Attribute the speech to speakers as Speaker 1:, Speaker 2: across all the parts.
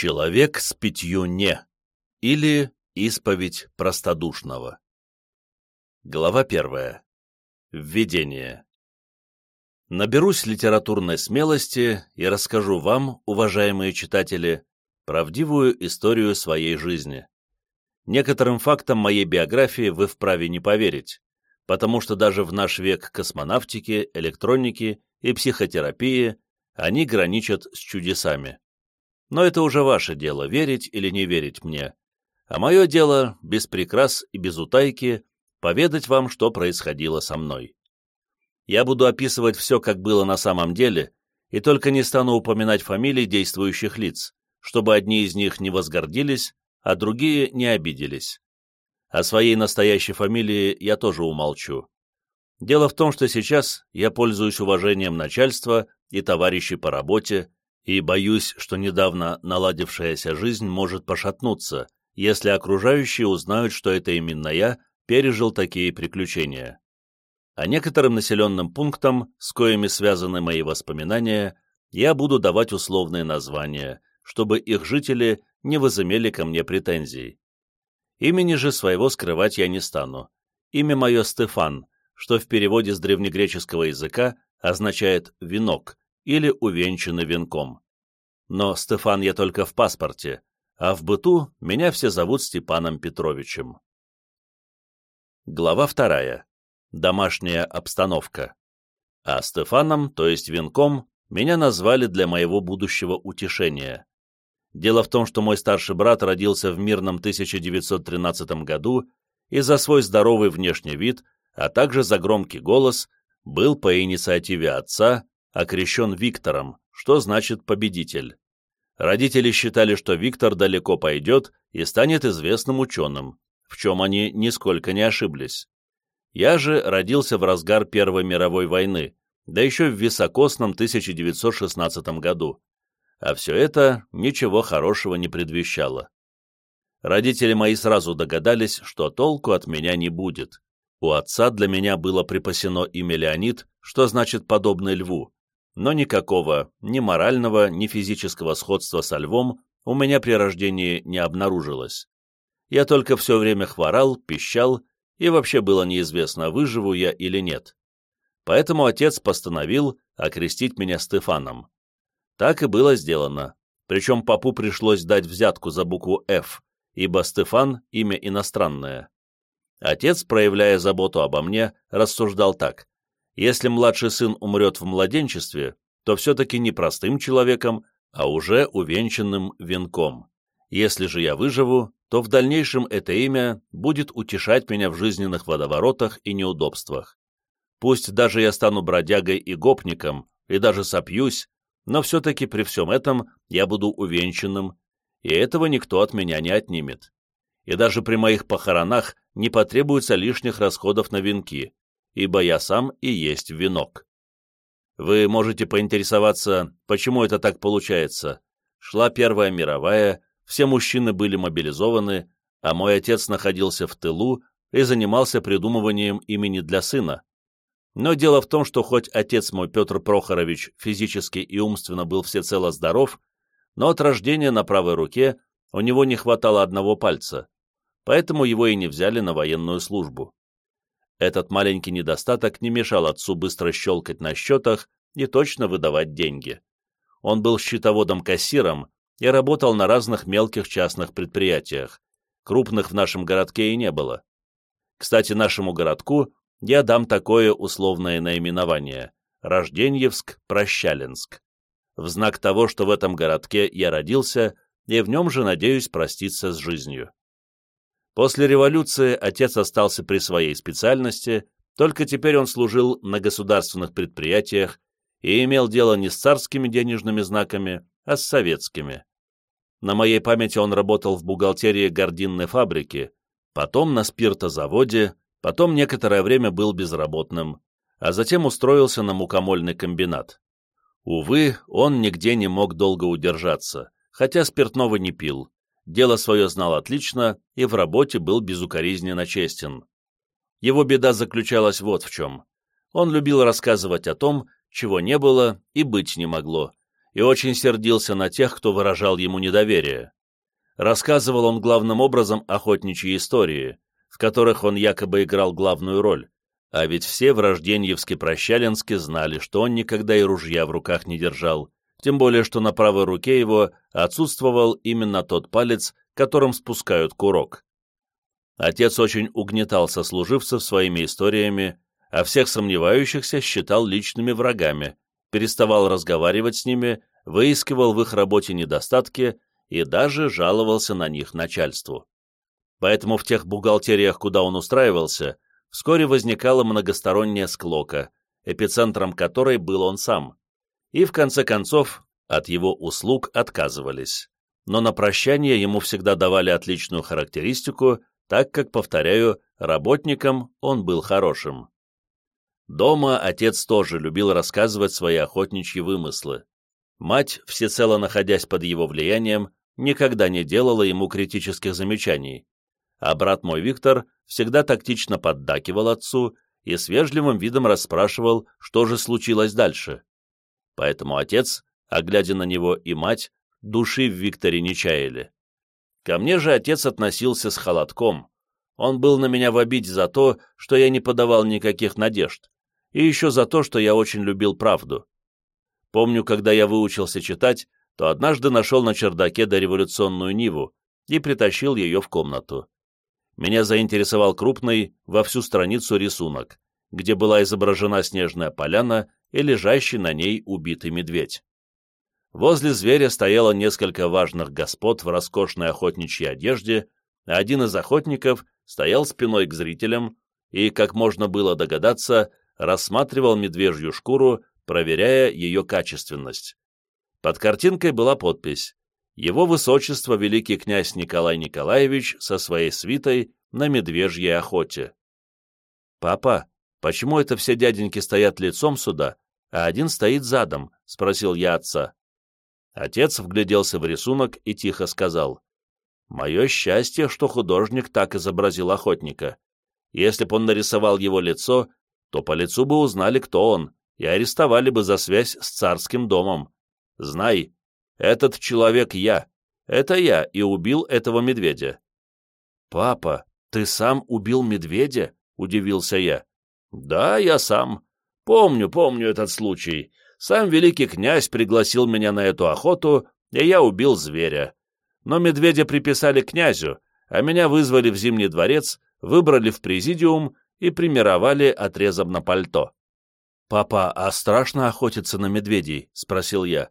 Speaker 1: Человек с пятью «не» или исповедь простодушного. Глава первая. Введение. Наберусь литературной смелости и расскажу вам, уважаемые читатели, правдивую историю своей жизни. Некоторым фактам моей биографии вы вправе не поверить, потому что даже в наш век космонавтики, электроники и психотерапии они граничат с чудесами. Но это уже ваше дело, верить или не верить мне. А мое дело, без прикрас и без утайки, поведать вам, что происходило со мной. Я буду описывать все, как было на самом деле, и только не стану упоминать фамилии действующих лиц, чтобы одни из них не возгордились, а другие не обиделись. О своей настоящей фамилии я тоже умолчу. Дело в том, что сейчас я пользуюсь уважением начальства и товарищей по работе, и боюсь, что недавно наладившаяся жизнь может пошатнуться, если окружающие узнают, что это именно я пережил такие приключения. А некоторым населенным пунктам, с коими связаны мои воспоминания, я буду давать условные названия, чтобы их жители не возымели ко мне претензий. Имени же своего скрывать я не стану. Имя мое Стефан, что в переводе с древнегреческого языка означает «венок», или увенчаны венком. Но Стефан я только в паспорте, а в быту меня все зовут Степаном Петровичем. Глава вторая. Домашняя обстановка. А Стефаном, то есть венком, меня назвали для моего будущего утешения. Дело в том, что мой старший брат родился в мирном 1913 году и за свой здоровый внешний вид, а также за громкий голос, был по инициативе отца окрещен Виктором, что значит «победитель». Родители считали, что Виктор далеко пойдет и станет известным ученым, в чем они нисколько не ошиблись. Я же родился в разгар Первой мировой войны, да еще в високосном 1916 году. А все это ничего хорошего не предвещало. Родители мои сразу догадались, что толку от меня не будет. У отца для меня было припасено имя Леонид, что значит «подобный льву», но никакого ни морального, ни физического сходства со львом у меня при рождении не обнаружилось. Я только все время хворал, пищал, и вообще было неизвестно, выживу я или нет. Поэтому отец постановил окрестить меня Стефаном. Так и было сделано, причем папу пришлось дать взятку за букву «Ф», ибо Стефан — имя иностранное. Отец, проявляя заботу обо мне, рассуждал так. Если младший сын умрет в младенчестве, то все-таки не простым человеком, а уже увенчанным венком. Если же я выживу, то в дальнейшем это имя будет утешать меня в жизненных водоворотах и неудобствах. Пусть даже я стану бродягой и гопником, и даже сопьюсь, но все-таки при всем этом я буду увенчанным, и этого никто от меня не отнимет. И даже при моих похоронах не потребуется лишних расходов на венки, ибо я сам и есть венок. Вы можете поинтересоваться, почему это так получается. Шла Первая мировая, все мужчины были мобилизованы, а мой отец находился в тылу и занимался придумыванием имени для сына. Но дело в том, что хоть отец мой Петр Прохорович физически и умственно был всецело здоров, но от рождения на правой руке у него не хватало одного пальца, поэтому его и не взяли на военную службу. Этот маленький недостаток не мешал отцу быстро щелкать на счетах и точно выдавать деньги. Он был счетоводом-кассиром и работал на разных мелких частных предприятиях. Крупных в нашем городке и не было. Кстати, нашему городку я дам такое условное наименование – Рожденьевск-Прощалинск. В знак того, что в этом городке я родился, и в нем же надеюсь проститься с жизнью. После революции отец остался при своей специальности, только теперь он служил на государственных предприятиях и имел дело не с царскими денежными знаками, а с советскими. На моей памяти он работал в бухгалтерии гординной фабрики, потом на спиртозаводе, потом некоторое время был безработным, а затем устроился на мукомольный комбинат. Увы, он нигде не мог долго удержаться, хотя спиртного не пил, дело свое знал отлично и в работе был безукоризненно честен. Его беда заключалась вот в чем. Он любил рассказывать о том, чего не было и быть не могло, и очень сердился на тех, кто выражал ему недоверие. Рассказывал он главным образом охотничьи истории, в которых он якобы играл главную роль, а ведь все в Рожденьевске-Прощалинске знали, что он никогда и ружья в руках не держал, тем более, что на правой руке его отсутствовал именно тот палец, которым спускают курок. Отец очень угнетал сослуживцев своими историями, а всех сомневающихся считал личными врагами, переставал разговаривать с ними, выискивал в их работе недостатки и даже жаловался на них начальству. Поэтому в тех бухгалтериях, куда он устраивался, вскоре возникала многосторонняя склока, эпицентром которой был он сам. И в конце концов от его услуг отказывались. Но на прощание ему всегда давали отличную характеристику, так как, повторяю, работником он был хорошим. Дома отец тоже любил рассказывать свои охотничьи вымыслы. Мать, всецело находясь под его влиянием, никогда не делала ему критических замечаний, а брат мой Виктор всегда тактично поддакивал отцу и с вежливым видом расспрашивал, что же случилось дальше. Поэтому отец, а глядя на него и мать, души в Викторе не чаяли. Ко мне же отец относился с холодком. Он был на меня в обиде за то, что я не подавал никаких надежд, и еще за то, что я очень любил правду. Помню, когда я выучился читать, то однажды нашел на чердаке дореволюционную Ниву и притащил ее в комнату меня заинтересовал крупный во всю страницу рисунок, где была изображена снежная поляна и лежащий на ней убитый медведь. Возле зверя стояло несколько важных господ в роскошной охотничьей одежде, а один из охотников стоял спиной к зрителям и, как можно было догадаться, рассматривал медвежью шкуру, проверяя ее качественность. Под картинкой была подпись его высочество великий князь Николай Николаевич со своей свитой на медвежьей охоте. «Папа, почему это все дяденьки стоят лицом сюда, а один стоит задом?» — спросил я отца. Отец вгляделся в рисунок и тихо сказал. «Мое счастье, что художник так изобразил охотника. Если бы он нарисовал его лицо, то по лицу бы узнали, кто он, и арестовали бы за связь с царским домом. Знай, этот человек я. Это я и убил этого медведя. Папа, ты сам убил медведя? Удивился я. Да, я сам. Помню, помню этот случай. Сам великий князь пригласил меня на эту охоту, и я убил зверя. Но медведя приписали князю, а меня вызвали в Зимний дворец, выбрали в президиум и примировали отрезом на пальто. «Папа, а страшно охотиться на медведей?» — спросил я.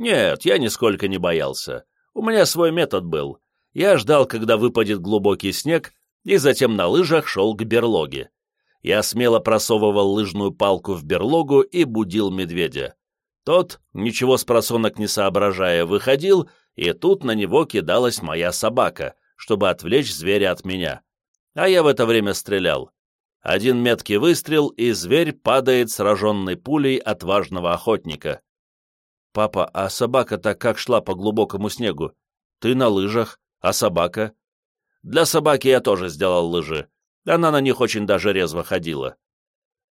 Speaker 1: Нет, я нисколько не боялся. У меня свой метод был. Я ждал, когда выпадет глубокий снег, и затем на лыжах шел к берлоге. Я смело просовывал лыжную палку в берлогу и будил медведя. Тот, ничего с просонок не соображая, выходил, и тут на него кидалась моя собака, чтобы отвлечь зверя от меня. А я в это время стрелял. Один меткий выстрел, и зверь падает сраженной пулей отважного охотника. «Папа, а собака-то как шла по глубокому снегу? Ты на лыжах, а собака?» «Для собаки я тоже сделал лыжи. Она на них очень даже резво ходила».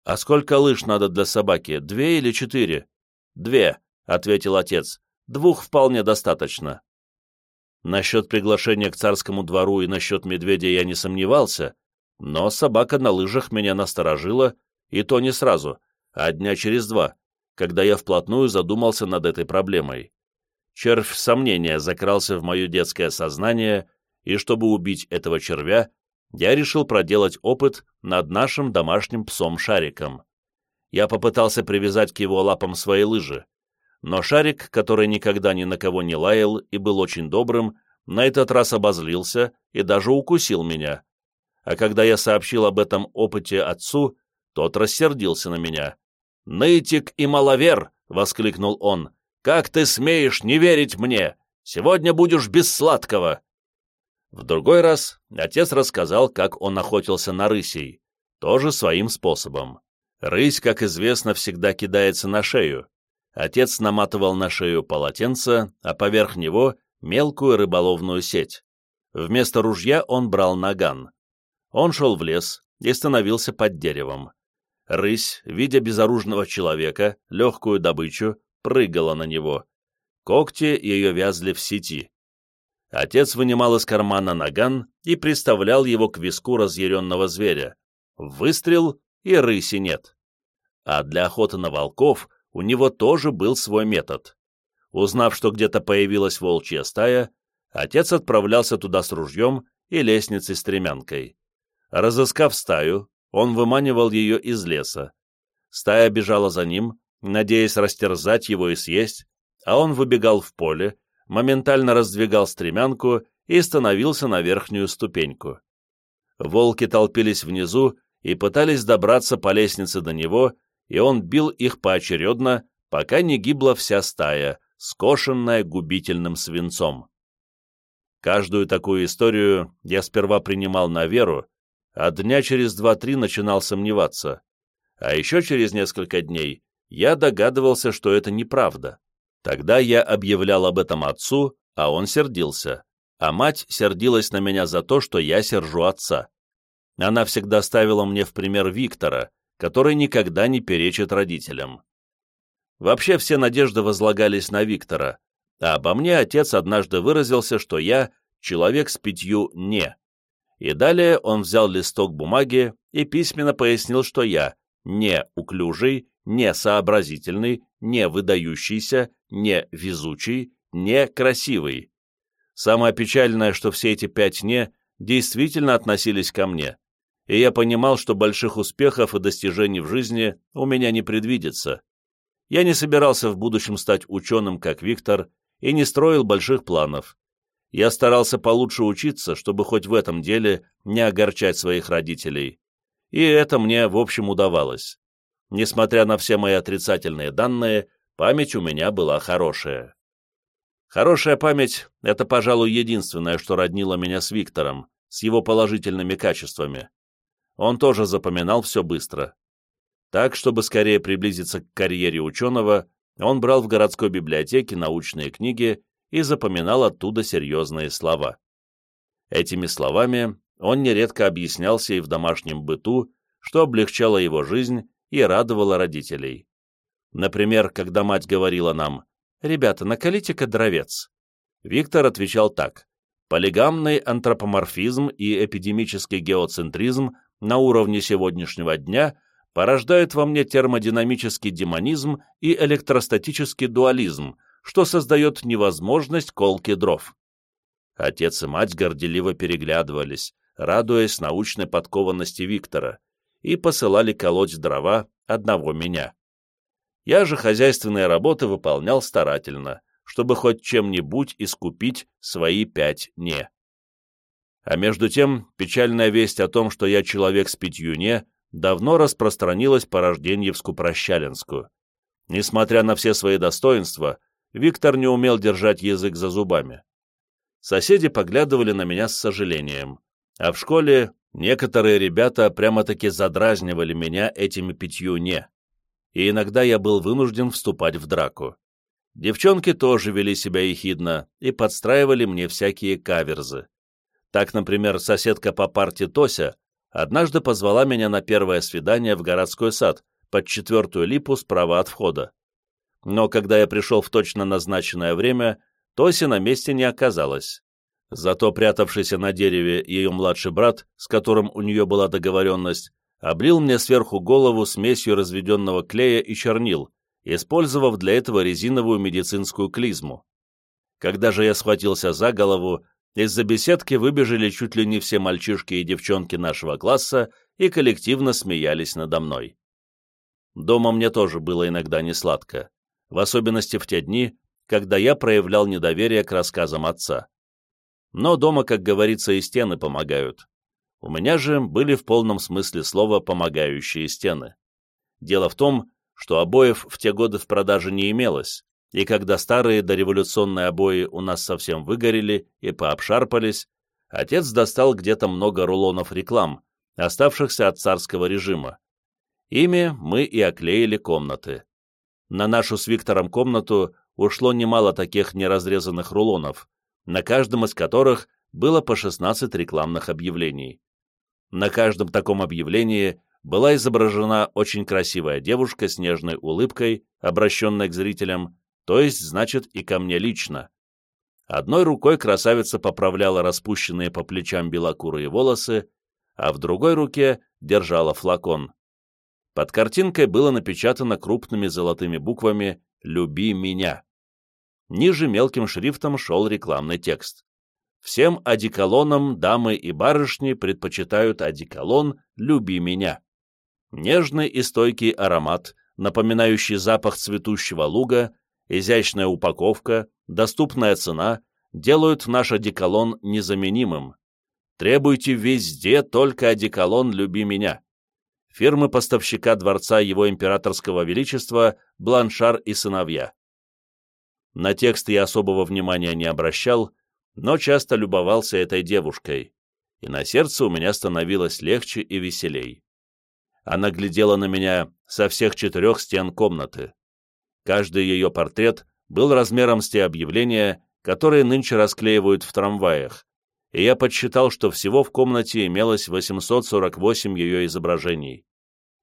Speaker 1: «А сколько лыж надо для собаки, две или четыре?» «Две», — ответил отец. «Двух вполне достаточно». Насчет приглашения к царскому двору и насчет медведя я не сомневался, но собака на лыжах меня насторожила, и то не сразу, а дня через два когда я вплотную задумался над этой проблемой. Червь сомнения закрался в мое детское сознание, и чтобы убить этого червя, я решил проделать опыт над нашим домашним псом Шариком. Я попытался привязать к его лапам свои лыжи, но Шарик, который никогда ни на кого не лаял и был очень добрым, на этот раз обозлился и даже укусил меня. А когда я сообщил об этом опыте отцу, тот рассердился на меня. «Нытик и маловер!» — воскликнул он. «Как ты смеешь не верить мне? Сегодня будешь без сладкого!» В другой раз отец рассказал, как он охотился на рысей, тоже своим способом. Рысь, как известно, всегда кидается на шею. Отец наматывал на шею полотенце, а поверх него мелкую рыболовную сеть. Вместо ружья он брал наган. Он шел в лес и становился под деревом. Рысь, видя безоружного человека, легкую добычу, прыгала на него. Когти ее вязли в сети. Отец вынимал из кармана наган и приставлял его к виску разъяренного зверя. Выстрел, и рыси нет. А для охоты на волков у него тоже был свой метод. Узнав, что где-то появилась волчья стая, отец отправлялся туда с ружьем и лестницей-стремянкой. Разыскав стаю, он выманивал ее из леса. Стая бежала за ним, надеясь растерзать его и съесть, а он выбегал в поле, моментально раздвигал стремянку и становился на верхнюю ступеньку. Волки толпились внизу и пытались добраться по лестнице до него, и он бил их поочередно, пока не гибла вся стая, скошенная губительным свинцом. Каждую такую историю я сперва принимал на веру, а дня через два-три начинал сомневаться. А еще через несколько дней я догадывался, что это неправда. Тогда я объявлял об этом отцу, а он сердился, а мать сердилась на меня за то, что я сержу отца. Она всегда ставила мне в пример Виктора, который никогда не перечит родителям. Вообще все надежды возлагались на Виктора, а обо мне отец однажды выразился, что я человек с пятью «не». И далее он взял листок бумаги и письменно пояснил, что я не уклюжий, не сообразительный, не выдающийся, не везучий, не красивый. Самое печальное, что все эти пять «не» действительно относились ко мне, и я понимал, что больших успехов и достижений в жизни у меня не предвидится. Я не собирался в будущем стать ученым, как Виктор, и не строил больших планов. Я старался получше учиться, чтобы хоть в этом деле не огорчать своих родителей. И это мне, в общем, удавалось. Несмотря на все мои отрицательные данные, память у меня была хорошая. Хорошая память — это, пожалуй, единственное, что роднило меня с Виктором, с его положительными качествами. Он тоже запоминал все быстро. Так, чтобы скорее приблизиться к карьере ученого, он брал в городской библиотеке научные книги и запоминал оттуда серьезные слова. Этими словами он нередко объяснялся и в домашнем быту, что облегчало его жизнь и радовало родителей. Например, когда мать говорила нам «Ребята, накалите-ка дровец», Виктор отвечал так «Полигамный антропоморфизм и эпидемический геоцентризм на уровне сегодняшнего дня порождают во мне термодинамический демонизм и электростатический дуализм, что создает невозможность колки дров. Отец и мать горделиво переглядывались, радуясь научной подкованности Виктора, и посылали колоть дрова одного меня. Я же хозяйственные работы выполнял старательно, чтобы хоть чем-нибудь искупить свои пять «не». А между тем, печальная весть о том, что я человек с пятью «не», давно распространилась по Рожденьевску-Прощалинску. Несмотря на все свои достоинства, Виктор не умел держать язык за зубами. Соседи поглядывали на меня с сожалением, а в школе некоторые ребята прямо-таки задразнивали меня этими пятью «не», и иногда я был вынужден вступать в драку. Девчонки тоже вели себя ехидно и подстраивали мне всякие каверзы. Так, например, соседка по парте Тося однажды позвала меня на первое свидание в городской сад под четвертую липу справа от входа. Но когда я пришел в точно назначенное время, Тоси на месте не оказалось. Зато прятавшийся на дереве ее младший брат, с которым у нее была договоренность, облил мне сверху голову смесью разведенного клея и чернил, использовав для этого резиновую медицинскую клизму. Когда же я схватился за голову, из-за беседки выбежали чуть ли не все мальчишки и девчонки нашего класса и коллективно смеялись надо мной. Дома мне тоже было иногда несладко, в особенности в те дни, когда я проявлял недоверие к рассказам отца. Но дома, как говорится, и стены помогают. У меня же были в полном смысле слова помогающие стены. Дело в том, что обоев в те годы в продаже не имелось, и когда старые дореволюционные обои у нас совсем выгорели и пообшарпались, отец достал где-то много рулонов реклам, оставшихся от царского режима. Ими мы и оклеили комнаты. На нашу с Виктором комнату ушло немало таких неразрезанных рулонов, на каждом из которых было по 16 рекламных объявлений. На каждом таком объявлении была изображена очень красивая девушка с нежной улыбкой, обращенной к зрителям, то есть, значит, и ко мне лично. Одной рукой красавица поправляла распущенные по плечам белокурые волосы, а в другой руке держала флакон. Под картинкой было напечатано крупными золотыми буквами «Люби меня». Ниже мелким шрифтом шел рекламный текст. Всем одеколонам дамы и барышни предпочитают одеколон «Люби меня». Нежный и стойкий аромат, напоминающий запах цветущего луга, изящная упаковка, доступная цена делают наш одеколон незаменимым. Требуйте везде только одеколон «Люби меня» фирмы-поставщика дворца его императорского величества Бланшар и сыновья. На текст я особого внимания не обращал, но часто любовался этой девушкой, и на сердце у меня становилось легче и веселей. Она глядела на меня со всех четырех стен комнаты. Каждый ее портрет был размером с те объявления, которые нынче расклеивают в трамваях, и я подсчитал, что всего в комнате имелось 848 ее изображений.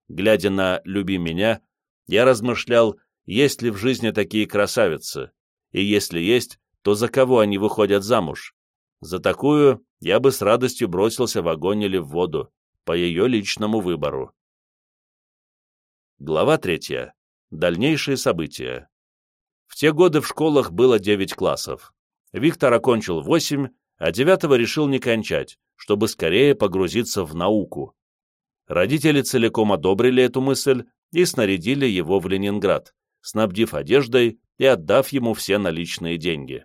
Speaker 1: Глядя на «Люби меня», я размышлял, есть ли в жизни такие красавицы, и если есть, то за кого они выходят замуж. За такую я бы с радостью бросился в огонь или в воду, по ее личному выбору. Глава третья. Дальнейшие события. В те годы в школах было 9 классов. Виктор окончил 8, а девятого решил не кончать, чтобы скорее погрузиться в науку. Родители целиком одобрили эту мысль и снарядили его в Ленинград, снабдив одеждой и отдав ему все наличные деньги.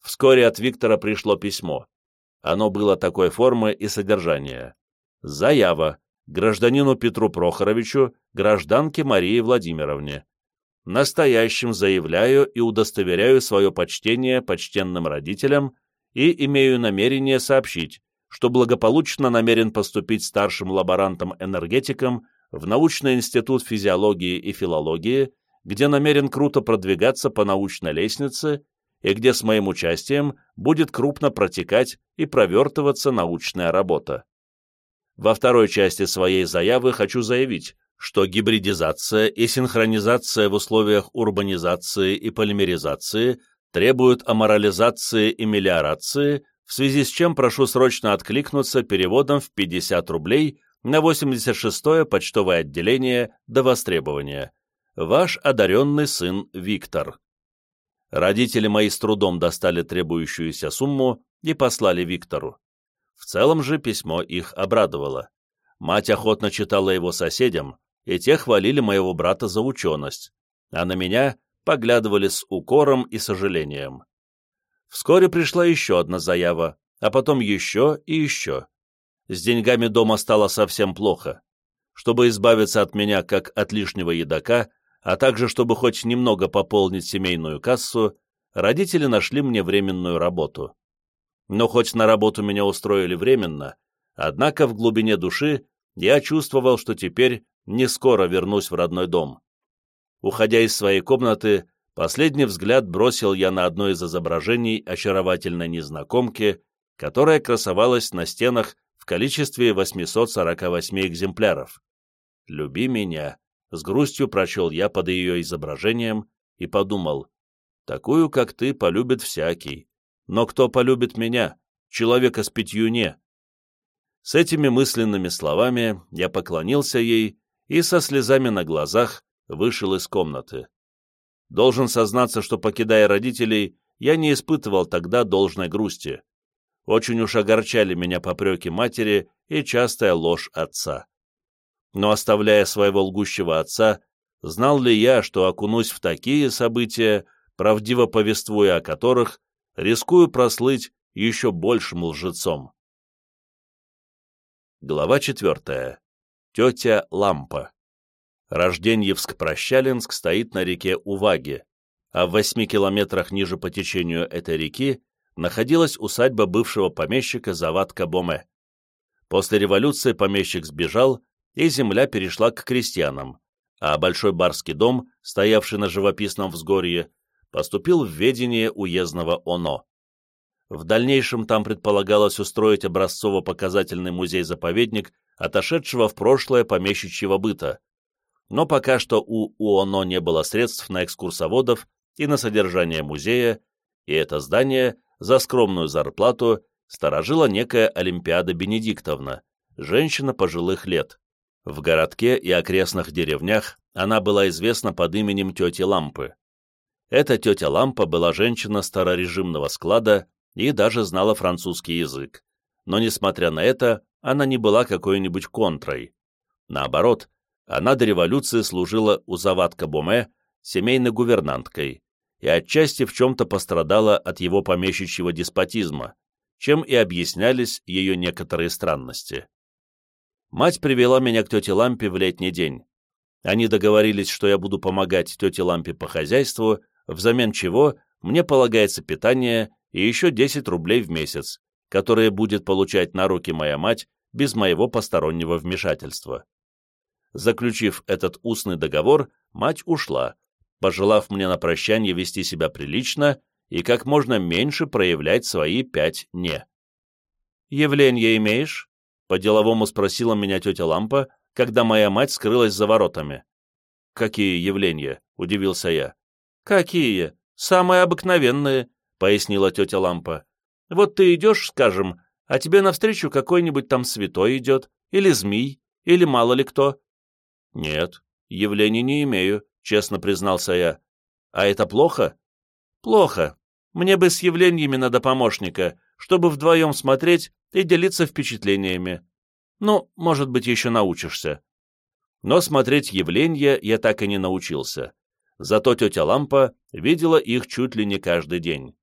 Speaker 1: Вскоре от Виктора пришло письмо. Оно было такой формы и содержания. Заява гражданину Петру Прохоровичу, гражданке Марии Владимировне. Настоящим заявляю и удостоверяю свое почтение почтенным родителям и имею намерение сообщить, что благополучно намерен поступить старшим лаборантом-энергетиком в научный институт физиологии и филологии, где намерен круто продвигаться по научной лестнице и где с моим участием будет крупно протекать и провертываться научная работа. Во второй части своей заявы хочу заявить, что гибридизация и синхронизация в условиях урбанизации и полимеризации требуют аморализации и мелиорации в связи с чем прошу срочно откликнуться переводом в 50 рублей на 86-е почтовое отделение до востребования. Ваш одаренный сын Виктор. Родители мои с трудом достали требующуюся сумму и послали Виктору. В целом же письмо их обрадовало. Мать охотно читала его соседям, и те хвалили моего брата за ученость, а на меня поглядывали с укором и сожалением. Вскоре пришла еще одна заява, а потом еще и еще. С деньгами дома стало совсем плохо. Чтобы избавиться от меня как от лишнего едока, а также чтобы хоть немного пополнить семейную кассу, родители нашли мне временную работу. Но хоть на работу меня устроили временно, однако в глубине души я чувствовал, что теперь не скоро вернусь в родной дом. Уходя из своей комнаты, Последний взгляд бросил я на одно из изображений очаровательной незнакомки, которая красовалась на стенах в количестве 848 экземпляров. «Люби меня», — с грустью прочел я под ее изображением и подумал, «такую, как ты, полюбит всякий. Но кто полюбит меня, человека с пятью не?» С этими мысленными словами я поклонился ей и со слезами на глазах вышел из комнаты. Должен сознаться, что, покидая родителей, я не испытывал тогда должной грусти. Очень уж огорчали меня попреки матери и частая ложь отца. Но оставляя своего лгущего отца, знал ли я, что окунусь в такие события, правдиво повествуя о которых, рискую прослыть еще большим лжецом. Глава четвертая. Тетя Лампа. Рожденьевск-Прощалинск стоит на реке Уваги, а в восьми километрах ниже по течению этой реки находилась усадьба бывшего помещика Завадка Боме. После революции помещик сбежал, и земля перешла к крестьянам, а Большой Барский дом, стоявший на живописном взгорье, поступил в ведение уездного ОНО. В дальнейшем там предполагалось устроить образцово-показательный музей-заповедник отошедшего в прошлое помещичьего быта, но пока что у УОНО не было средств на экскурсоводов и на содержание музея, и это здание за скромную зарплату сторожила некая Олимпиада Бенедиктовна, женщина пожилых лет. В городке и окрестных деревнях она была известна под именем тети Лампы. Эта тетя Лампа была женщина старорежимного склада и даже знала французский язык. Но, несмотря на это, она не была какой-нибудь контрой. Наоборот, она до революции служила у Завадка Боме семейной гувернанткой и отчасти в чем-то пострадала от его помещичьего деспотизма, чем и объяснялись ее некоторые странности. Мать привела меня к тете Лампе в летний день. Они договорились, что я буду помогать тете Лампе по хозяйству, взамен чего мне полагается питание и еще 10 рублей в месяц, которые будет получать на руки моя мать без моего постороннего вмешательства. Заключив этот устный договор, мать ушла, пожелав мне на прощание вести себя прилично и как можно меньше проявлять свои пять «не». «Явление имеешь?» — по-деловому спросила меня тетя Лампа, когда моя мать скрылась за воротами. «Какие явления?» — удивился я. «Какие? Самые обыкновенные», — пояснила тетя Лампа. «Вот ты идешь, скажем, а тебе навстречу какой-нибудь там святой идет, или змей, или мало ли кто». «Нет, явлений не имею», — честно признался я. «А это плохо?» «Плохо. Мне бы с явлениями надо помощника, чтобы вдвоем смотреть и делиться впечатлениями. Ну, может быть, еще научишься». Но смотреть явления я так и не научился. Зато тетя Лампа видела их чуть ли не каждый день.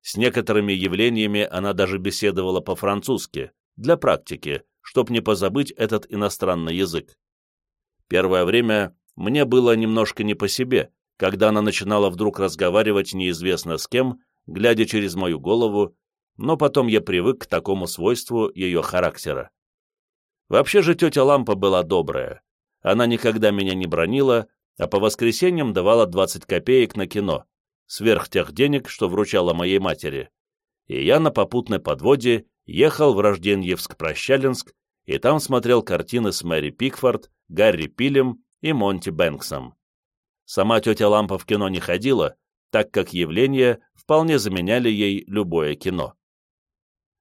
Speaker 1: С некоторыми явлениями она даже беседовала по-французски, для практики, чтоб не позабыть этот иностранный язык. Первое время мне было немножко не по себе, когда она начинала вдруг разговаривать неизвестно с кем, глядя через мою голову, но потом я привык к такому свойству ее характера. Вообще же тетя Лампа была добрая. Она никогда меня не бронила, а по воскресеньям давала 20 копеек на кино, сверх тех денег, что вручала моей матери. И я на попутной подводе ехал в Рожденьевск-Прощалинск и там смотрел картины с Мэри Пикфорд, Гарри Пилем и Монти Бэнксом. Сама тетя Лампа в кино не ходила, так как явления вполне заменяли ей любое кино.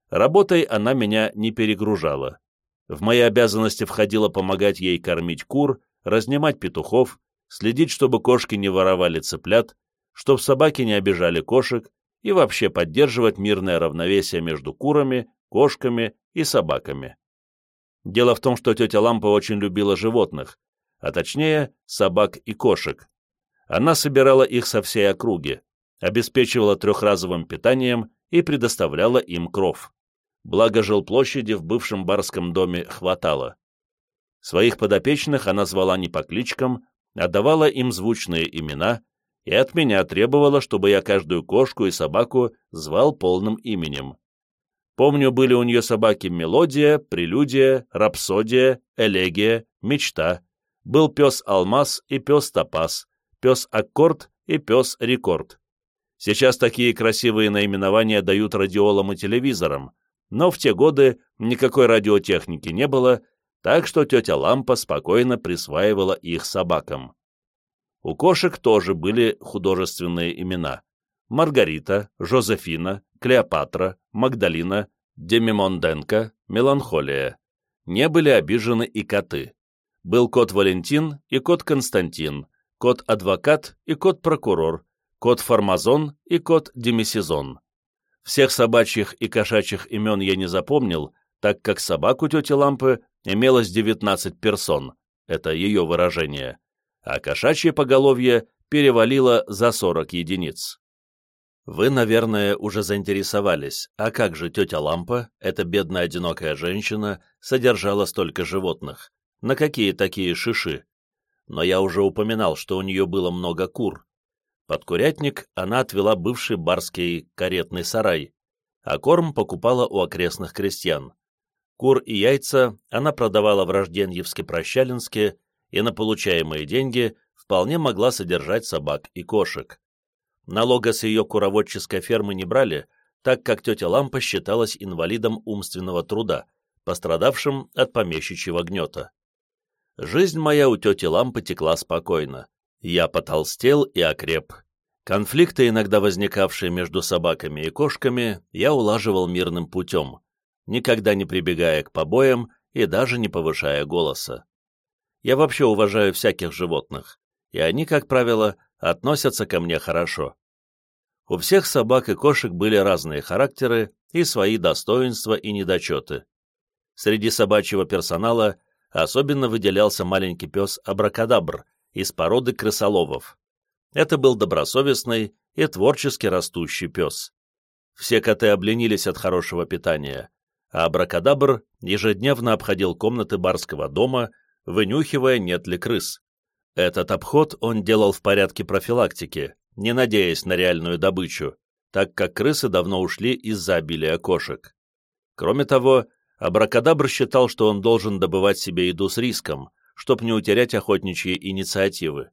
Speaker 1: Работой она меня не перегружала. В мои обязанности входило помогать ей кормить кур, разнимать петухов, следить, чтобы кошки не воровали цыплят, чтобы собаки не обижали кошек и вообще поддерживать мирное равновесие между курами, кошками и собаками. Дело в том, что тетя Лампа очень любила животных, а точнее собак и кошек, она собирала их со всей округи, обеспечивала трехразовым питанием и предоставляла им кров. Благо жилплощади в бывшем барском доме хватало. Своих подопечных она звала не по кличкам, а давала им звучные имена и от меня требовала, чтобы я каждую кошку и собаку звал полным именем. Помню, были у нее собаки Мелодия, Прелюдия, Рапсодия, Элегия, Мечта. Был пес Алмаз и пес Топаз, пес Аккорд и пес Рекорд. Сейчас такие красивые наименования дают радиолам и телевизорам, но в те годы никакой радиотехники не было, так что тетя Лампа спокойно присваивала их собакам. У кошек тоже были художественные имена. Маргарита, Жозефина, Клеопатра, Магдалина, Демимонденко, Меланхолия. Не были обижены и коты. Был кот Валентин и кот Константин, кот-адвокат и кот-прокурор, кот-формазон и кот-демисезон. Всех собачьих и кошачьих имен я не запомнил, так как собаку тети Лампы имелось 19 персон, это ее выражение, а кошачье поголовье перевалило за 40 единиц. Вы, наверное, уже заинтересовались, а как же тетя Лампа, эта бедная одинокая женщина, содержала столько животных? На какие такие шиши? но я уже упоминал, что у нее было много кур. Под курятник она отвела бывший барский каретный сарай, а корм покупала у окрестных крестьян. Кур и яйца она продавала в Рожденьевске-Прощалинске и на получаемые деньги вполне могла содержать собак и кошек. Налога с ее куроводческой фермы не брали, так как тетя Лампа считалась инвалидом умственного труда, пострадавшим от помещичьего гнета. Жизнь моя у тети Лампы текла спокойно. Я потолстел и окреп. Конфликты, иногда возникавшие между собаками и кошками, я улаживал мирным путем, никогда не прибегая к побоям и даже не повышая голоса. Я вообще уважаю всяких животных, и они, как правило, относятся ко мне хорошо. У всех собак и кошек были разные характеры и свои достоинства и недочеты. Среди собачьего персонала особенно выделялся маленький пес Абракадабр из породы крысоловов. Это был добросовестный и творчески растущий пес. Все коты обленились от хорошего питания, а Абракадабр ежедневно обходил комнаты барского дома, вынюхивая, нет ли крыс. Этот обход он делал в порядке профилактики, не надеясь на реальную добычу, так как крысы давно ушли из-за обилия кошек. Кроме того, Абракадабр считал, что он должен добывать себе еду с риском, чтобы не утерять охотничьи инициативы.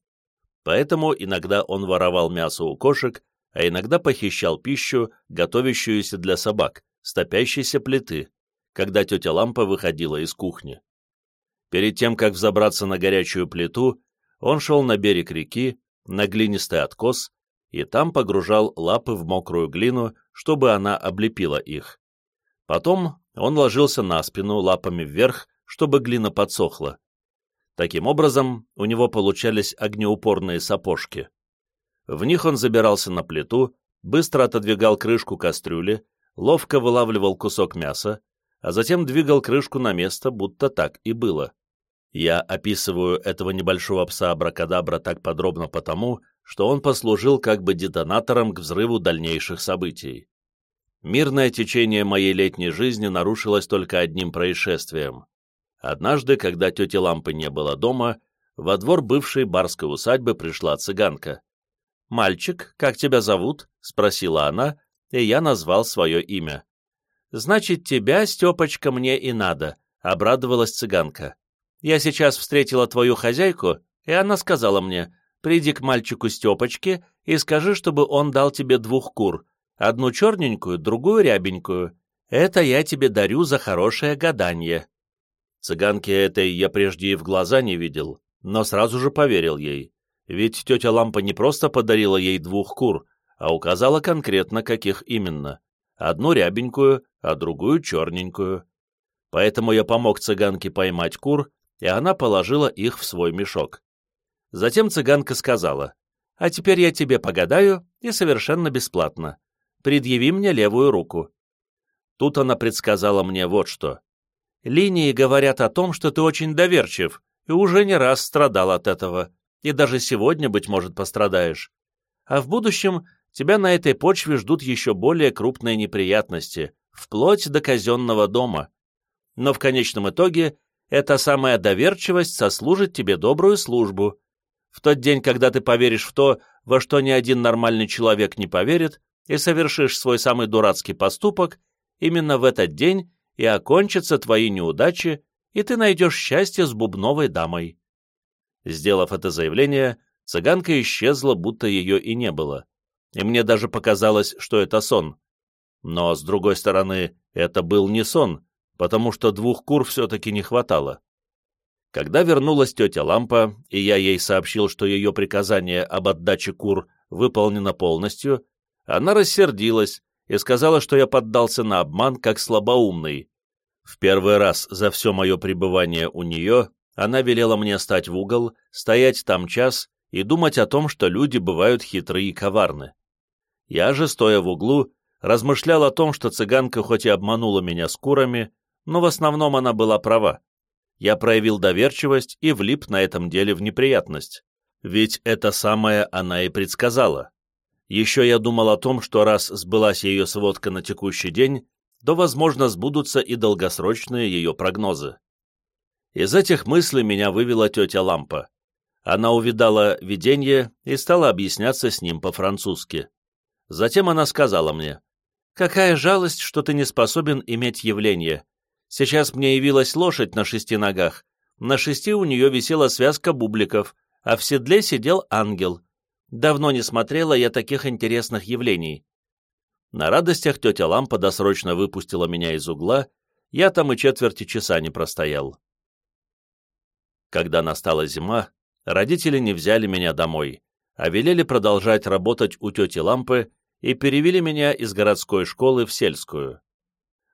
Speaker 1: Поэтому иногда он воровал мясо у кошек, а иногда похищал пищу, готовящуюся для собак, с плиты, когда тетя Лампа выходила из кухни. Перед тем, как взобраться на горячую плиту, он шел на берег реки, на глинистый откос, и там погружал лапы в мокрую глину, чтобы она облепила их. Потом он ложился на спину лапами вверх, чтобы глина подсохла. Таким образом, у него получались огнеупорные сапожки. В них он забирался на плиту, быстро отодвигал крышку кастрюли, ловко вылавливал кусок мяса, а затем двигал крышку на место, будто так и было. Я описываю этого небольшого пса Абракадабра так подробно потому, что он послужил как бы детонатором к взрыву дальнейших событий. Мирное течение моей летней жизни нарушилось только одним происшествием. Однажды, когда тети Лампы не было дома, во двор бывшей барской усадьбы пришла цыганка. «Мальчик, как тебя зовут?» — спросила она, и я назвал свое имя. «Значит, тебя, Степочка, мне и надо», — обрадовалась цыганка. «Я сейчас встретила твою хозяйку, и она сказала мне, приди к мальчику Степочке и скажи, чтобы он дал тебе двух кур, одну черненькую, другую рябенькую. Это я тебе дарю за хорошее гадание». Цыганке этой я прежде и в глаза не видел, но сразу же поверил ей. Ведь тетя Лампа не просто подарила ей двух кур, а указала конкретно, каких именно. Одну рябенькую, а другую черненькую. Поэтому я помог цыганке поймать кур, и она положила их в свой мешок. Затем цыганка сказала, «А теперь я тебе погадаю, и совершенно бесплатно. Предъяви мне левую руку». Тут она предсказала мне вот что. «Линии говорят о том, что ты очень доверчив, и уже не раз страдал от этого, и даже сегодня, быть может, пострадаешь. А в будущем тебя на этой почве ждут еще более крупные неприятности, вплоть до казенного дома. Но в конечном итоге эта самая доверчивость сослужит тебе добрую службу. В тот день, когда ты поверишь в то, во что ни один нормальный человек не поверит, и совершишь свой самый дурацкий поступок, именно в этот день и окончатся твои неудачи, и ты найдешь счастье с бубновой дамой. Сделав это заявление, цыганка исчезла, будто ее и не было, и мне даже показалось, что это сон. Но, с другой стороны, это был не сон, потому что двух кур все-таки не хватало. Когда вернулась тетя Лампа, и я ей сообщил, что ее приказание об отдаче кур выполнено полностью, она рассердилась и сказала, что я поддался на обман как слабоумный. В первый раз за все мое пребывание у нее она велела мне стать в угол, стоять там час и думать о том, что люди бывают хитрые и коварны. Я же, стоя в углу, размышлял о том, что цыганка хоть и обманула меня с курами, но в основном она была права. Я проявил доверчивость и влип на этом деле в неприятность. Ведь это самое она и предсказала. Еще я думал о том, что раз сбылась ее сводка на текущий день, то, возможно, сбудутся и долгосрочные ее прогнозы. Из этих мыслей меня вывела тетя Лампа. Она увидала видение и стала объясняться с ним по-французски. Затем она сказала мне, «Какая жалость, что ты не способен иметь явление. Сейчас мне явилась лошадь на шести ногах. На шести у нее висела связка бубликов, а в седле сидел ангел. Давно не смотрела я таких интересных явлений. На радостях тетя Лампа досрочно выпустила меня из угла, я там и четверти часа не простоял. Когда настала зима, родители не взяли меня домой, а велели продолжать работать у тети Лампы и перевели меня из городской школы в сельскую.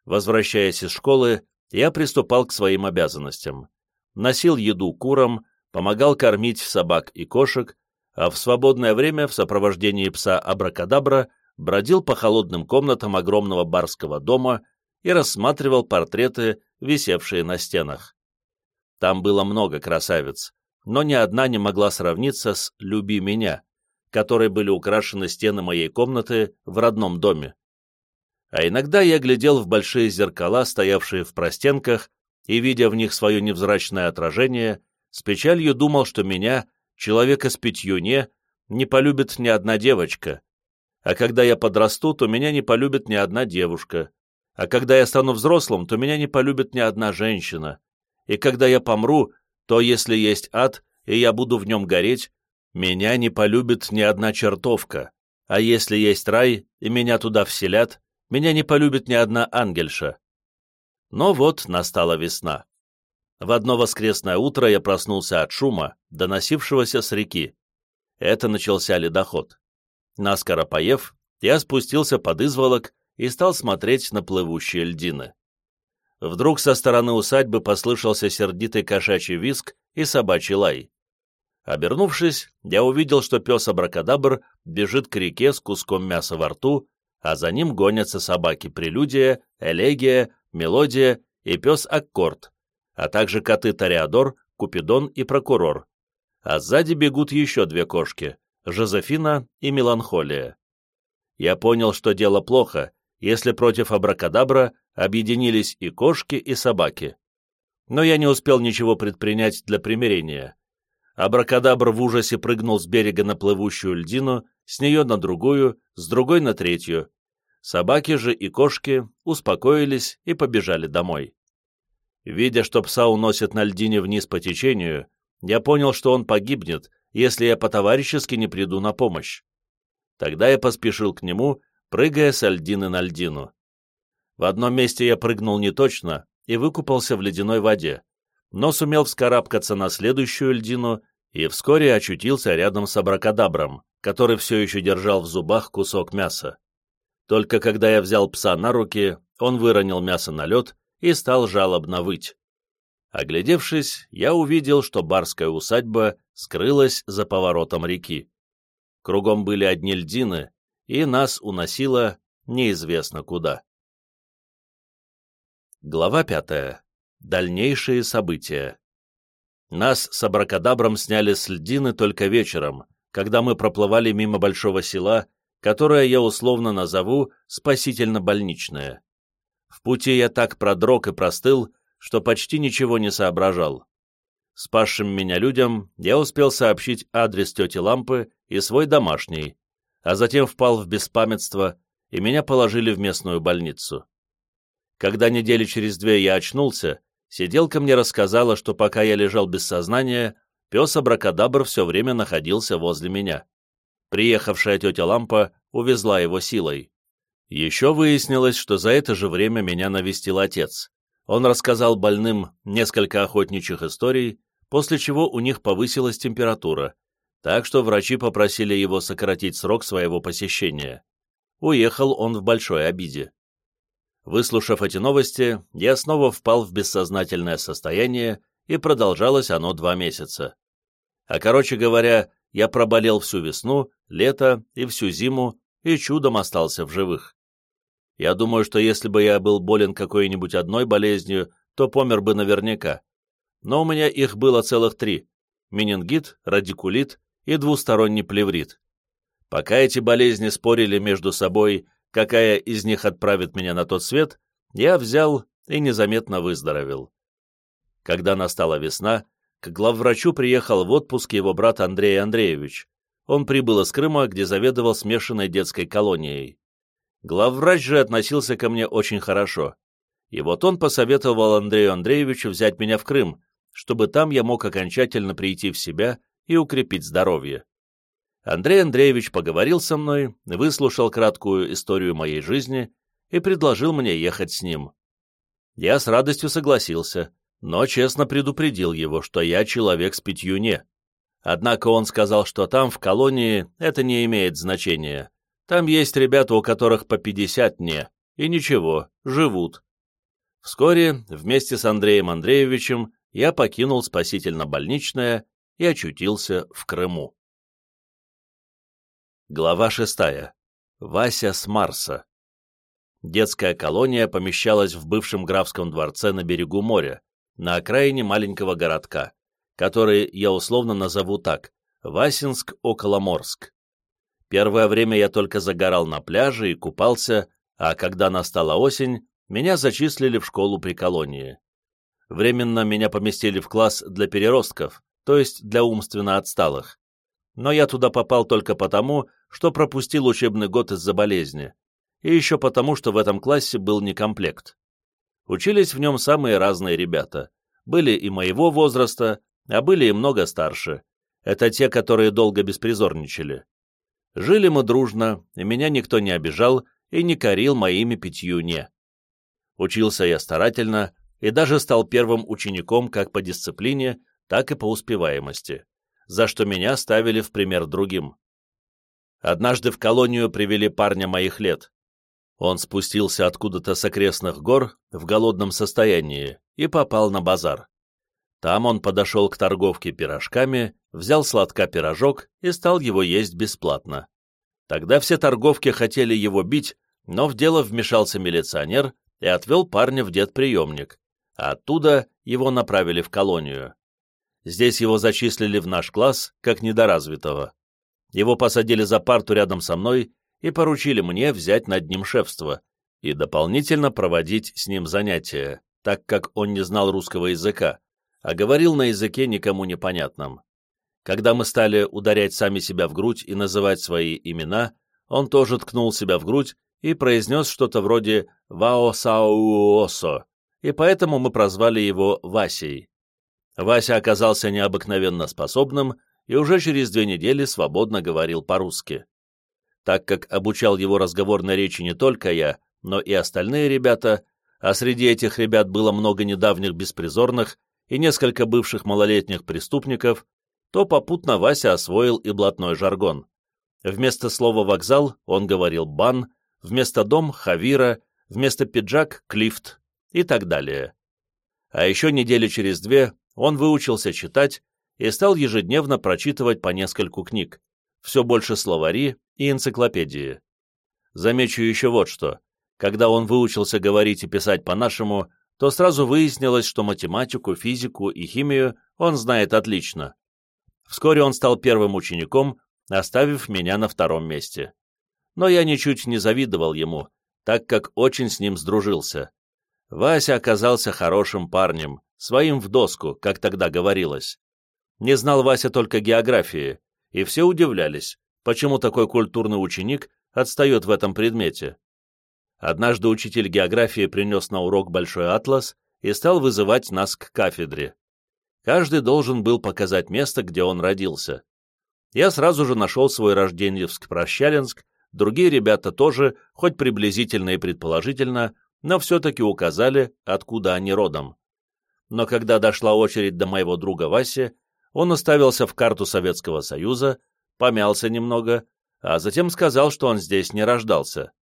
Speaker 1: Возвращаясь из школы, я приступал к своим обязанностям. Носил еду курам, помогал кормить собак и кошек, а в свободное время в сопровождении пса Абракадабра бродил по холодным комнатам огромного барского дома и рассматривал портреты, висевшие на стенах. Там было много красавиц, но ни одна не могла сравниться с «Люби меня», которой были украшены стены моей комнаты в родном доме. А иногда я глядел в большие зеркала, стоявшие в простенках, и, видя в них свое невзрачное отражение, с печалью думал, что меня, человека с пятьюне, не полюбит ни одна девочка, а когда я подрасту, то меня не полюбит ни одна девушка, а когда я стану взрослым, то меня не полюбит ни одна женщина, и когда я помру, то если есть ад, и я буду в нем гореть, меня не полюбит ни одна чертовка, а если есть рай, и меня туда вселят, меня не полюбит ни одна ангельша. Но вот настала весна. В одно воскресное утро я проснулся от шума, доносившегося с реки. Это начался ледоход. Наскоро поев, я спустился под изволок и стал смотреть на плывущие льдины. Вдруг со стороны усадьбы послышался сердитый кошачий виск и собачий лай. Обернувшись, я увидел, что пес Абракадабр бежит к реке с куском мяса во рту, а за ним гонятся собаки Прелюдия, Элегия, Мелодия и пес Аккорд, а также коты Тореадор, Купидон и Прокурор. А сзади бегут еще две кошки Жозефина и Меланхолия. Я понял, что дело плохо, если против абракадабра объединились и кошки, и собаки. Но я не успел ничего предпринять для примирения. Абракадабр в ужасе прыгнул с берега на плывущую льдину, с нее на другую, с другой на третью. Собаки же и кошки успокоились и побежали домой. Видя, что пса уносят на льдине вниз по течению, я понял, что он погибнет, если я по-товарищески не приду на помощь. Тогда я поспешил к нему, прыгая с льдины на льдину. В одном месте я прыгнул неточно и выкупался в ледяной воде, но сумел вскарабкаться на следующую льдину и вскоре очутился рядом с абракадабром, который все еще держал в зубах кусок мяса. Только когда я взял пса на руки, он выронил мясо на лед и стал жалобно выть. Оглядевшись, я увидел, что барская усадьба скрылась за поворотом реки. Кругом были одни льдины, и нас уносило неизвестно куда. Глава пятая. Дальнейшие события. Нас с абракадабром сняли с льдины только вечером, когда мы проплывали мимо большого села, которое я условно назову «спасительно-больничное». В пути я так продрог и простыл, что почти ничего не соображал. Спасшим меня людям я успел сообщить адрес тети Лампы и свой домашний, а затем впал в беспамятство, и меня положили в местную больницу. Когда недели через две я очнулся, сиделка мне рассказала, что пока я лежал без сознания, пес Абракадабр все время находился возле меня. Приехавшая тетя Лампа увезла его силой. Еще выяснилось, что за это же время меня навестил отец. Он рассказал больным несколько охотничьих историй, после чего у них повысилась температура, так что врачи попросили его сократить срок своего посещения. Уехал он в большой обиде. Выслушав эти новости, я снова впал в бессознательное состояние, и продолжалось оно два месяца. А короче говоря, я проболел всю весну, лето и всю зиму, и чудом остался в живых. Я думаю, что если бы я был болен какой-нибудь одной болезнью, то помер бы наверняка. Но у меня их было целых три – менингит, радикулит и двусторонний плеврит. Пока эти болезни спорили между собой, какая из них отправит меня на тот свет, я взял и незаметно выздоровел. Когда настала весна, к главврачу приехал в отпуск его брат Андрей Андреевич. Он прибыл из Крыма, где заведовал смешанной детской колонией. Главврач же относился ко мне очень хорошо. И вот он посоветовал Андрею Андреевичу взять меня в Крым, чтобы там я мог окончательно прийти в себя и укрепить здоровье. Андрей Андреевич поговорил со мной, выслушал краткую историю моей жизни и предложил мне ехать с ним. Я с радостью согласился, но честно предупредил его, что я человек с пятью «не». Однако он сказал, что там, в колонии, это не имеет значения. Там есть ребята, у которых по 50 не, и ничего, живут. Вскоре, вместе с Андреем Андреевичем, я покинул спасительно-больничное и очутился в Крыму. Глава шестая. Вася с Марса. Детская колония помещалась в бывшем графском дворце на берегу моря, на окраине маленького городка, который я условно назову так – Васинск-Околоморск. Первое время я только загорал на пляже и купался, а когда настала осень, меня зачислили в школу при колонии. Временно меня поместили в класс для переростков, то есть для умственно отсталых. Но я туда попал только потому, что пропустил учебный год из-за болезни, и еще потому, что в этом классе был некомплект. Учились в нем самые разные ребята. Были и моего возраста, а были и много старше. Это те, которые долго беспризорничали. Жили мы дружно, и меня никто не обижал и не корил моими пятью «не». Учился я старательно и даже стал первым учеником как по дисциплине, так и по успеваемости, за что меня ставили в пример другим. Однажды в колонию привели парня моих лет, он спустился откуда-то с окрестных гор в голодном состоянии и попал на базар. Там он подошел к торговке пирожками, взял сладка пирожок и стал его есть бесплатно. Тогда все торговки хотели его бить, но в дело вмешался милиционер и отвел парня в детприемник, а оттуда его направили в колонию. Здесь его зачислили в наш класс, как недоразвитого. Его посадили за парту рядом со мной и поручили мне взять над ним шефство и дополнительно проводить с ним занятия, так как он не знал русского языка, а говорил на языке никому непонятном. Когда мы стали ударять сами себя в грудь и называть свои имена, он тоже ткнул себя в грудь и произнес что-то вроде «Вао-сау-осо», и поэтому мы прозвали его Васей. Вася оказался необыкновенно способным и уже через две недели свободно говорил по-русски так как обучал его разговорной речи не только я, но и остальные ребята, а среди этих ребят было много недавних беспризорных и несколько бывших малолетних преступников, то попутно Вася освоил и блатной жаргон. Вместо слова «вокзал» он говорил «бан», вместо «дом» — «хавира», вместо «пиджак» — «клифт» и так далее. А еще недели через две он выучился читать и стал ежедневно прочитывать по нескольку книг, все больше словари и энциклопедии. Замечу еще вот что. Когда он выучился говорить и писать по-нашему, то сразу выяснилось, что математику, физику и химию он знает отлично. Вскоре он стал первым учеником, оставив меня на втором месте. Но я ничуть не завидовал ему, так как очень с ним сдружился. Вася оказался хорошим парнем, своим в доску, как тогда говорилось. Не знал Вася только географии, и все удивлялись, почему такой культурный ученик отстает в этом предмете. Однажды учитель географии принес на урок большой атлас и стал вызывать нас к кафедре. Каждый должен был показать место, где он родился. Я сразу же нашел свой Рожденьевск-Прощалинск, другие ребята тоже, хоть приблизительно и предположительно, но все-таки указали, откуда они родом. Но когда дошла очередь до моего друга Васи, он уставился в карту Советского Союза, помялся немного, а затем сказал, что он здесь не рождался.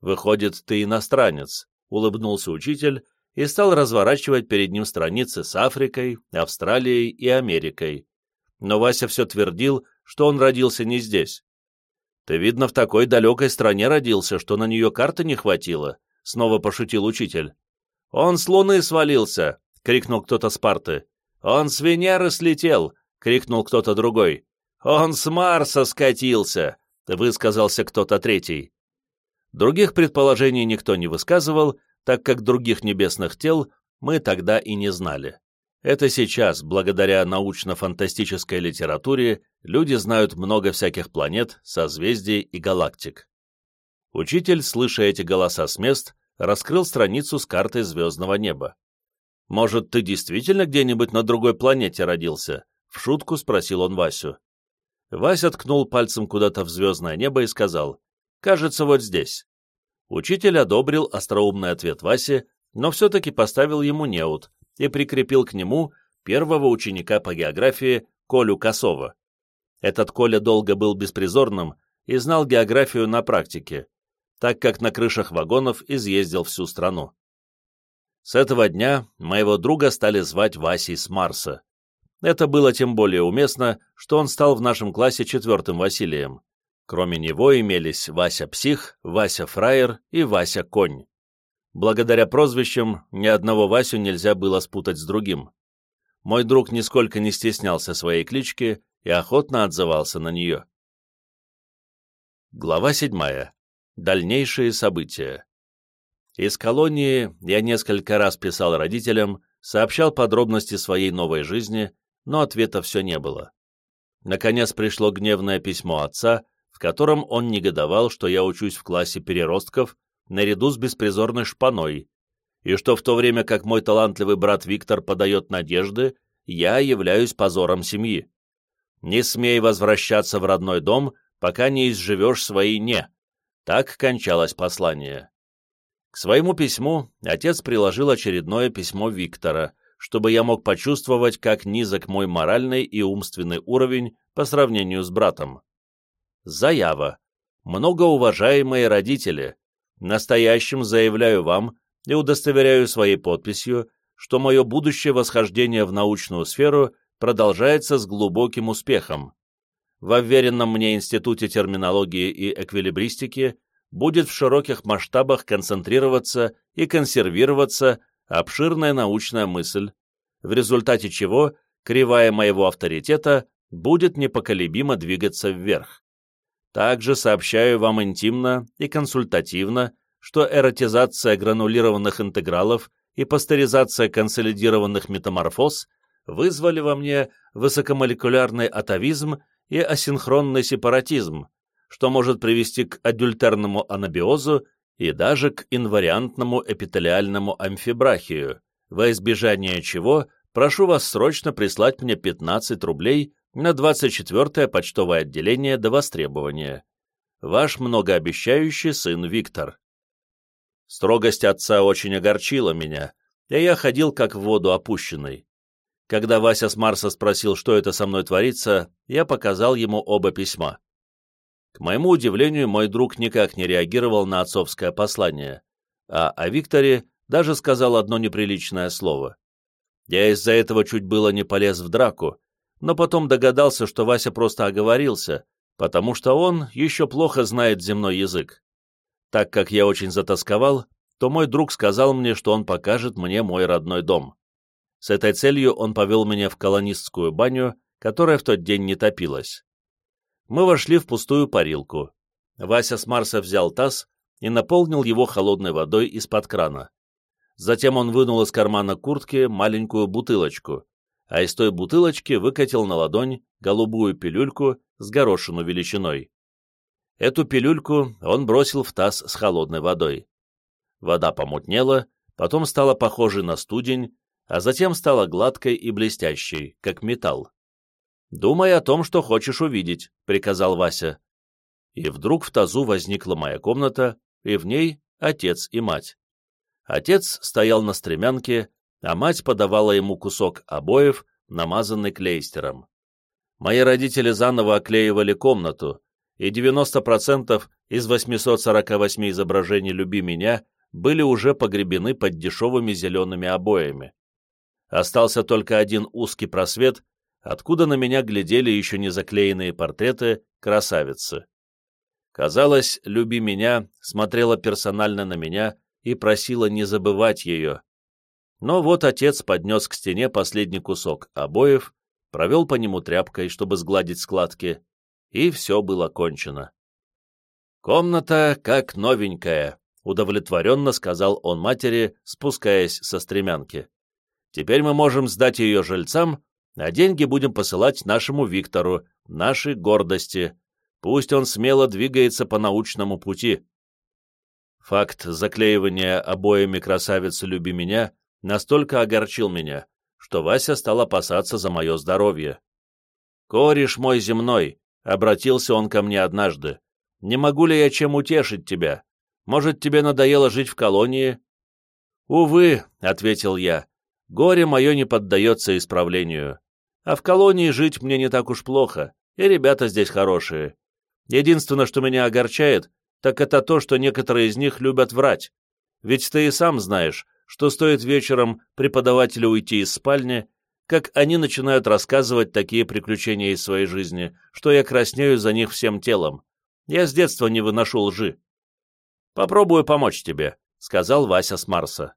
Speaker 1: «Выходит, ты иностранец», — улыбнулся учитель и стал разворачивать перед ним страницы с Африкой, Австралией и Америкой. Но Вася все твердил, что он родился не здесь. «Ты, видно, в такой далекой стране родился, что на нее карты не хватило», — снова пошутил учитель. «Он с луны свалился!» — крикнул кто-то с парты. «Он с Венеры слетел!» — крикнул кто-то другой. «Он с Марса скатился!» — высказался кто-то третий. Других предположений никто не высказывал, так как других небесных тел мы тогда и не знали. Это сейчас, благодаря научно-фантастической литературе, люди знают много всяких планет, созвездий и галактик. Учитель, слыша эти голоса с мест, раскрыл страницу с картой звездного неба. «Может, ты действительно где-нибудь на другой планете родился?» — в шутку спросил он Васю. Вася ткнул пальцем куда-то в звездное небо и сказал, «Кажется, вот здесь». Учитель одобрил остроумный ответ Васи, но все-таки поставил ему неуд и прикрепил к нему первого ученика по географии, Колю Косова. Этот Коля долго был беспризорным и знал географию на практике, так как на крышах вагонов изъездил всю страну. С этого дня моего друга стали звать Васей с Марса. Это было тем более уместно, что он стал в нашем классе четвертым Василием. Кроме него имелись Вася Псих, Вася Фраер и Вася Конь. Благодаря прозвищам ни одного Васю нельзя было спутать с другим. Мой друг нисколько не стеснялся своей клички и охотно отзывался на нее. Глава седьмая. Дальнейшие события. Из колонии я несколько раз писал родителям, сообщал подробности своей новой жизни, но ответа все не было. Наконец пришло гневное письмо отца, котором он негодовал, что я учусь в классе переростков наряду с беспризорной шпаной, и что в то время как мой талантливый брат Виктор подает надежды, я являюсь позором семьи. Не смей возвращаться в родной дом, пока не изживешь свои «не». Так кончалось послание. К своему письму отец приложил очередное письмо Виктора, чтобы я мог почувствовать, как низок мой моральный и умственный уровень по сравнению с братом. Заява. Многоуважаемые родители, настоящим заявляю вам и удостоверяю своей подписью, что мое будущее восхождение в научную сферу продолжается с глубоким успехом. В уверенном мне Институте терминологии и эквилибристики будет в широких масштабах концентрироваться и консервироваться обширная научная мысль, в результате чего кривая моего авторитета будет непоколебимо двигаться вверх. Также сообщаю вам интимно и консультативно, что эротизация гранулированных интегралов и пастеризация консолидированных метаморфоз вызвали во мне высокомолекулярный атовизм и асинхронный сепаратизм, что может привести к адюльтерному анабиозу и даже к инвариантному эпителиальному амфибрахию, во избежание чего прошу вас срочно прислать мне 15 рублей на 24-е почтовое отделение до востребования. Ваш многообещающий сын Виктор. Строгость отца очень огорчила меня, и я ходил как в воду опущенный. Когда Вася с Марса спросил, что это со мной творится, я показал ему оба письма. К моему удивлению, мой друг никак не реагировал на отцовское послание, а о Викторе даже сказал одно неприличное слово. Я из-за этого чуть было не полез в драку, но потом догадался, что Вася просто оговорился, потому что он еще плохо знает земной язык. Так как я очень затасковал, то мой друг сказал мне, что он покажет мне мой родной дом. С этой целью он повел меня в колонистскую баню, которая в тот день не топилась. Мы вошли в пустую парилку. Вася с Марса взял таз и наполнил его холодной водой из-под крана. Затем он вынул из кармана куртки маленькую бутылочку, а из той бутылочки выкатил на ладонь голубую пилюльку с горошину величиной. Эту пилюльку он бросил в таз с холодной водой. Вода помутнела, потом стала похожей на студень, а затем стала гладкой и блестящей, как металл. «Думай о том, что хочешь увидеть», — приказал Вася. И вдруг в тазу возникла моя комната, и в ней отец и мать. Отец стоял на стремянке, а мать подавала ему кусок обоев, намазанный клейстером. Мои родители заново оклеивали комнату, и 90% из 848 изображений «Люби меня» были уже погребены под дешевыми зелеными обоями. Остался только один узкий просвет, откуда на меня глядели еще не заклеенные портреты красавицы. Казалось, «Люби меня» смотрела персонально на меня и просила не забывать ее. Но вот отец поднес к стене последний кусок обоев, провел по нему тряпкой, чтобы сгладить складки, и все было кончено. «Комната как новенькая», — удовлетворенно сказал он матери, спускаясь со стремянки. «Теперь мы можем сдать ее жильцам а деньги будем посылать нашему Виктору, нашей гордости. Пусть он смело двигается по научному пути. Факт заклеивания обоями красавицы «Люби меня» настолько огорчил меня, что Вася стал опасаться за мое здоровье. «Кореш мой земной», — обратился он ко мне однажды, — «не могу ли я чем утешить тебя? Может, тебе надоело жить в колонии?» «Увы», — ответил я, Горе мое не поддается исправлению. А в колонии жить мне не так уж плохо, и ребята здесь хорошие. Единственное, что меня огорчает, так это то, что некоторые из них любят врать. Ведь ты и сам знаешь, что стоит вечером преподавателю уйти из спальни, как они начинают рассказывать такие приключения из своей жизни, что я краснею за них всем телом. Я с детства не выношу лжи. «Попробую помочь тебе», — сказал Вася с Марса.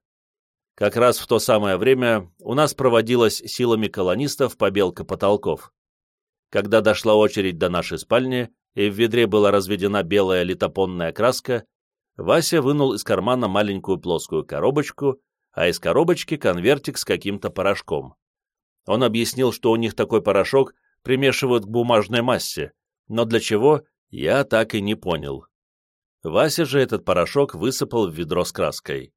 Speaker 1: Как раз в то самое время у нас проводилась силами колонистов побелка потолков. Когда дошла очередь до нашей спальни, и в ведре была разведена белая литопонная краска, Вася вынул из кармана маленькую плоскую коробочку, а из коробочки конвертик с каким-то порошком. Он объяснил, что у них такой порошок примешивают к бумажной массе, но для чего, я так и не понял. Вася же этот порошок высыпал в ведро с краской.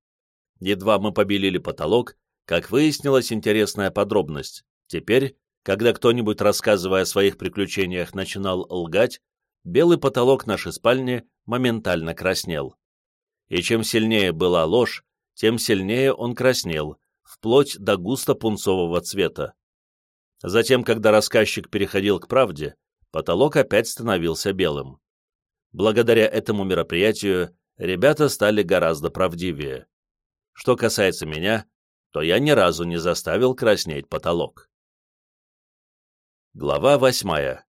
Speaker 1: Едва мы побелили потолок, как выяснилась интересная подробность. Теперь, когда кто-нибудь, рассказывая о своих приключениях, начинал лгать, белый потолок нашей спальни моментально краснел. И чем сильнее была ложь, тем сильнее он краснел, вплоть до густо-пунцового цвета. Затем, когда рассказчик переходил к правде, потолок опять становился белым. Благодаря этому мероприятию ребята стали гораздо правдивее. Что касается меня, то я ни разу не заставил краснеть потолок. Глава восьмая.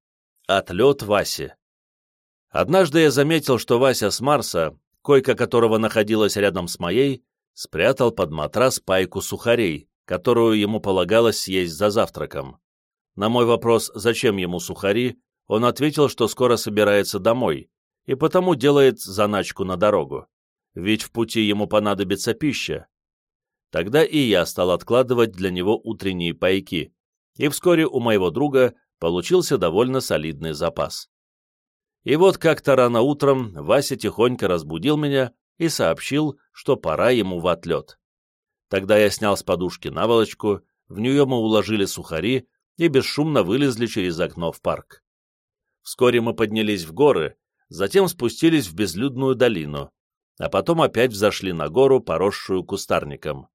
Speaker 1: Отлет Васи. Однажды я заметил, что Вася с Марса, койка которого находилась рядом с моей, спрятал под матрас пайку сухарей, которую ему полагалось съесть за завтраком. На мой вопрос, зачем ему сухари, он ответил, что скоро собирается домой, и потому делает заначку на дорогу ведь в пути ему понадобится пища. Тогда и я стал откладывать для него утренние пайки, и вскоре у моего друга получился довольно солидный запас. И вот как-то рано утром Вася тихонько разбудил меня и сообщил, что пора ему в отлет. Тогда я снял с подушки наволочку, в нее мы уложили сухари и бесшумно вылезли через окно в парк. Вскоре мы поднялись в горы, затем спустились в безлюдную долину, а потом опять взошли на гору, поросшую кустарником.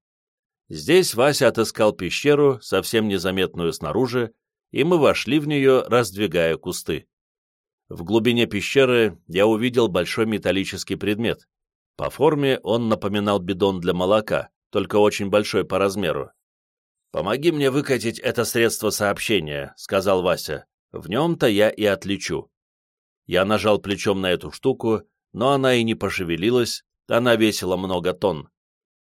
Speaker 1: Здесь Вася отыскал пещеру, совсем незаметную снаружи, и мы вошли в нее, раздвигая кусты. В глубине пещеры я увидел большой металлический предмет. По форме он напоминал бидон для молока, только очень большой по размеру. «Помоги мне выкатить это средство сообщения», — сказал Вася. «В нем-то я и отличу». Я нажал плечом на эту штуку, но она и не пошевелилась, она весила много тонн.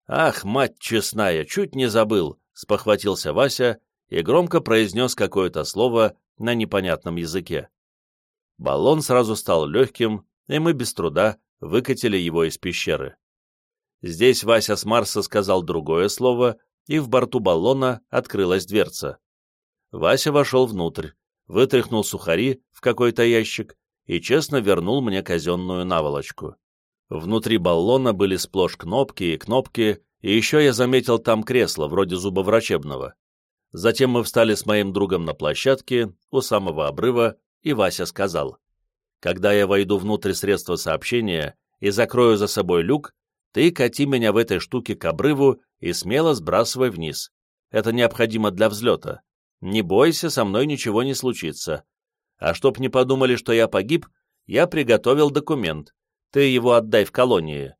Speaker 1: «Ах, мать честная, чуть не забыл!» — спохватился Вася и громко произнес какое-то слово на непонятном языке. Баллон сразу стал легким, и мы без труда выкатили его из пещеры. Здесь Вася с Марса сказал другое слово, и в борту баллона открылась дверца. Вася вошел внутрь, вытряхнул сухари в какой-то ящик и честно вернул мне казенную наволочку. Внутри баллона были сплошь кнопки и кнопки, и еще я заметил там кресло, вроде зубоврачебного. Затем мы встали с моим другом на площадке, у самого обрыва, и Вася сказал, «Когда я войду внутрь средства сообщения и закрою за собой люк, ты кати меня в этой штуке к обрыву и смело сбрасывай вниз. Это необходимо для взлета. Не бойся, со мной ничего не случится. А чтоб не подумали, что я погиб, я приготовил документ. Ты его отдай в колонии.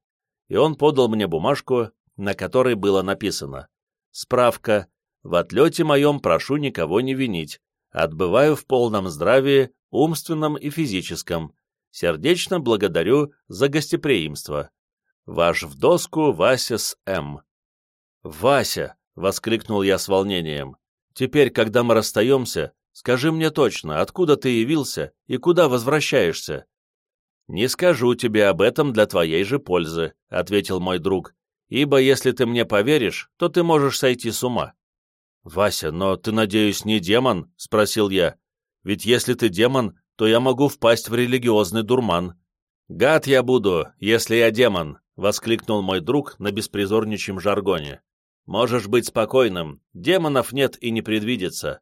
Speaker 1: И он подал мне бумажку, на которой было написано. Справка. В отлете моем прошу никого не винить. Отбываю в полном здравии, умственном и физическом. Сердечно благодарю за гостеприимство. Ваш в доску Вася с М. «Вася!» — воскликнул я с волнением. «Теперь, когда мы расстаемся, Скажи мне точно, откуда ты явился и куда возвращаешься?» «Не скажу тебе об этом для твоей же пользы», — ответил мой друг, «ибо если ты мне поверишь, то ты можешь сойти с ума». «Вася, но ты, надеюсь, не демон?» — спросил я. «Ведь если ты демон, то я могу впасть в религиозный дурман». «Гад я буду, если я демон», — воскликнул мой друг на беспризорничьем жаргоне. «Можешь быть спокойным, демонов нет и не предвидится.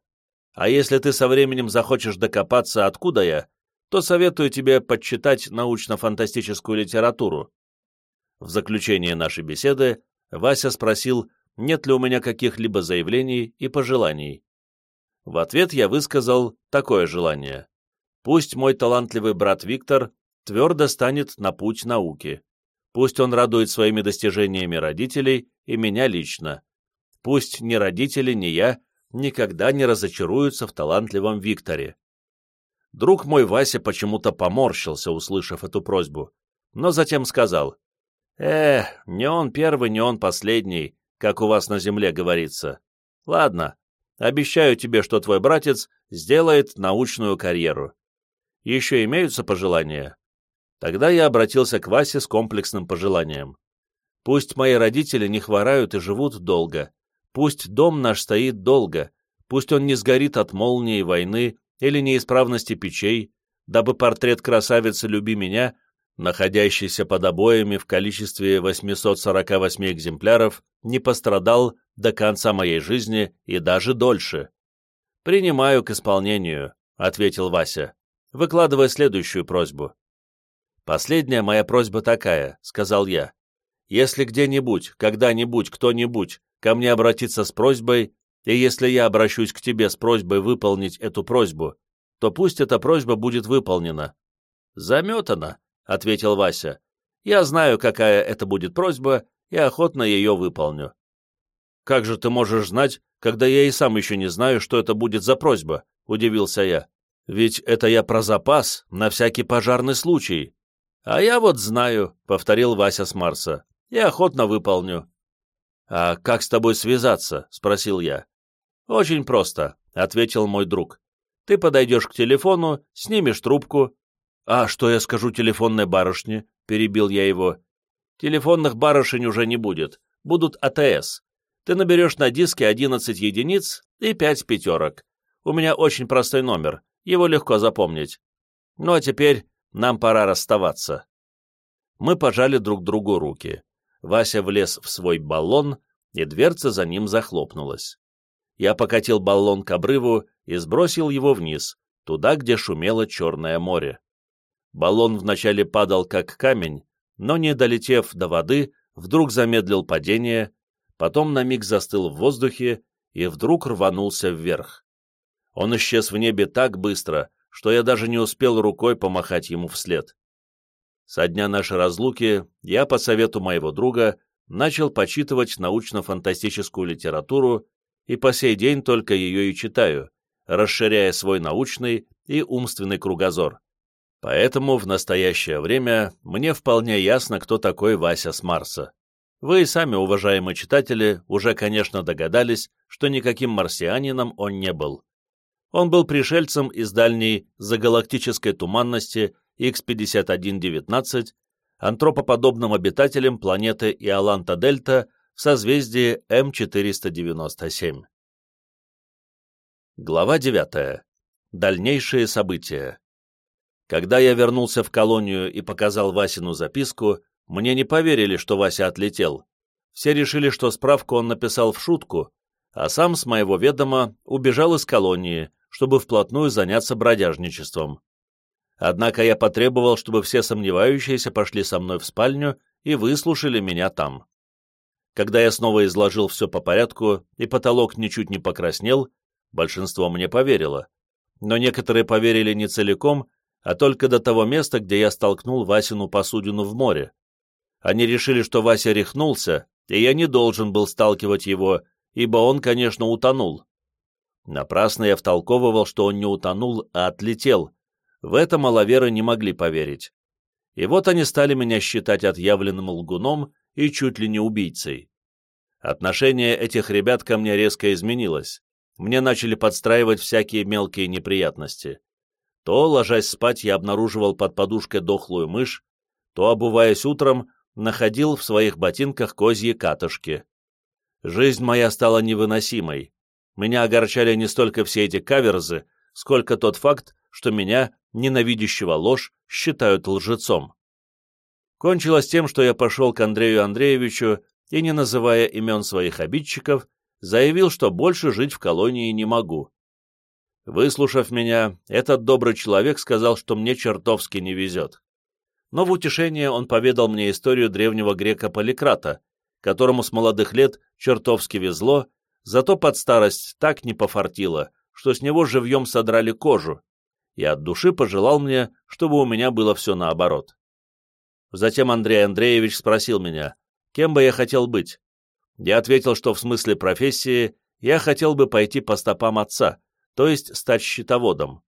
Speaker 1: А если ты со временем захочешь докопаться, откуда я, то советую тебе подчитать научно-фантастическую литературу. В заключение нашей беседы Вася спросил, нет ли у меня каких-либо заявлений и пожеланий. В ответ я высказал такое желание. Пусть мой талантливый брат Виктор твердо станет на путь науки. Пусть он радует своими достижениями родителей и меня лично. Пусть ни родители, ни я никогда не разочаруются в талантливом Викторе. Друг мой Вася почему-то поморщился, услышав эту просьбу, но затем сказал, «Эх, не он первый, не он последний, как у вас на земле говорится. Ладно, обещаю тебе, что твой братец сделает научную карьеру. Еще имеются пожелания?» Тогда я обратился к Васе с комплексным пожеланием. «Пусть мои родители не хворают и живут долго. Пусть дом наш стоит долго. Пусть он не сгорит от молнии, войны или неисправности печей, дабы портрет красавицы «Люби меня», находящийся под обоями в количестве 848 экземпляров, не пострадал до конца моей жизни и даже дольше. «Принимаю к исполнению», — ответил Вася, выкладывая следующую просьбу. «Последняя моя просьба такая», — сказал я. «Если где-нибудь, когда-нибудь, кто-нибудь ко мне обратится с просьбой, и если я обращусь к тебе с просьбой выполнить эту просьбу, то пусть эта просьба будет выполнена». «Заметана», — ответил Вася. «Я знаю, какая это будет просьба, и охотно ее выполню». «Как же ты можешь знать, когда я и сам еще не знаю, что это будет за просьба?» — удивился я. «Ведь это я про запас, на всякий пожарный случай». «А я вот знаю», — повторил Вася с Марса, — «и охотно выполню». «А как с тобой связаться?» — спросил я. «Очень просто», — ответил мой друг. «Ты подойдешь к телефону, снимешь трубку». «А что я скажу телефонной барышне?» — перебил я его. «Телефонных барышень уже не будет. Будут АТС. Ты наберешь на диске 11 единиц и 5 пятерок. У меня очень простой номер, его легко запомнить. Ну а теперь нам пора расставаться». Мы пожали друг другу руки. Вася влез в свой баллон, и дверца за ним захлопнулась я покатил баллон к обрыву и сбросил его вниз, туда, где шумело Черное море. Баллон вначале падал как камень, но, не долетев до воды, вдруг замедлил падение, потом на миг застыл в воздухе и вдруг рванулся вверх. Он исчез в небе так быстро, что я даже не успел рукой помахать ему вслед. Со дня нашей разлуки я, по совету моего друга, начал почитывать научно-фантастическую литературу и по сей день только ее и читаю, расширяя свой научный и умственный кругозор. Поэтому в настоящее время мне вполне ясно, кто такой Вася с Марса. Вы и сами, уважаемые читатели, уже, конечно, догадались, что никаким марсианином он не был. Он был пришельцем из дальней загалактической туманности X5119, антропоподобным обитателем планеты Иоланта-Дельта в созвездии М497. Глава 9. Дальнейшие события. Когда я вернулся в колонию и показал Васину записку, мне не поверили, что Вася отлетел. Все решили, что справку он написал в шутку, а сам с моего ведома убежал из колонии, чтобы вплотную заняться бродяжничеством. Однако я потребовал, чтобы все сомневающиеся пошли со мной в спальню и выслушали меня там. Когда я снова изложил все по порядку, и потолок ничуть не покраснел, большинство мне поверило. Но некоторые поверили не целиком, а только до того места, где я столкнул Васину посудину в море. Они решили, что Вася рехнулся, и я не должен был сталкивать его, ибо он, конечно, утонул. Напрасно я втолковывал, что он не утонул, а отлетел. В это маловеры не могли поверить. И вот они стали меня считать отъявленным лгуном и чуть ли не убийцей. Отношение этих ребят ко мне резко изменилось. Мне начали подстраивать всякие мелкие неприятности. То, ложась спать, я обнаруживал под подушкой дохлую мышь, то, обуваясь утром, находил в своих ботинках козьи катышки. Жизнь моя стала невыносимой. Меня огорчали не столько все эти каверзы, сколько тот факт, что меня, ненавидящего ложь, считают лжецом. Кончилось тем, что я пошел к Андрею Андреевичу и, не называя имен своих обидчиков, заявил, что больше жить в колонии не могу. Выслушав меня, этот добрый человек сказал, что мне чертовски не везет. Но в утешение он поведал мне историю древнего грека Поликрата, которому с молодых лет чертовски везло, зато под старость так не пофартило, что с него живьем содрали кожу, и от души пожелал мне, чтобы у меня было все наоборот. Затем Андрей Андреевич спросил меня, кем бы я хотел быть. Я ответил, что в смысле профессии я хотел бы пойти по стопам отца, то есть стать счетоводом.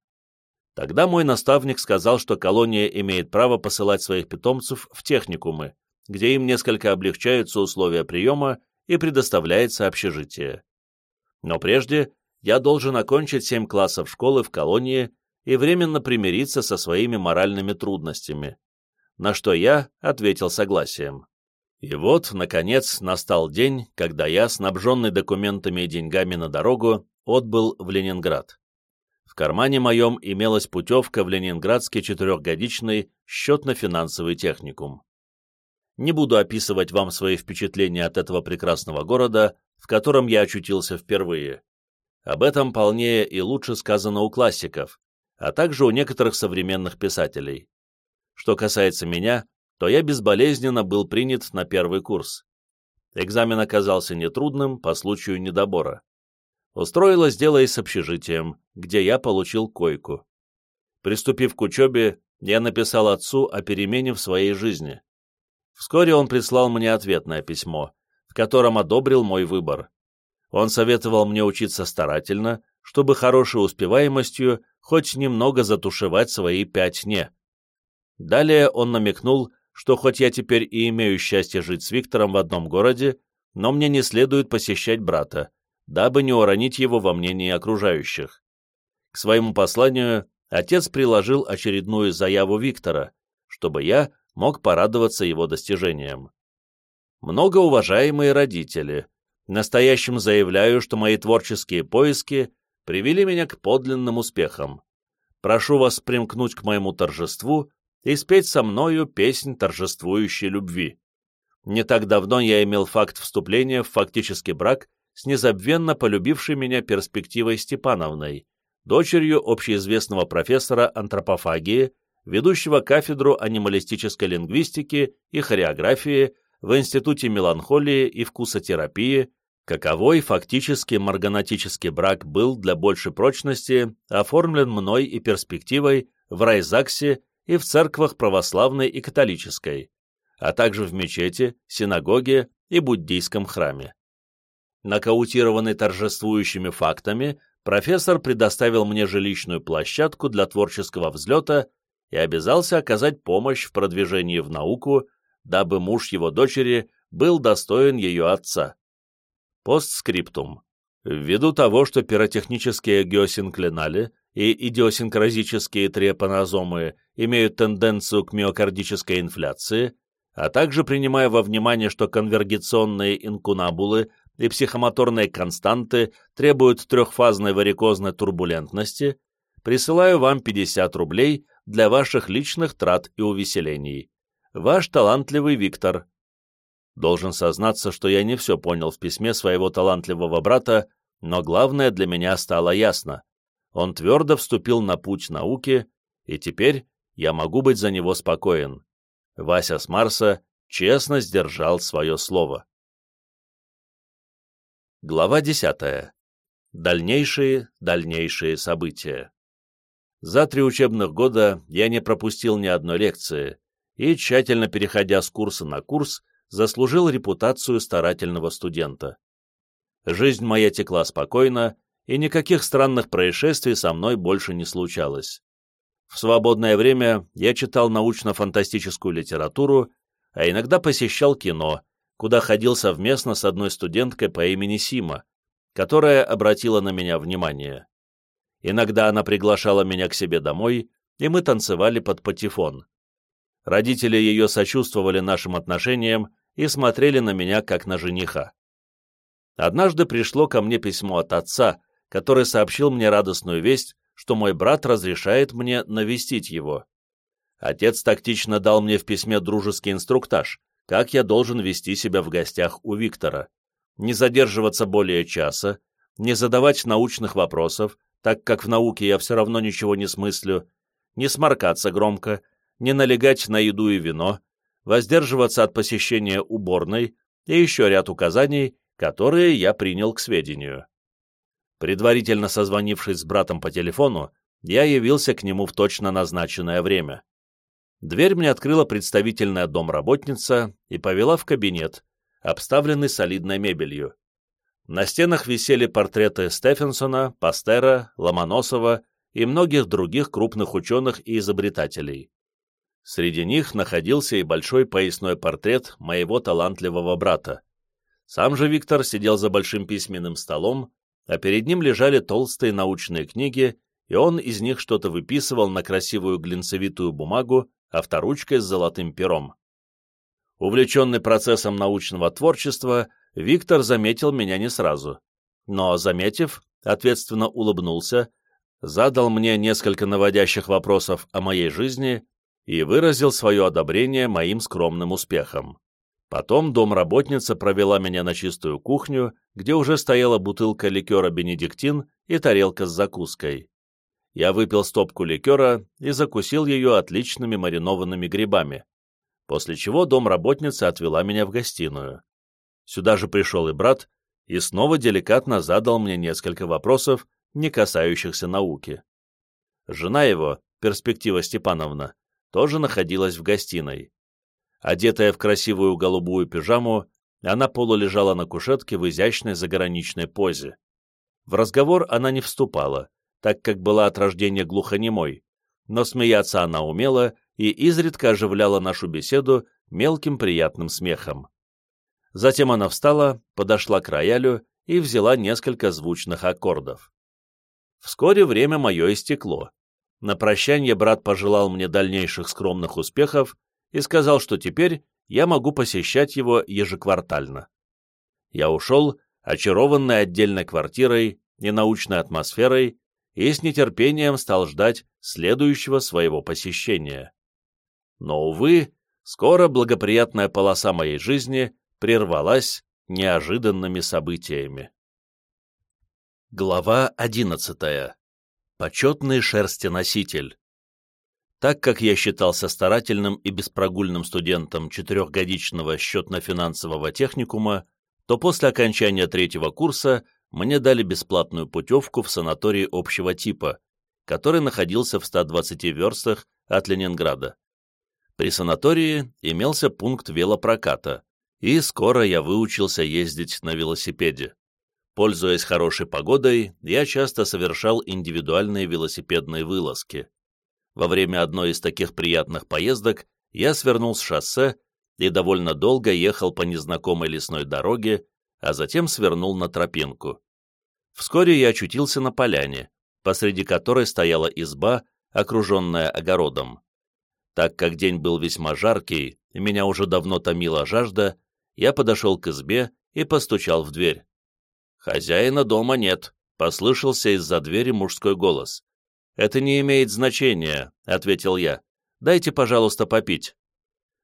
Speaker 1: Тогда мой наставник сказал, что колония имеет право посылать своих питомцев в техникумы, где им несколько облегчаются условия приема и предоставляется общежитие. Но прежде я должен окончить семь классов школы в колонии и временно примириться со своими моральными трудностями, на что я ответил согласием. И вот, наконец, настал день, когда я, снабженный документами и деньгами на дорогу, отбыл в Ленинград кармане моем имелась путевка в Ленинградский четырехгодичный счетно-финансовый техникум. Не буду описывать вам свои впечатления от этого прекрасного города, в котором я очутился впервые. Об этом полнее и лучше сказано у классиков, а также у некоторых современных писателей. Что касается меня, то я безболезненно был принят на первый курс. Экзамен оказался нетрудным по случаю недобора. Устроилось дело и с общежитием, где я получил койку. Приступив к учебе, я написал отцу о перемене в своей жизни. Вскоре он прислал мне ответное письмо, в котором одобрил мой выбор. Он советовал мне учиться старательно, чтобы хорошей успеваемостью хоть немного затушевать свои пять «не». Далее он намекнул, что хоть я теперь и имею счастье жить с Виктором в одном городе, но мне не следует посещать брата, дабы не уронить его во мнении окружающих. К своему посланию отец приложил очередную заяву Виктора, чтобы я мог порадоваться его достижениям. Многоуважаемые родители, настоящим заявляю, что мои творческие поиски привели меня к подлинным успехам. Прошу вас примкнуть к моему торжеству и спеть со мною песнь торжествующей любви. Не так давно я имел факт вступления в фактический брак с незабвенно полюбившей меня перспективой Степановной, дочерью общеизвестного профессора антропофагии, ведущего кафедру анималистической лингвистики и хореографии в Институте меланхолии и вкусотерапии, каковой фактически марганатический брак был для большей прочности оформлен мной и перспективой в Райзаксе и в церквах православной и католической, а также в мечети, синагоге и буддийском храме. Нокаутированный торжествующими фактами, профессор предоставил мне жилищную площадку для творческого взлета и обязался оказать помощь в продвижении в науку, дабы муж его дочери был достоин ее отца. Постскриптум. Ввиду того, что пиротехнические геосинклинали и идиосинкразические трепанозомы имеют тенденцию к миокардической инфляции, а также принимая во внимание, что конвергиционные инкунабулы и психомоторные константы требуют трехфазной варикозной турбулентности, присылаю вам 50 рублей для ваших личных трат и увеселений. Ваш талантливый Виктор. Должен сознаться, что я не все понял в письме своего талантливого брата, но главное для меня стало ясно. Он твердо вступил на путь науки, и теперь я могу быть за него спокоен. Вася с Марса честно сдержал свое слово. Глава 10. Дальнейшие, дальнейшие события. За три учебных года я не пропустил ни одной лекции и, тщательно переходя с курса на курс, заслужил репутацию старательного студента. Жизнь моя текла спокойно, и никаких странных происшествий со мной больше не случалось. В свободное время я читал научно-фантастическую литературу, а иногда посещал кино, куда ходил совместно с одной студенткой по имени Сима, которая обратила на меня внимание. Иногда она приглашала меня к себе домой, и мы танцевали под патефон. Родители ее сочувствовали нашим отношениям и смотрели на меня как на жениха. Однажды пришло ко мне письмо от отца, который сообщил мне радостную весть, что мой брат разрешает мне навестить его. Отец тактично дал мне в письме дружеский инструктаж, как я должен вести себя в гостях у Виктора, не задерживаться более часа, не задавать научных вопросов, так как в науке я все равно ничего не смыслю, не сморкаться громко, не налегать на еду и вино, воздерживаться от посещения уборной и еще ряд указаний, которые я принял к сведению. Предварительно созвонившись с братом по телефону, я явился к нему в точно назначенное время. Дверь мне открыла представительная домработница и повела в кабинет, обставленный солидной мебелью. На стенах висели портреты Стефенсона, Пастера, Ломоносова и многих других крупных ученых и изобретателей. Среди них находился и большой поясной портрет моего талантливого брата. Сам же Виктор сидел за большим письменным столом, а перед ним лежали толстые научные книги, и он из них что-то выписывал на красивую глинцевитую бумагу авторучкой с золотым пером. Увлеченный процессом научного творчества, Виктор заметил меня не сразу. Но, заметив, ответственно улыбнулся, задал мне несколько наводящих вопросов о моей жизни и выразил свое одобрение моим скромным успехам. Потом домработница провела меня на чистую кухню, где уже стояла бутылка ликера «Бенедиктин» и тарелка с закуской. Я выпил стопку ликера и закусил ее отличными маринованными грибами, после чего домработница отвела меня в гостиную. Сюда же пришел и брат, и снова деликатно задал мне несколько вопросов, не касающихся науки. Жена его, перспектива Степановна, тоже находилась в гостиной. Одетая в красивую голубую пижаму, она полулежала на кушетке в изящной заграничной позе. В разговор она не вступала, так как была от рождения глухонемой, но смеяться она умела и изредка оживляла нашу беседу мелким приятным смехом. Затем она встала, подошла к роялю и взяла несколько звучных аккордов. Вскоре время мое истекло. На прощание брат пожелал мне дальнейших скромных успехов и сказал, что теперь я могу посещать его ежеквартально. Я ушел, очарованный отдельной квартирой и научной атмосферой, и с нетерпением стал ждать следующего своего посещения. Но, увы, скоро благоприятная полоса моей жизни прервалась неожиданными событиями. Глава одиннадцатая. Почетный шерстеноситель. Так как я считался старательным и беспрогульным студентом четырехгодичного счетно-финансового техникума, то после окончания третьего курса мне дали бесплатную путевку в санаторий общего типа, который находился в 120 верстах от Ленинграда. При санатории имелся пункт велопроката, и скоро я выучился ездить на велосипеде. Пользуясь хорошей погодой, я часто совершал индивидуальные велосипедные вылазки. Во время одной из таких приятных поездок я свернул с шоссе и довольно долго ехал по незнакомой лесной дороге, а затем свернул на тропинку. Вскоре я очутился на поляне, посреди которой стояла изба, окруженная огородом. Так как день был весьма жаркий, и меня уже давно томила жажда, я подошел к избе и постучал в дверь. «Хозяина дома нет», — послышался из-за двери мужской голос. «Это не имеет значения», — ответил я. «Дайте, пожалуйста, попить».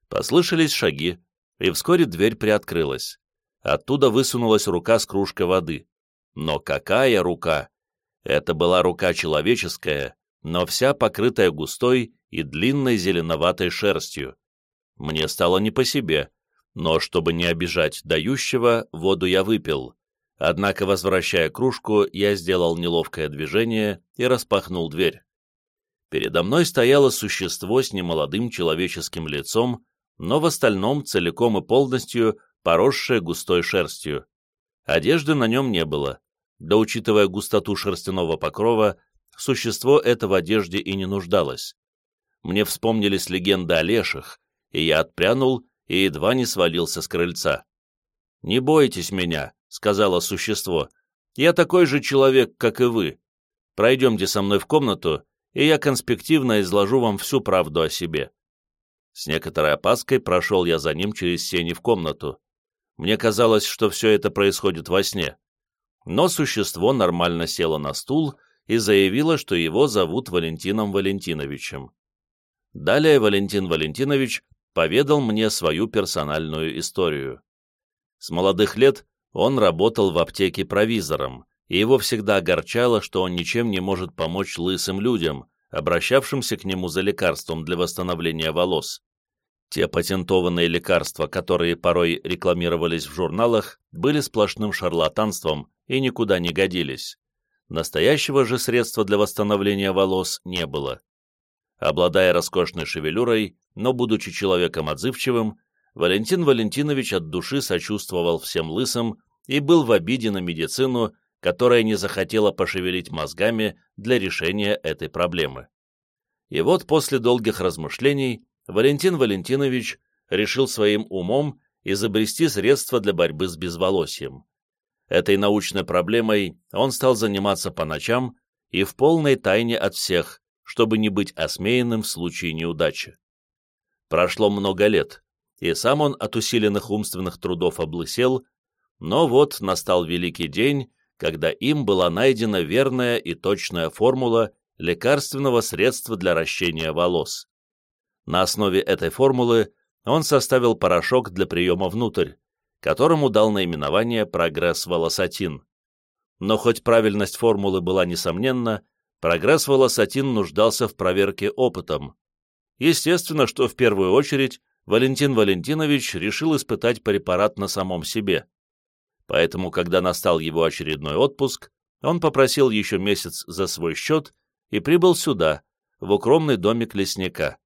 Speaker 1: Послышались шаги, и вскоре дверь приоткрылась. Оттуда высунулась рука с кружкой воды. Но какая рука! Это была рука человеческая, но вся покрытая густой и длинной зеленоватой шерстью. Мне стало не по себе, но, чтобы не обижать дающего, воду я выпил. Однако, возвращая кружку, я сделал неловкое движение и распахнул дверь. Передо мной стояло существо с немолодым человеческим лицом, но в остальном целиком и полностью поросшее густой шерстью. Одежды на нем не было, да учитывая густоту шерстяного покрова, существо это в одежде и не нуждалось. Мне вспомнились легенды о леших, и я отпрянул и едва не свалился с крыльца. «Не бойтесь меня», — сказала существо. «Я такой же человек, как и вы. Пройдемте со мной в комнату, и я конспективно изложу вам всю правду о себе». С некоторой опаской прошел я за ним через сени в комнату. Мне казалось, что все это происходит во сне. Но существо нормально село на стул и заявило, что его зовут Валентином Валентиновичем. Далее Валентин Валентинович поведал мне свою персональную историю. С молодых лет он работал в аптеке провизором, и его всегда огорчало, что он ничем не может помочь лысым людям, обращавшимся к нему за лекарством для восстановления волос. Те патентованные лекарства, которые порой рекламировались в журналах, были сплошным шарлатанством и никуда не годились. Настоящего же средства для восстановления волос не было. Обладая роскошной шевелюрой, но будучи человеком отзывчивым, Валентин Валентинович от души сочувствовал всем лысым и был в обиде на медицину, которая не захотела пошевелить мозгами для решения этой проблемы. И вот после долгих размышлений Валентин Валентинович решил своим умом изобрести средства для борьбы с безволосием. Этой научной проблемой он стал заниматься по ночам и в полной тайне от всех, чтобы не быть осмеянным в случае неудачи. Прошло много лет, и сам он от усиленных умственных трудов облысел, но вот настал великий день, когда им была найдена верная и точная формула лекарственного средства для ращения волос. На основе этой формулы он составил порошок для приема внутрь, которому дал наименование «Прогресс волосатин». Но хоть правильность формулы была несомненна, прогресс волосатин нуждался в проверке опытом. Естественно, что в первую очередь Валентин Валентинович решил испытать препарат на самом себе. Поэтому, когда настал его очередной отпуск, он попросил еще месяц за свой счет и прибыл сюда, в укромный домик лесника.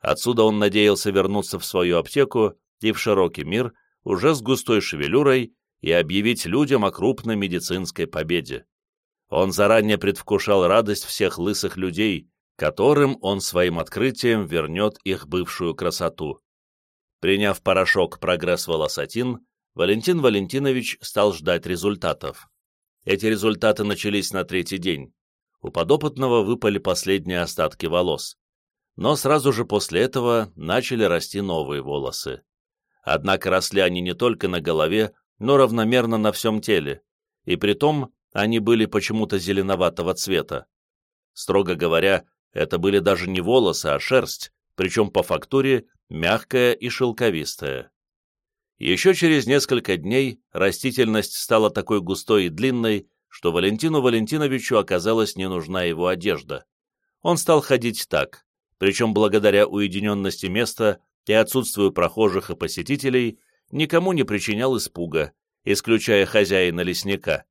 Speaker 1: Отсюда он надеялся вернуться в свою аптеку и в широкий мир уже с густой шевелюрой и объявить людям о крупной медицинской победе. Он заранее предвкушал радость всех лысых людей, которым он своим открытием вернет их бывшую красоту. Приняв порошок «Прогресс Волосатин», Валентин Валентинович стал ждать результатов. Эти результаты начались на третий день. У подопытного выпали последние остатки волос. Но сразу же после этого начали расти новые волосы. Однако росли они не только на голове, но равномерно на всем теле, и притом они были почему-то зеленоватого цвета. Строго говоря, это были даже не волосы, а шерсть, причем по фактуре мягкая и шелковистая. Еще через несколько дней растительность стала такой густой и длинной, что Валентину Валентиновичу оказалась не нужна его одежда. Он стал ходить так, причем благодаря уединенности места и отсутствию прохожих и посетителей никому не причинял испуга, исключая хозяина лесника.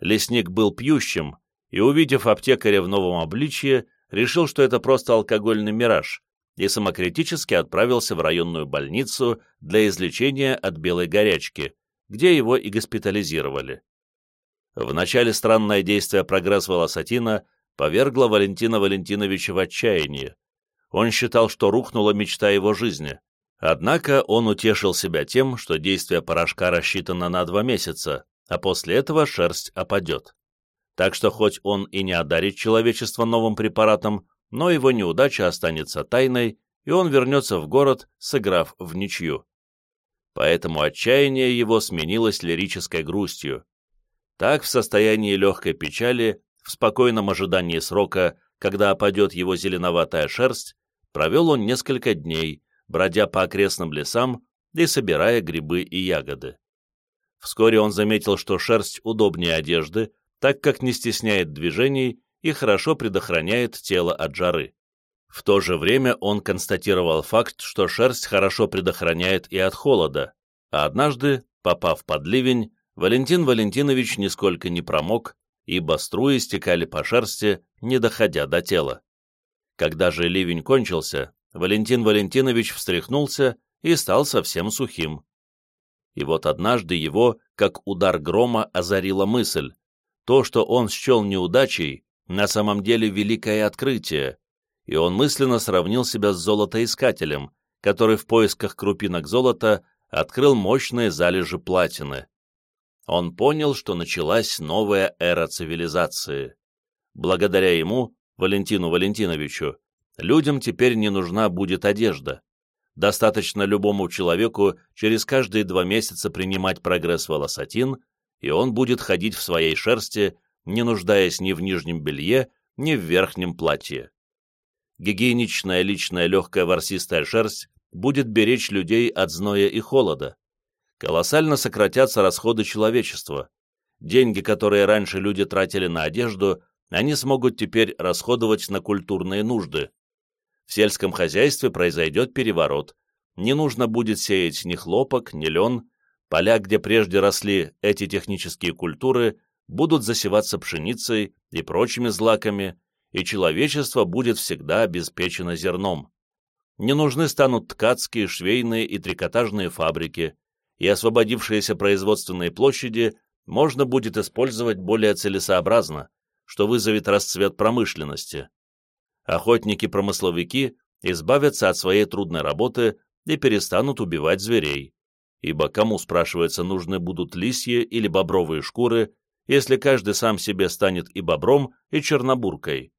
Speaker 1: Лесник был пьющим, и, увидев аптекаря в новом обличье, решил, что это просто алкогольный мираж, и самокритически отправился в районную больницу для излечения от белой горячки, где его и госпитализировали. Вначале странное действие прогресс волосатина повергло Валентина Валентиновича в отчаяние. Он считал, что рухнула мечта его жизни. Однако он утешил себя тем, что действие порошка рассчитано на два месяца, а после этого шерсть опадет. Так что хоть он и не одарит человечество новым препаратом, но его неудача останется тайной, и он вернется в город, сыграв в ничью. Поэтому отчаяние его сменилось лирической грустью. Так, в состоянии легкой печали, в спокойном ожидании срока, когда опадет его зеленоватая шерсть, провел он несколько дней, бродя по окрестным лесам и собирая грибы и ягоды. Вскоре он заметил, что шерсть удобнее одежды, так как не стесняет движений и хорошо предохраняет тело от жары. В то же время он констатировал факт, что шерсть хорошо предохраняет и от холода, а однажды, попав под ливень, Валентин Валентинович нисколько не промок, ибо струи стекали по шерсти, не доходя до тела. Когда же ливень кончился, Валентин Валентинович встряхнулся и стал совсем сухим. И вот однажды его, как удар грома, озарила мысль. То, что он счел неудачей, на самом деле великое открытие, и он мысленно сравнил себя с золотоискателем, который в поисках крупинок золота открыл мощные залежи платины. Он понял, что началась новая эра цивилизации. Благодаря ему, Валентину Валентиновичу, людям теперь не нужна будет одежда. Достаточно любому человеку через каждые два месяца принимать прогресс волосатин, и он будет ходить в своей шерсти, не нуждаясь ни в нижнем белье, ни в верхнем платье. Гигиеничная личная легкая ворсистая шерсть будет беречь людей от зноя и холода, колоссально сократятся расходы человечества. Деньги, которые раньше люди тратили на одежду, они смогут теперь расходовать на культурные нужды. В сельском хозяйстве произойдет переворот. Не нужно будет сеять ни хлопок, ни лен. Поля, где прежде росли эти технические культуры, будут засеваться пшеницей и прочими злаками, и человечество будет всегда обеспечено зерном. Не нужны станут ткацкие, швейные и трикотажные фабрики, и освободившиеся производственные площади можно будет использовать более целесообразно, что вызовет расцвет промышленности. Охотники-промысловики избавятся от своей трудной работы и перестанут убивать зверей, ибо кому, спрашивается, нужны будут лисьи или бобровые шкуры, если каждый сам себе станет и бобром, и чернобуркой.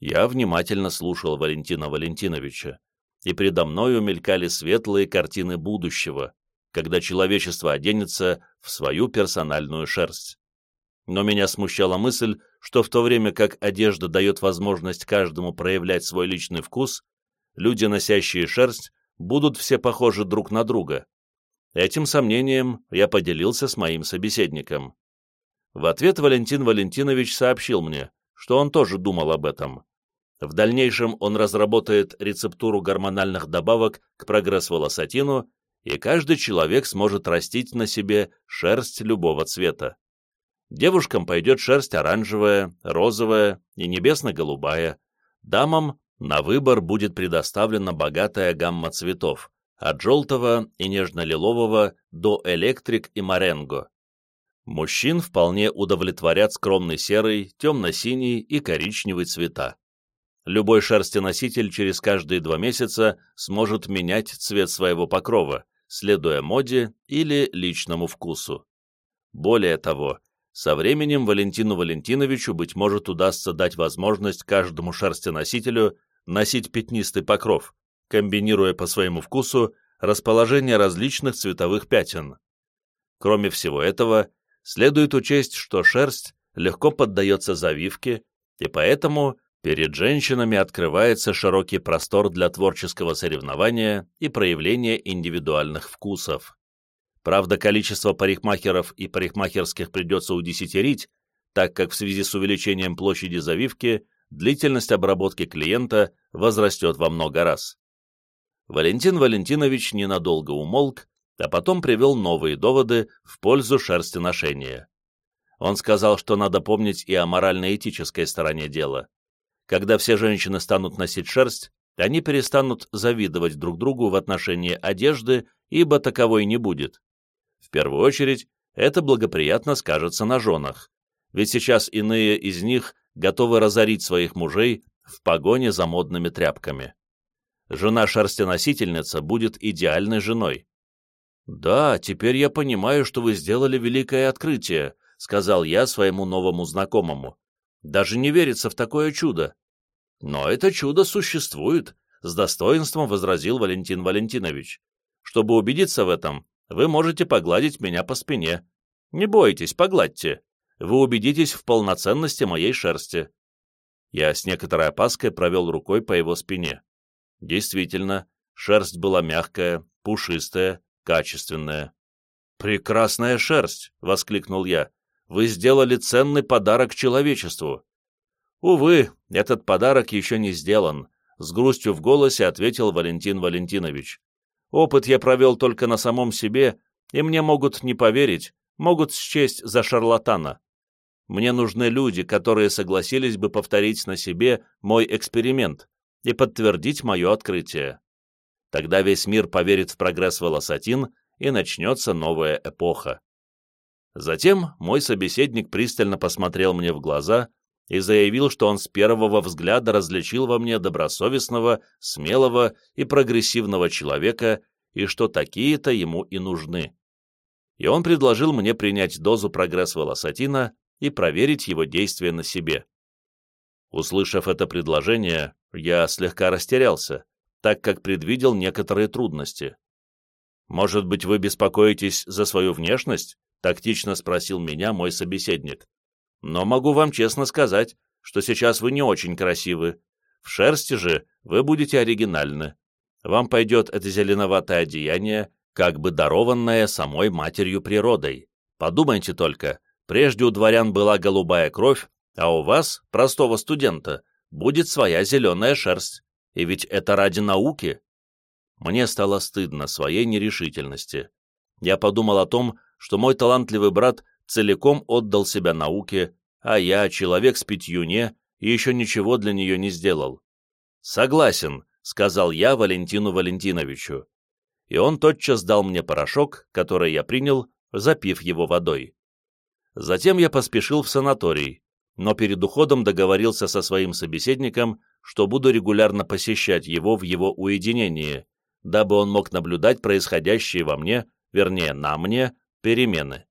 Speaker 1: Я внимательно слушал Валентина Валентиновича, и предо мною мелькали светлые картины будущего, когда человечество оденется в свою персональную шерсть. Но меня смущала мысль, что в то время как одежда дает возможность каждому проявлять свой личный вкус, люди, носящие шерсть, будут все похожи друг на друга. Этим сомнением я поделился с моим собеседником. В ответ Валентин Валентинович сообщил мне, что он тоже думал об этом. В дальнейшем он разработает рецептуру гормональных добавок к прогресс-волосатину, и каждый человек сможет растить на себе шерсть любого цвета. Девушкам пойдет шерсть оранжевая, розовая и небесно-голубая. Дамам на выбор будет предоставлена богатая гамма цветов, от желтого и нежно-лилового до электрик и моренго. Мужчин вполне удовлетворят скромный серый, темно-синий и коричневый цвета. Любой шерстеноситель через каждые два месяца сможет менять цвет своего покрова, следуя моде или личному вкусу. Более того, со временем Валентину Валентиновичу, быть может, удастся дать возможность каждому шерстеносителю носить пятнистый покров, комбинируя по своему вкусу расположение различных цветовых пятен. Кроме всего этого, следует учесть, что шерсть легко поддается завивке, и поэтому перед женщинами открывается широкий простор для творческого соревнования и проявления индивидуальных вкусов. Правда, количество парикмахеров и парикмахерских придется удесятерить, так как в связи с увеличением площади завивки длительность обработки клиента возрастет во много раз. Валентин Валентинович ненадолго умолк, а потом привел новые доводы в пользу шерстеношения. Он сказал, что надо помнить и о морально-этической стороне дела. Когда все женщины станут носить шерсть, они перестанут завидовать друг другу в отношении одежды, ибо таковой не будет. В первую очередь, это благоприятно скажется на женах, ведь сейчас иные из них готовы разорить своих мужей в погоне за модными тряпками. Жена-шерстеносительница будет идеальной женой. «Да, теперь я понимаю, что вы сделали великое открытие», — сказал я своему новому знакомому. «Даже не верится в такое чудо». «Но это чудо существует», — с достоинством возразил Валентин Валентинович. «Чтобы убедиться в этом, вы можете погладить меня по спине. Не бойтесь, погладьте. Вы убедитесь в полноценности моей шерсти». Я с некоторой опаской провел рукой по его спине. Действительно, шерсть была мягкая, пушистая, качественная. «Прекрасная шерсть!» — воскликнул я. «Вы сделали ценный подарок человечеству!» «Увы, этот подарок еще не сделан», — с грустью в голосе ответил Валентин Валентинович. «Опыт я провел только на самом себе, и мне могут не поверить, могут счесть за шарлатана. Мне нужны люди, которые согласились бы повторить на себе мой эксперимент и подтвердить мое открытие. Тогда весь мир поверит в прогресс волосатин, и начнется новая эпоха. Затем мой собеседник пристально посмотрел мне в глаза и заявил, что он с первого взгляда различил во мне добросовестного, смелого и прогрессивного человека, и что такие-то ему и нужны. И он предложил мне принять дозу прогресс волосатина и проверить его действие на себе. Услышав это предложение, я слегка растерялся, так как предвидел некоторые трудности. «Может быть, вы беспокоитесь за свою внешность?» — тактично спросил меня мой собеседник. «Но могу вам честно сказать, что сейчас вы не очень красивы. В шерсти же вы будете оригинальны. Вам пойдет это зеленоватое одеяние, как бы дарованное самой матерью природой. Подумайте только, прежде у дворян была голубая кровь, а у вас, простого студента, будет своя зеленая шерсть. И ведь это ради науки. Мне стало стыдно своей нерешительности. Я подумал о том, что мой талантливый брат целиком отдал себя науке, а я, человек с пятью «не», еще ничего для нее не сделал. «Согласен», — сказал я Валентину Валентиновичу. И он тотчас дал мне порошок, который я принял, запив его водой. Затем я поспешил в санаторий, но перед уходом договорился со своим собеседником, что буду регулярно посещать его в его уединении, дабы он мог наблюдать происходящие во мне, вернее, на мне, перемены.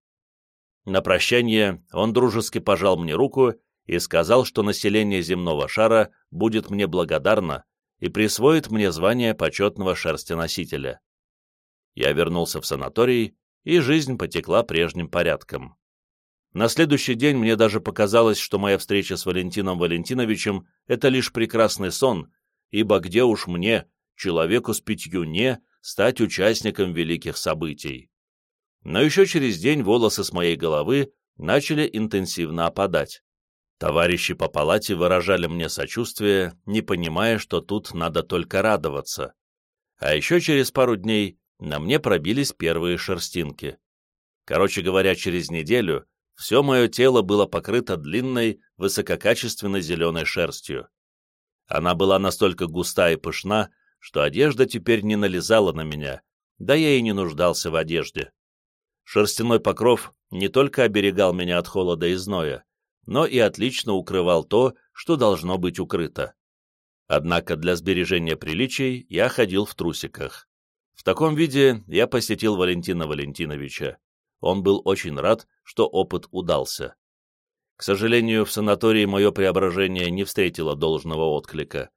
Speaker 1: На прощание он дружески пожал мне руку и сказал, что население земного шара будет мне благодарно и присвоит мне звание почетного шерстеносителя. Я вернулся в санаторий, и жизнь потекла прежним порядком. На следующий день мне даже показалось, что моя встреча с Валентином Валентиновичем — это лишь прекрасный сон, ибо где уж мне, человеку с пятью «не», стать участником великих событий. Но еще через день волосы с моей головы начали интенсивно опадать. Товарищи по палате выражали мне сочувствие, не понимая, что тут надо только радоваться. А еще через пару дней на мне пробились первые шерстинки. Короче говоря, через неделю все мое тело было покрыто длинной, высококачественной зеленой шерстью. Она была настолько густа и пышна, что одежда теперь не налезала на меня, да я и не нуждался в одежде. Шерстяной покров не только оберегал меня от холода и зноя, но и отлично укрывал то, что должно быть укрыто. Однако для сбережения приличий я ходил в трусиках. В таком виде я посетил Валентина Валентиновича. Он был очень рад, что опыт удался. К сожалению, в санатории мое преображение не встретило должного отклика.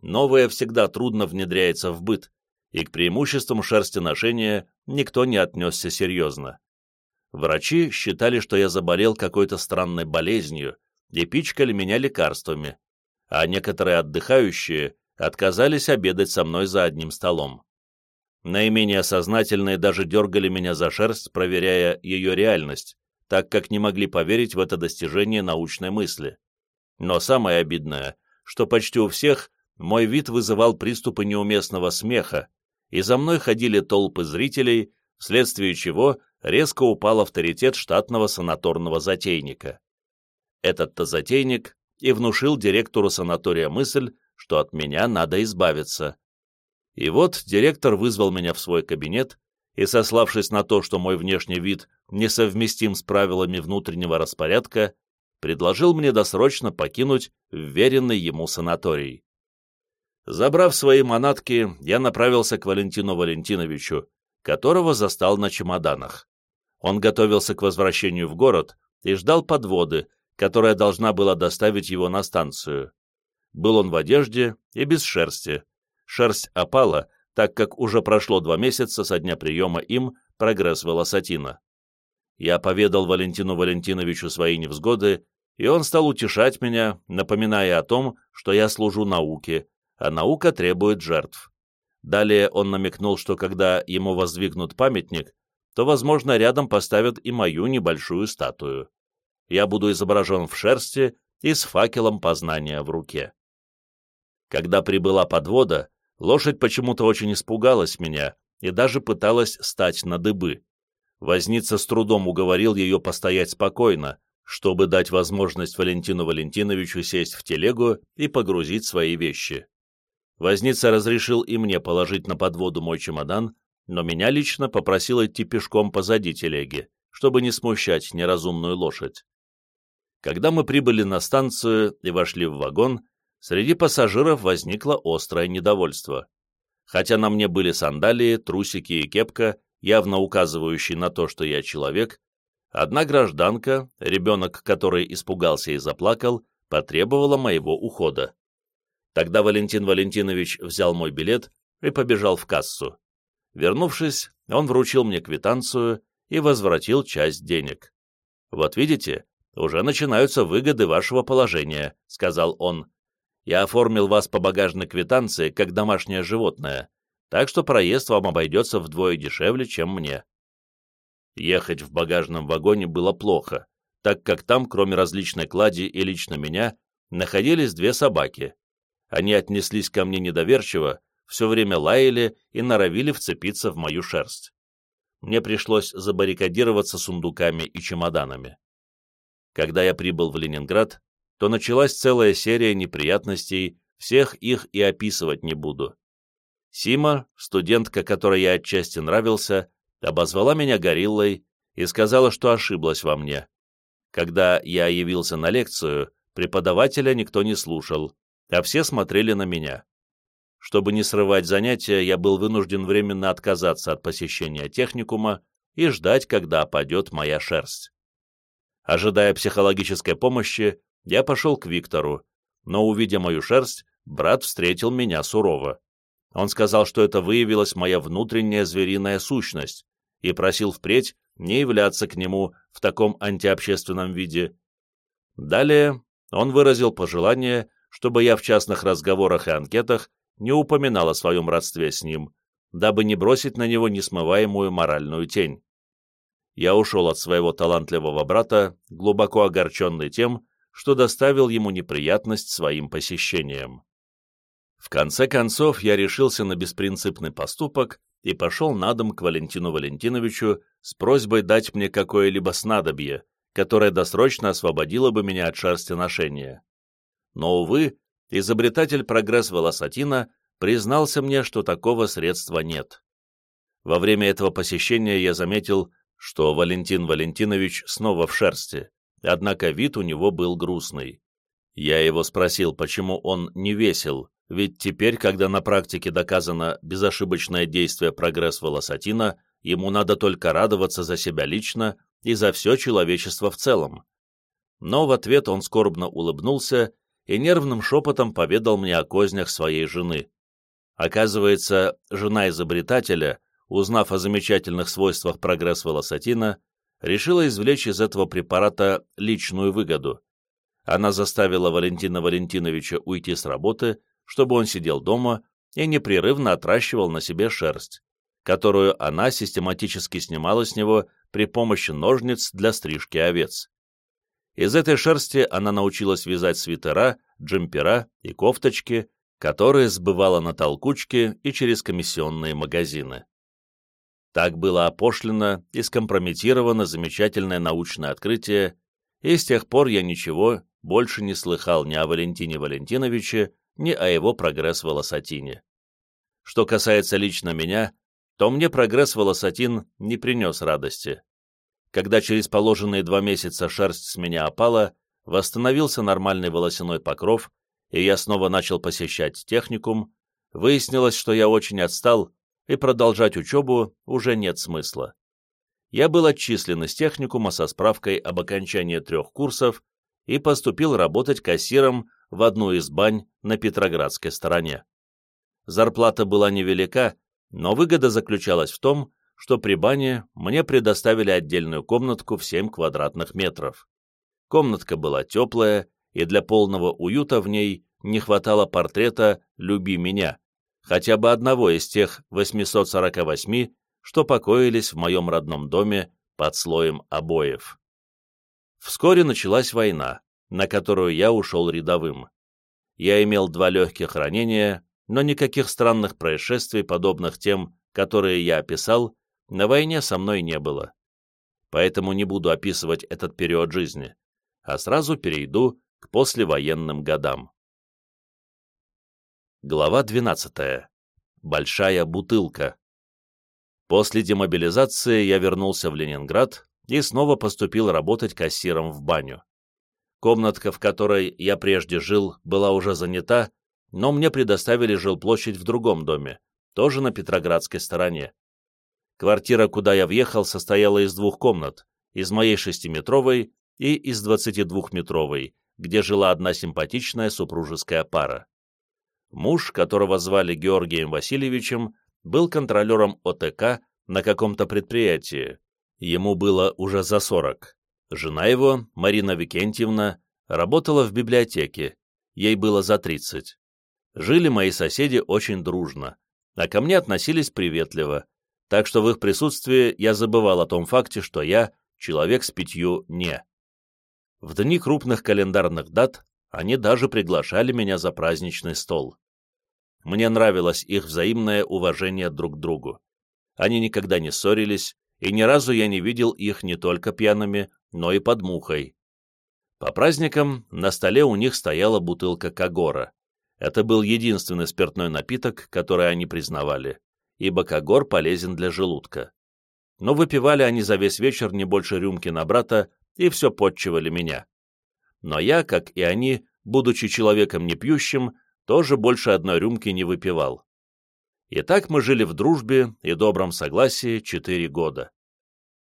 Speaker 1: Новое всегда трудно внедряется в быт, и к преимуществам шерстеношения никто не отнесся серьезно. Врачи считали, что я заболел какой-то странной болезнью и пичкали меня лекарствами, а некоторые отдыхающие отказались обедать со мной за одним столом. Наименее сознательные даже дергали меня за шерсть, проверяя ее реальность, так как не могли поверить в это достижение научной мысли. Но самое обидное, что почти у всех мой вид вызывал приступы неуместного смеха, и за мной ходили толпы зрителей, вследствие чего резко упал авторитет штатного санаторного затейника. Этот-то затейник и внушил директору санатория мысль, что от меня надо избавиться, и вот директор вызвал меня в свой кабинет и, сославшись на то, что мой внешний вид несовместим с правилами внутреннего распорядка, предложил мне досрочно покинуть вверенный ему санаторий. Забрав свои манатки, я направился к Валентину Валентиновичу, которого застал на чемоданах. Он готовился к возвращению в город и ждал подводы, которая должна была доставить его на станцию. Был он в одежде и без шерсти, шерсть опала, так как уже прошло два месяца со дня приема им прогресс волосатина. Я поведал Валентину Валентиновичу свои невзгоды, и он стал утешать меня, напоминая о том, что я служу науке, а наука требует жертв. Далее он намекнул, что когда ему воздвигнут памятник, то, возможно, рядом поставят и мою небольшую статую. Я буду изображен в шерсти и с факелом познания в руке. Когда прибыла подвода, Лошадь почему-то очень испугалась меня и даже пыталась стать на дыбы. Возница с трудом уговорил ее постоять спокойно, чтобы дать возможность Валентину Валентиновичу сесть в телегу и погрузить свои вещи. Возница разрешил и мне положить на подводу мой чемодан, но меня лично попросил идти пешком позади телеги, чтобы не смущать неразумную лошадь. Когда мы прибыли на станцию и вошли в вагон, среди пассажиров возникло острое недовольство. Хотя на мне были сандалии, трусики и кепка, явно указывающие на то, что я человек, одна гражданка, ребенок который испугался и заплакал, потребовала моего ухода. Тогда Валентин Валентинович взял мой билет и побежал в кассу. Вернувшись, он вручил мне квитанцию и возвратил часть денег. «Вот видите, уже начинаются выгоды вашего положения», — сказал он. Я оформил вас по багажной квитанции, как домашнее животное, так что проезд вам обойдется вдвое дешевле, чем мне. Ехать в багажном вагоне было плохо, так как там, кроме различной клади и лично меня, находились две собаки. Они отнеслись ко мне недоверчиво, все время лаяли и норовили вцепиться в мою шерсть. мне пришлось забаррикадироваться сундуками и чемоданами. Когда я прибыл в Ленинград, то началась целая серия неприятностей, всех их и описывать не буду. Сима, студентка, которой я отчасти нравился, обозвала меня гориллой и сказала, что ошиблась во мне. Когда я явился на лекцию, преподавателя никто не слушал, а все смотрели на меня. Чтобы не срывать занятия, я был вынужден временно отказаться от посещения техникума и ждать, когда опадет моя шерсть. Ожидая психологической помощи, я пошел к Виктору, но, увидя мою шерсть, брат встретил меня сурово. Он сказал, что это выявилась моя внутренняя звериная сущность, и просил впредь не являться к нему в таком антиобщественном виде. Далее он выразил пожелание, чтобы я в частных разговорах и анкетах не упоминал о своем родстве с ним, дабы не бросить на него несмываемую моральную тень. Я ушел от своего талантливого брата, глубоко огорченный тем, что доставил ему неприятность своим посещением. В конце концов, я решился на беспринципный поступок и пошел на дом к Валентину Валентиновичу с просьбой дать мне какое-либо снадобье, которое досрочно освободило бы меня от шерсти ношения. Но, увы, изобретатель прогресс волосатина признался мне, что такого средства нет. Во время этого посещения я заметил, что Валентин Валентинович снова в шерсти, однако вид у него был грустный. Я его спросил, почему он не весел, ведь теперь, когда на практике доказано безошибочное действие прогресс волосатина, ему надо только радоваться за себя лично и за все человечество в целом. Но в ответ он скорбно улыбнулся и нервным шепотом поведал мне о кознях своей жены. Оказывается, жена изобретателя, узнав о замечательных свойствах прогресс волосатина, решила извлечь из этого препарата личную выгоду. Она заставила Валентина Валентиновича уйти с работы, чтобы он сидел дома и непрерывно отращивал на себе шерсть, которую она систематически снимала с него при помощи ножниц для стрижки овец. Из этой шерсти она научилась вязать свитера, джемпера и кофточки, которые сбывала на толкучке и через комиссионные магазины. Так было опошлено и скомпрометировано замечательное научное открытие, и с тех пор я ничего больше не слыхал ни о Валентине Валентиновиче, ни о его прогресс волосатине. Что касается лично меня, то мне прогресс волосатин не принес радости. Когда через положенные два месяца шерсть с меня опала, восстановился нормальный волосяной покров, и я снова начал посещать техникум, выяснилось, что я очень отстал, и продолжать учебу уже нет смысла. Я был отчислен из техникума со справкой об окончании трех курсов и поступил работать кассиром в одну из бань на Петроградской стороне. Зарплата была невелика, но выгода заключалась в том, что при бане мне предоставили отдельную комнатку в 7 квадратных метров. Комнатка была теплая, и для полного уюта в ней не хватало портрета «Люби меня», хотя бы одного из тех 848, что покоились в моем родном доме под слоем обоев. Вскоре началась война, на которую я ушел рядовым. Я имел два легких ранения, но никаких странных происшествий, подобных тем, которые я описал, на войне со мной не было. Поэтому не буду описывать этот период жизни, а сразу перейду к послевоенным годам. Глава 12. Большая бутылка. После демобилизации я вернулся в Ленинград и снова поступил работать кассиром в баню. Комнатка, в которой я прежде жил, была уже занята, но мне предоставили жилплощадь в другом доме, тоже на Петроградской стороне. Квартира, куда я въехал, состояла из двух комнат, из моей шестиметровой и из двадцатидвухметровой, где жила одна симпатичная супружеская пара. Муж, которого звали Георгием Васильевичем, был контролером ОТК на каком-то предприятии. Ему было уже за сорок. Жена его, Марина Викентьевна, работала в библиотеке, ей было за 30. Жили мои соседи очень дружно, а ко мне относились приветливо, так что в их присутствии я забывал о том факте, что я человек с пятью «не». В дни крупных календарных дат они даже приглашали меня за праздничный стол. Мне нравилось их взаимное уважение друг к другу. Они никогда не ссорились, и ни разу я не видел их не только пьяными, но и под мухой. По праздникам на столе у них стояла бутылка Кагора. Это был единственный спиртной напиток, который они признавали, ибо Кагор полезен для желудка. Но выпивали они за весь вечер не больше рюмки на брата и все подчивали меня. Но я, как и они, будучи человеком не пьющим, тоже больше одной рюмки не выпивал. И так мы жили в дружбе и добром согласии четыре года.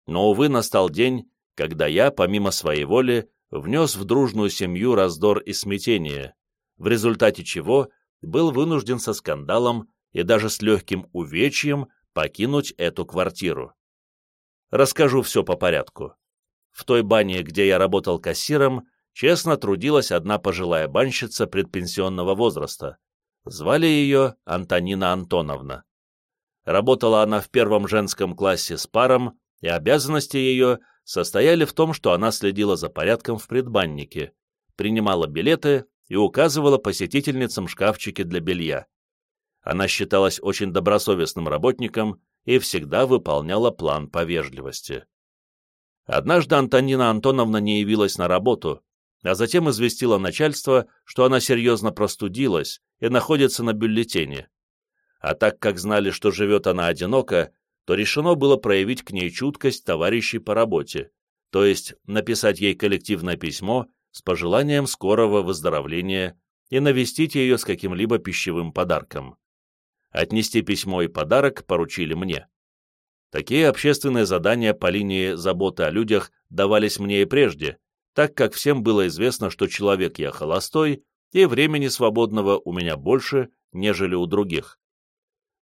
Speaker 1: Но, увы, настал день, когда я, помимо своей воли, внес в дружную семью раздор и смятение, в результате чего был вынужден со скандалом и даже с легким увечьем покинуть эту квартиру. Расскажу все по порядку. В той бане, где я работал кассиром, честно трудилась одна пожилая банщица предпенсионного возраста. Звали ее Антонина Антоновна. Работала она в первом женском классе с паром, и обязанности ее состояли в том, что она следила за порядком в предбаннике, принимала билеты и указывала посетительницам шкафчики для белья. Она считалась очень добросовестным работником и всегда выполняла план по вежливости. Однажды Антонина Антоновна не явилась на работу, а затем известила начальство, что она серьезно простудилась и находится на бюллетене. А так как знали, что живет она одиноко, то решено было проявить к ней чуткость товарищей по работе, то есть написать ей коллективное письмо с пожеланием скорого выздоровления и навестить ее с каким-либо пищевым подарком. Отнести письмо и подарок поручили мне. Такие общественные задания по линии заботы о людях давались мне и прежде, так как всем было известно, что человек я холостой, и времени свободного у меня больше, нежели у других.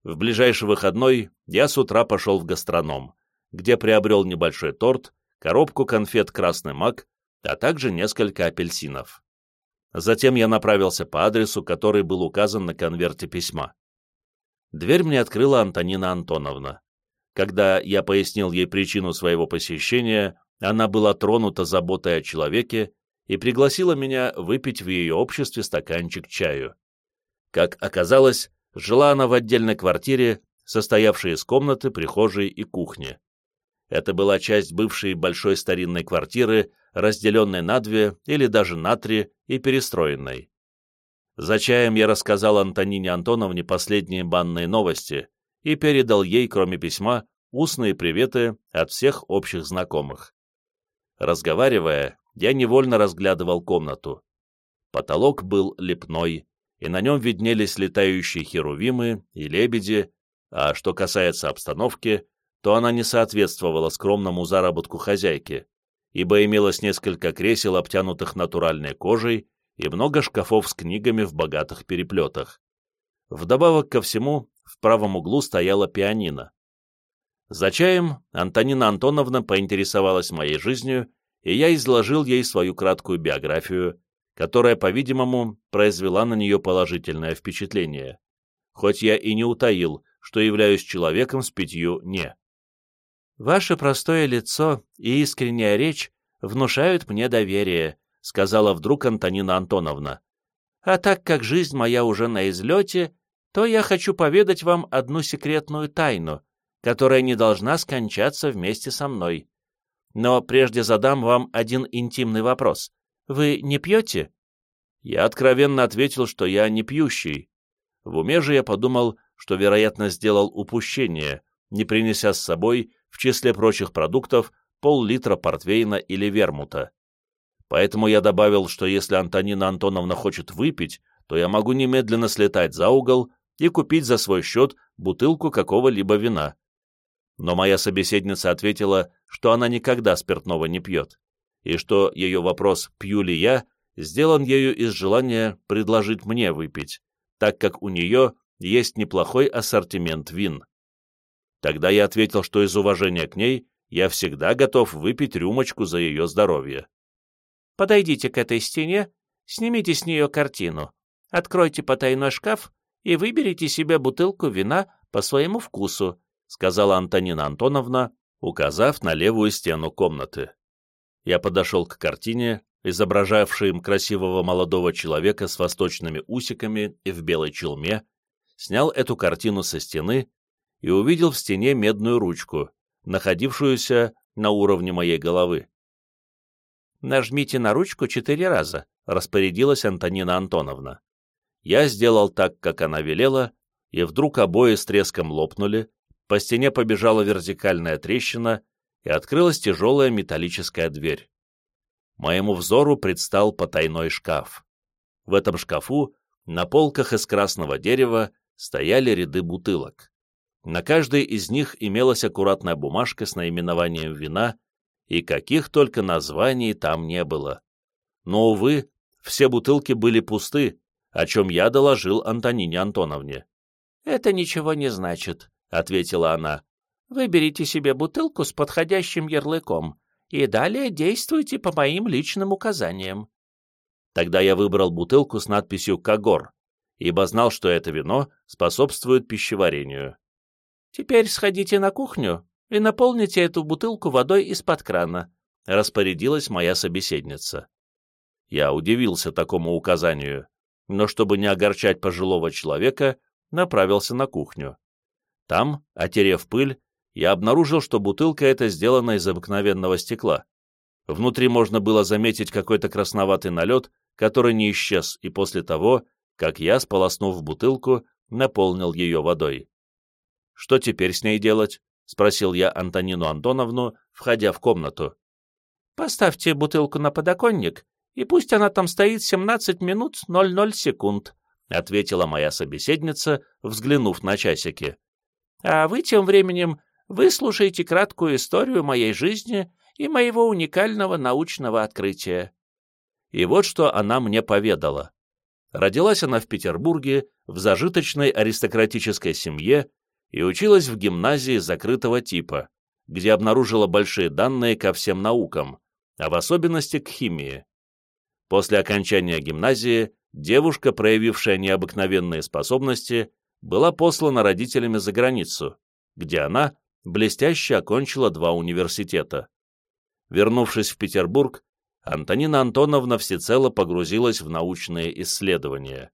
Speaker 1: В ближайший выходной я с утра пошел в гастроном, где приобрел небольшой торт, коробку конфет «Красный мак», а также несколько апельсинов. Затем я направился по адресу, который был указан на конверте письма. Дверь мне открыла Антонина Антоновна. Когда я пояснил ей причину своего посещения, она была тронута заботой о человеке и пригласила меня выпить в ее обществе стаканчик чаю. Как оказалось, жила она в отдельной квартире, состоявшей из комнаты, прихожей и кухни. Это была часть бывшей большой старинной квартиры, разделенной на две или даже на три и перестроенной. За чаем я рассказал Антонине Антоновне последние банные новости и передал ей, кроме письма, устные приветы от всех общих знакомых. Разговаривая, я невольно разглядывал комнату. Потолок был лепной, и на нем виднелись летающие херувимы и лебеди, а что касается обстановки, то она не соответствовала скромному заработку хозяйки, ибо имелось несколько кресел, обтянутых натуральной кожей, и много шкафов с книгами в богатых переплетах. Вдобавок ко всему, в правом углу стояла пианино. За чаем Антонина Антоновна поинтересовалась моей жизнью, и я изложил ей свою краткую биографию, которая, по-видимому, произвела на нее положительное впечатление, хоть я и не утаил, что являюсь человеком с пятью «не». «Ваше простое лицо и искренняя речь внушают мне доверие», сказала вдруг Антонина Антоновна. «А так как жизнь моя уже на излете, то я хочу поведать вам одну секретную тайну, которая не должна скончаться вместе со мной. Но прежде задам вам один интимный вопрос. Вы не пьете?» Я откровенно ответил, что я не пьющий. В уме же я подумал, что, вероятно, сделал упущение, не принеся с собой, в числе прочих продуктов, пол-литра портвейна или вермута. Поэтому я добавил, что если Антонина Антоновна хочет выпить, то я могу немедленно слетать за угол и купить за свой счет бутылку какого-либо вина но моя собеседница ответила, что она никогда спиртного не пьет, и что ее вопрос «пью ли я?» сделан ею из желания предложить мне выпить, так как у нее есть неплохой ассортимент вин. Тогда я ответил, что из уважения к ней я всегда готов выпить рюмочку за ее здоровье. «Подойдите к этой стене, снимите с нее картину, откройте потайной шкаф и выберите себе бутылку вина по своему вкусу, — сказала Антонина Антоновна, указав на левую стену комнаты. Я подошел к картине, изображавшей им красивого молодого человека с восточными усиками и в белой челме, снял эту картину со стены и увидел в стене медную ручку, находившуюся на уровне моей головы.
Speaker 2: «Нажмите на ручку четыре раза», — распорядилась Антонина Антоновна.
Speaker 1: Я сделал так, как она велела, и вдруг обои с треском лопнули, по стене побежала вертикальная трещина, и открылась тяжелая металлическая дверь. Моему взору предстал потайной шкаф. В этом шкафу на полках из красного дерева стояли ряды бутылок. На каждой из них имелась аккуратная бумажка с наименованием вина, и каких только названий там не было. Но, увы, все бутылки были пусты, о чем я доложил Антонине Антоновне.
Speaker 2: «Это ничего не значит», — ответила она. «Выберите себе бутылку с подходящим ярлыком и далее действуйте по моим личным указаниям».
Speaker 1: Тогда я выбрал бутылку с надписью «Кагор», ибо знал, что это вино способствует пищеварению.
Speaker 2: «Теперь сходите на кухню и наполните эту бутылку водой из-под крана», — распорядилась моя собеседница.
Speaker 1: Я удивился такому указанию, но чтобы не огорчать пожилого человека, направился на кухню. Там, отерев пыль, я обнаружил, что бутылка эта сделана из обыкновенного стекла. Внутри можно было заметить какой-то красноватый налет, который не исчез и после того, как я, сполоснув бутылку, наполнил ее водой. «Что теперь с ней делать?» — спросил я Антонину Антоновну, входя в комнату.
Speaker 2: «Поставьте бутылку на подоконник, и пусть она там стоит 17 минут 00 секунд», — ответила моя собеседница, взглянув на часики. «А вы тем временем выслушайте краткую историю моей жизни и моего уникального научного открытия».
Speaker 1: И вот что она мне поведала. Родилась она в Петербурге, в зажиточной аристократической семье и училась в гимназии закрытого типа, где обнаружила большие данные ко всем наукам, а в особенности к химии. После окончания гимназии девушка, проявившая необыкновенные способности, была послана родителями за границу, где она блестяще окончила два университета. Вернувшись в Петербург, Антонина Антоновна всецело погрузилась в научные исследования.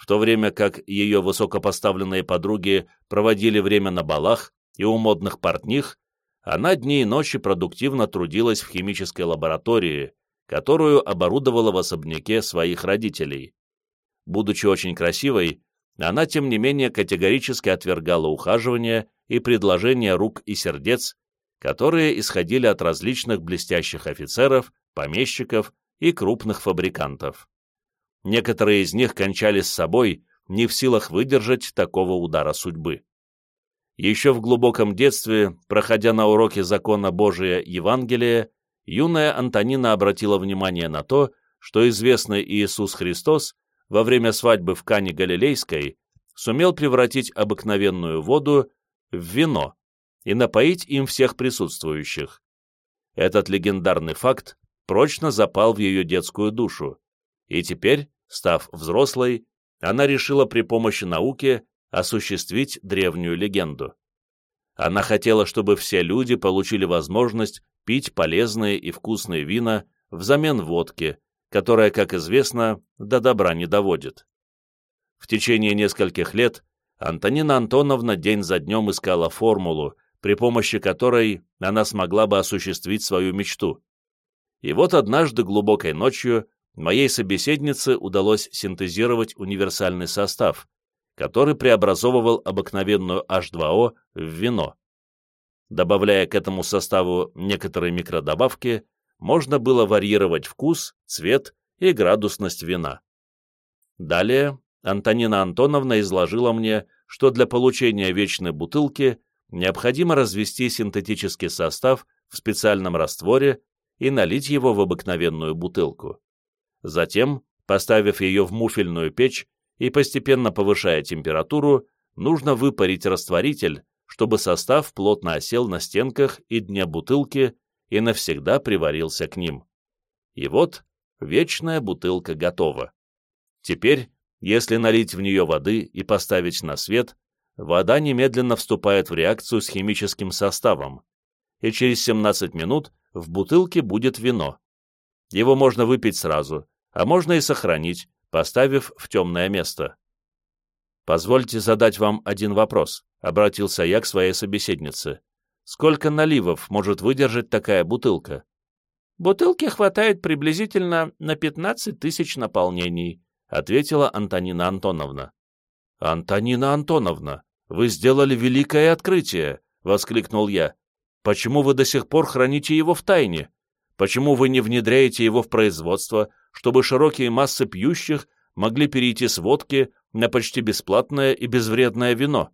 Speaker 1: В то время как ее высокопоставленные подруги проводили время на балах и у модных портних, она дни и ночи продуктивно трудилась в химической лаборатории, которую оборудовала в особняке своих родителей. Будучи очень красивой, она, тем не менее, категорически отвергала ухаживание и предложения рук и сердец, которые исходили от различных блестящих офицеров, помещиков и крупных фабрикантов. Некоторые из них кончали с собой, не в силах выдержать такого удара судьбы. Еще в глубоком детстве, проходя на уроке закона Божия Евангелия, юная Антонина обратила внимание на то, что известный Иисус Христос во время свадьбы в Кане Галилейской сумел превратить обыкновенную воду в вино и напоить им всех присутствующих. Этот легендарный факт прочно запал в ее детскую душу, и теперь, став взрослой, она решила при помощи науки осуществить древнюю легенду. Она хотела, чтобы все люди получили возможность пить полезные и вкусные вина взамен водки, которая, как известно, до добра не доводит. В течение нескольких лет Антонина Антоновна день за днем искала формулу, при помощи которой она смогла бы осуществить свою мечту. И вот однажды глубокой ночью моей собеседнице удалось синтезировать универсальный состав, который преобразовывал обыкновенную H2O в вино. Добавляя к этому составу некоторые микродобавки, можно было варьировать вкус, цвет и градусность вина. Далее Антонина Антоновна изложила мне, что для получения вечной бутылки необходимо развести синтетический состав в специальном растворе и налить его в обыкновенную бутылку. Затем, поставив ее в муфельную печь и постепенно повышая температуру, нужно выпарить растворитель, чтобы состав плотно осел на стенках и дне бутылки и навсегда приварился к ним. И вот вечная бутылка готова. Теперь, если налить в нее воды и поставить на свет, вода немедленно вступает в реакцию с химическим составом, и через 17 минут в бутылке будет вино. Его можно выпить сразу, а можно и сохранить, поставив в темное место. «Позвольте задать вам один вопрос», — обратился я к своей собеседнице. сколько наливов может выдержать такая бутылка?
Speaker 2: Бутылки хватает приблизительно на 15 тысяч наполнений, ответила Антонина Антоновна.
Speaker 1: Антонина Антоновна, вы сделали великое открытие, воскликнул я. Почему вы до сих пор храните его в тайне? Почему вы не внедряете его в производство, чтобы широкие массы пьющих могли перейти с водки на почти бесплатное и безвредное вино?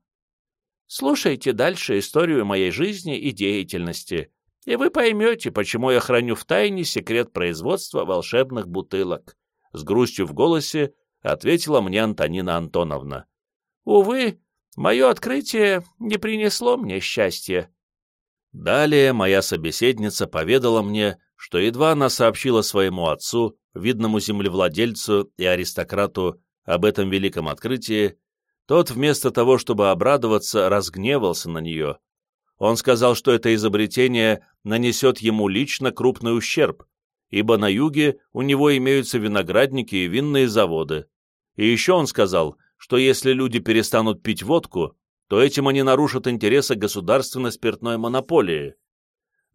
Speaker 2: Слушайте дальше историю моей жизни и деятельности, и вы поймете, почему я храню в тайне секрет производства волшебных бутылок. С грустью в голосе ответила мне Антонина Антоновна. Увы, мое открытие не принесло мне счастья.
Speaker 1: Далее моя собеседница поведала мне, что едва она сообщила своему отцу, видному землевладельцу и аристократу об этом великом открытии, тот вместо того, чтобы обрадоваться, разгневался на нее. Он сказал, что это изобретение нанесет ему лично крупный ущерб, ибо на юге у него имеются виноградники и винные заводы. И еще он сказал, что если люди перестанут пить водку, то этим они нарушат интересы государственной спиртной монополии.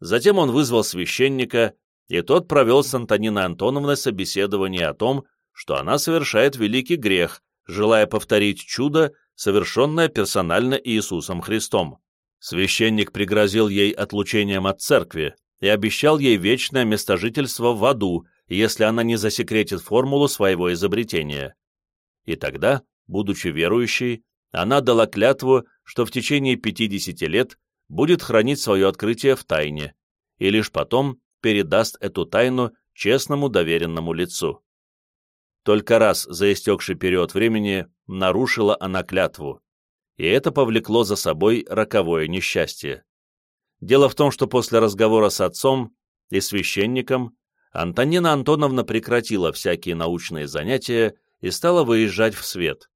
Speaker 1: Затем он вызвал священника, и тот провел с Антониной Антоновной собеседование о том, что она совершает великий грех, желая повторить чудо, совершенное персонально Иисусом Христом. Священник пригрозил ей отлучением от церкви и обещал ей вечное местожительство в аду, если она не засекретит формулу своего изобретения. И тогда, будучи верующей, она дала клятву, что в течение 50 лет будет хранить свое открытие в тайне, и лишь потом передаст эту тайну честному доверенному лицу. Только раз за истекший период времени нарушила она клятву, и это повлекло за собой роковое несчастье. Дело в том, что после разговора с отцом и священником Антонина Антоновна прекратила всякие научные занятия и стала выезжать в свет.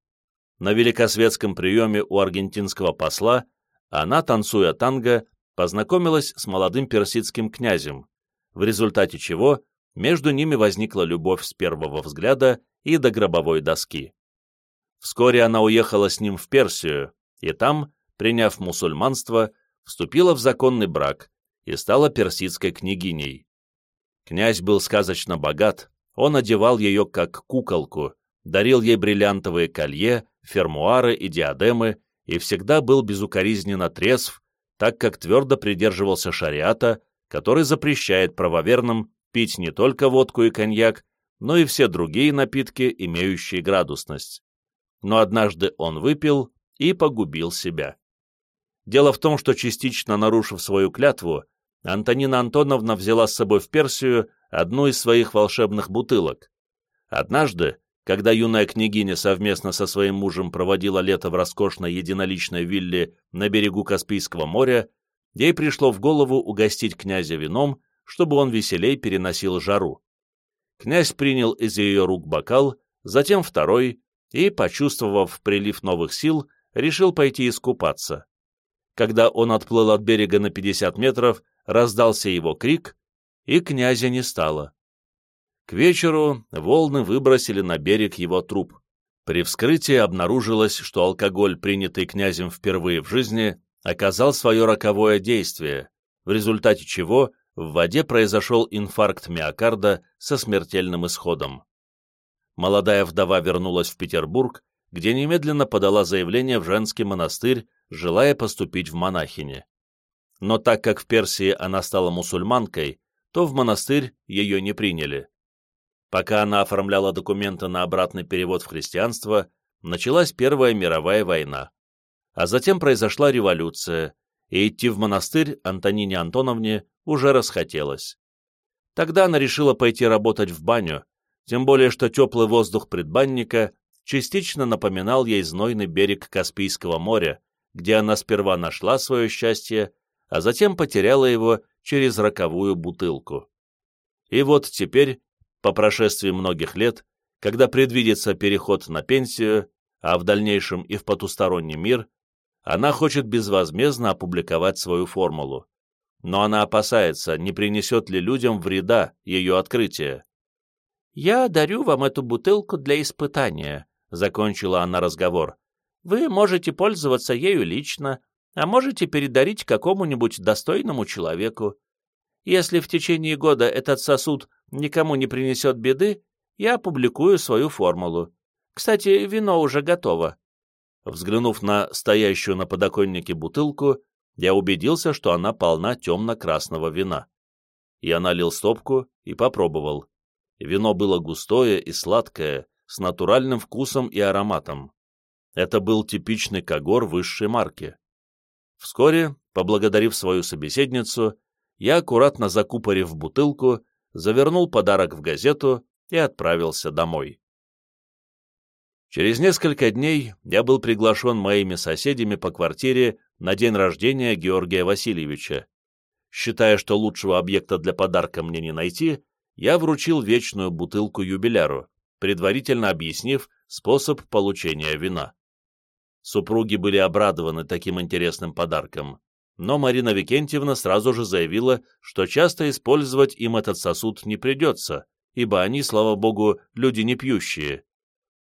Speaker 1: На великосветском приеме у аргентинского посла она, танцуя танго, познакомилась с молодым персидским князем, в результате чего между ними возникла любовь с первого взгляда и до гробовой доски. Вскоре она уехала с ним в Персию, и там, приняв мусульманство, вступила в законный брак и стала персидской княгиней. Князь был сказочно богат, он одевал ее как куколку, дарил ей бриллиантовые колье, фермуары и диадемы и всегда был безукоризненно трезв, так как твердо придерживался шариата, который запрещает правоверным пить не только водку и коньяк, но и все другие напитки, имеющие градусность. Но однажды он выпил и погубил себя. Дело в том, что частично нарушив свою клятву, Антонина Антоновна взяла с собой в Персию одну из своих волшебных бутылок. Однажды, когда юная княгиня совместно со своим мужем проводила лето в роскошной единоличной вилле на берегу Каспийского моря, ей пришло в голову угостить князя вином, чтобы он веселей переносил жару. Князь принял из ее рук бокал, затем второй, и, почувствовав прилив новых сил, решил пойти искупаться. Когда он отплыл от берега на 50 метров, раздался его крик, и князя не стало. К вечеру волны выбросили на берег его труп. При вскрытии обнаружилось, что алкоголь, принятый князем впервые в жизни, оказал свое роковое действие, в результате чего в воде произошел инфаркт миокарда со смертельным исходом. Молодая вдова вернулась в Петербург, где немедленно подала заявление в женский монастырь, желая поступить в монахини. Но так как в Персии она стала мусульманкой, то в монастырь ее не приняли. Пока она оформляла документы на обратный перевод в христианство, началась Первая мировая война. А затем произошла революция, и идти в монастырь Антонине Антоновне уже расхотелось. Тогда она решила пойти работать в баню, тем более что теплый воздух предбанника частично напоминал ей знойный берег Каспийского моря, где она сперва нашла свое счастье, а затем потеряла его через роковую бутылку. И вот теперь по прошествии многих лет, когда предвидится переход на пенсию, а в дальнейшем и в потусторонний мир, она хочет безвозмездно опубликовать свою формулу. Но она опасается, не принесет ли людям вреда ее открытие. «Я дарю вам эту бутылку для испытания», — закончила она разговор. «Вы можете пользоваться ею лично,
Speaker 2: а можете передарить какому-нибудь достойному человеку. Если в течение года этот сосуд никому не принесет беды, я опубликую свою формулу. Кстати, вино уже готово. Взглянув на стоящую на подоконнике бутылку, я убедился, что она полна темно-красного вина. Я налил стопку и попробовал. Вино было густое и сладкое, с натуральным вкусом и ароматом. Это был типичный когор высшей марки. Вскоре, поблагодарив свою собеседницу, я, аккуратно закупорив бутылку, завернул подарок в газету и отправился домой. Через несколько дней я был приглашен моими соседями по квартире на день рождения Георгия Васильевича. Считая, что лучшего объекта для подарка мне не найти, я вручил вечную бутылку юбиляру, предварительно объяснив способ получения вина. Супруги были обрадованы таким интересным подарком, но Марина Викентьевна сразу же заявила, что часто использовать им этот сосуд не придется, ибо они, слава богу, люди не пьющие.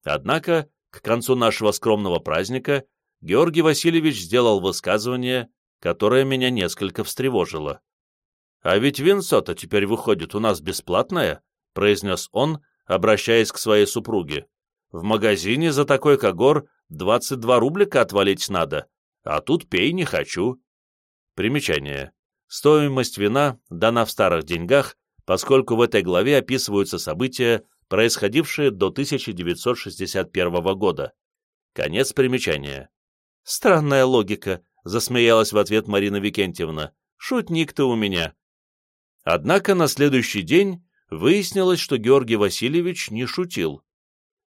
Speaker 2: Однако, к концу нашего скромного праздника Георгий Васильевич сделал высказывание, которое меня несколько встревожило. «А ведь винцо-то теперь выходит у нас бесплатное», — произнес он, обращаясь к своей супруге. «В магазине за такой когор 22 рублика отвалить надо, а тут пей не хочу». Примечание. Стоимость вина дана в старых деньгах, поскольку в этой главе описываются события, происходившие до 1961 года. Конец примечания. «Странная логика», — засмеялась в ответ Марина Викентьевна. «Шутник ты у меня». Однако на следующий день выяснилось, что Георгий Васильевич не шутил.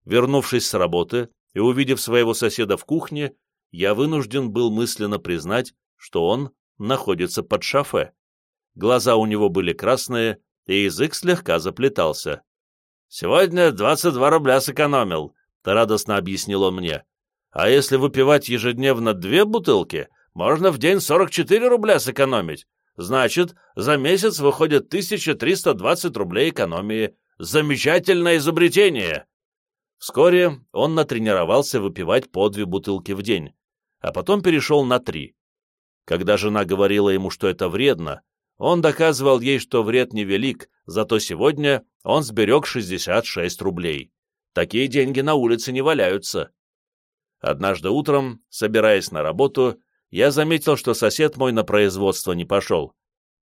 Speaker 2: Вернувшись с работы и увидев своего соседа в кухне, я вынужден был мысленно признать, что он находится под шафе. Глаза у него были красные, и язык слегка заплетался. «Сегодня 22 рубля сэкономил», — радостно объяснил он мне. «А если выпивать ежедневно две бутылки, можно в день 44 рубля сэкономить. Значит, за месяц выходит 1320 рублей экономии. Замечательное изобретение!» Вскоре он натренировался выпивать по две бутылки в день, а потом перешел на три. Когда жена говорила ему, что это вредно, он доказывал ей, что вред невелик, зато сегодня он сберег 66 рублей. Такие деньги на улице не валяются. Однажды утром, собираясь на работу, я заметил, что сосед мой на производство не пошел.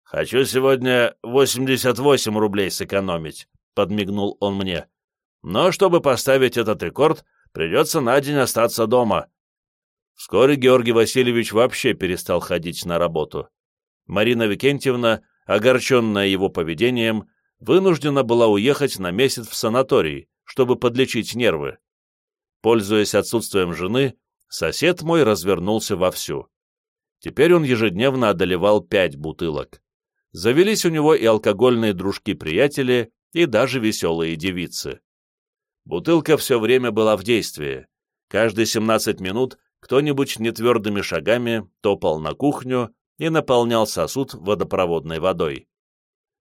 Speaker 2: «Хочу сегодня 88 рублей сэкономить», — подмигнул он мне. «Но чтобы поставить этот рекорд, придется на день остаться дома». Вскоре Георгий Васильевич вообще перестал ходить на работу. Марина Викентьевна, огорченная его поведением, вынуждена была уехать на месяц в санаторий, чтобы подлечить нервы. Пользуясь отсутствием жены, сосед мой развернулся вовсю. Теперь он ежедневно одолевал пять бутылок. Завелись у него и алкогольные дружки-приятели, и даже веселые девицы. Бутылка все время была в действии. Каждые 17 минут кто-нибудь нетвердыми шагами топал на кухню и наполнял сосуд водопроводной водой.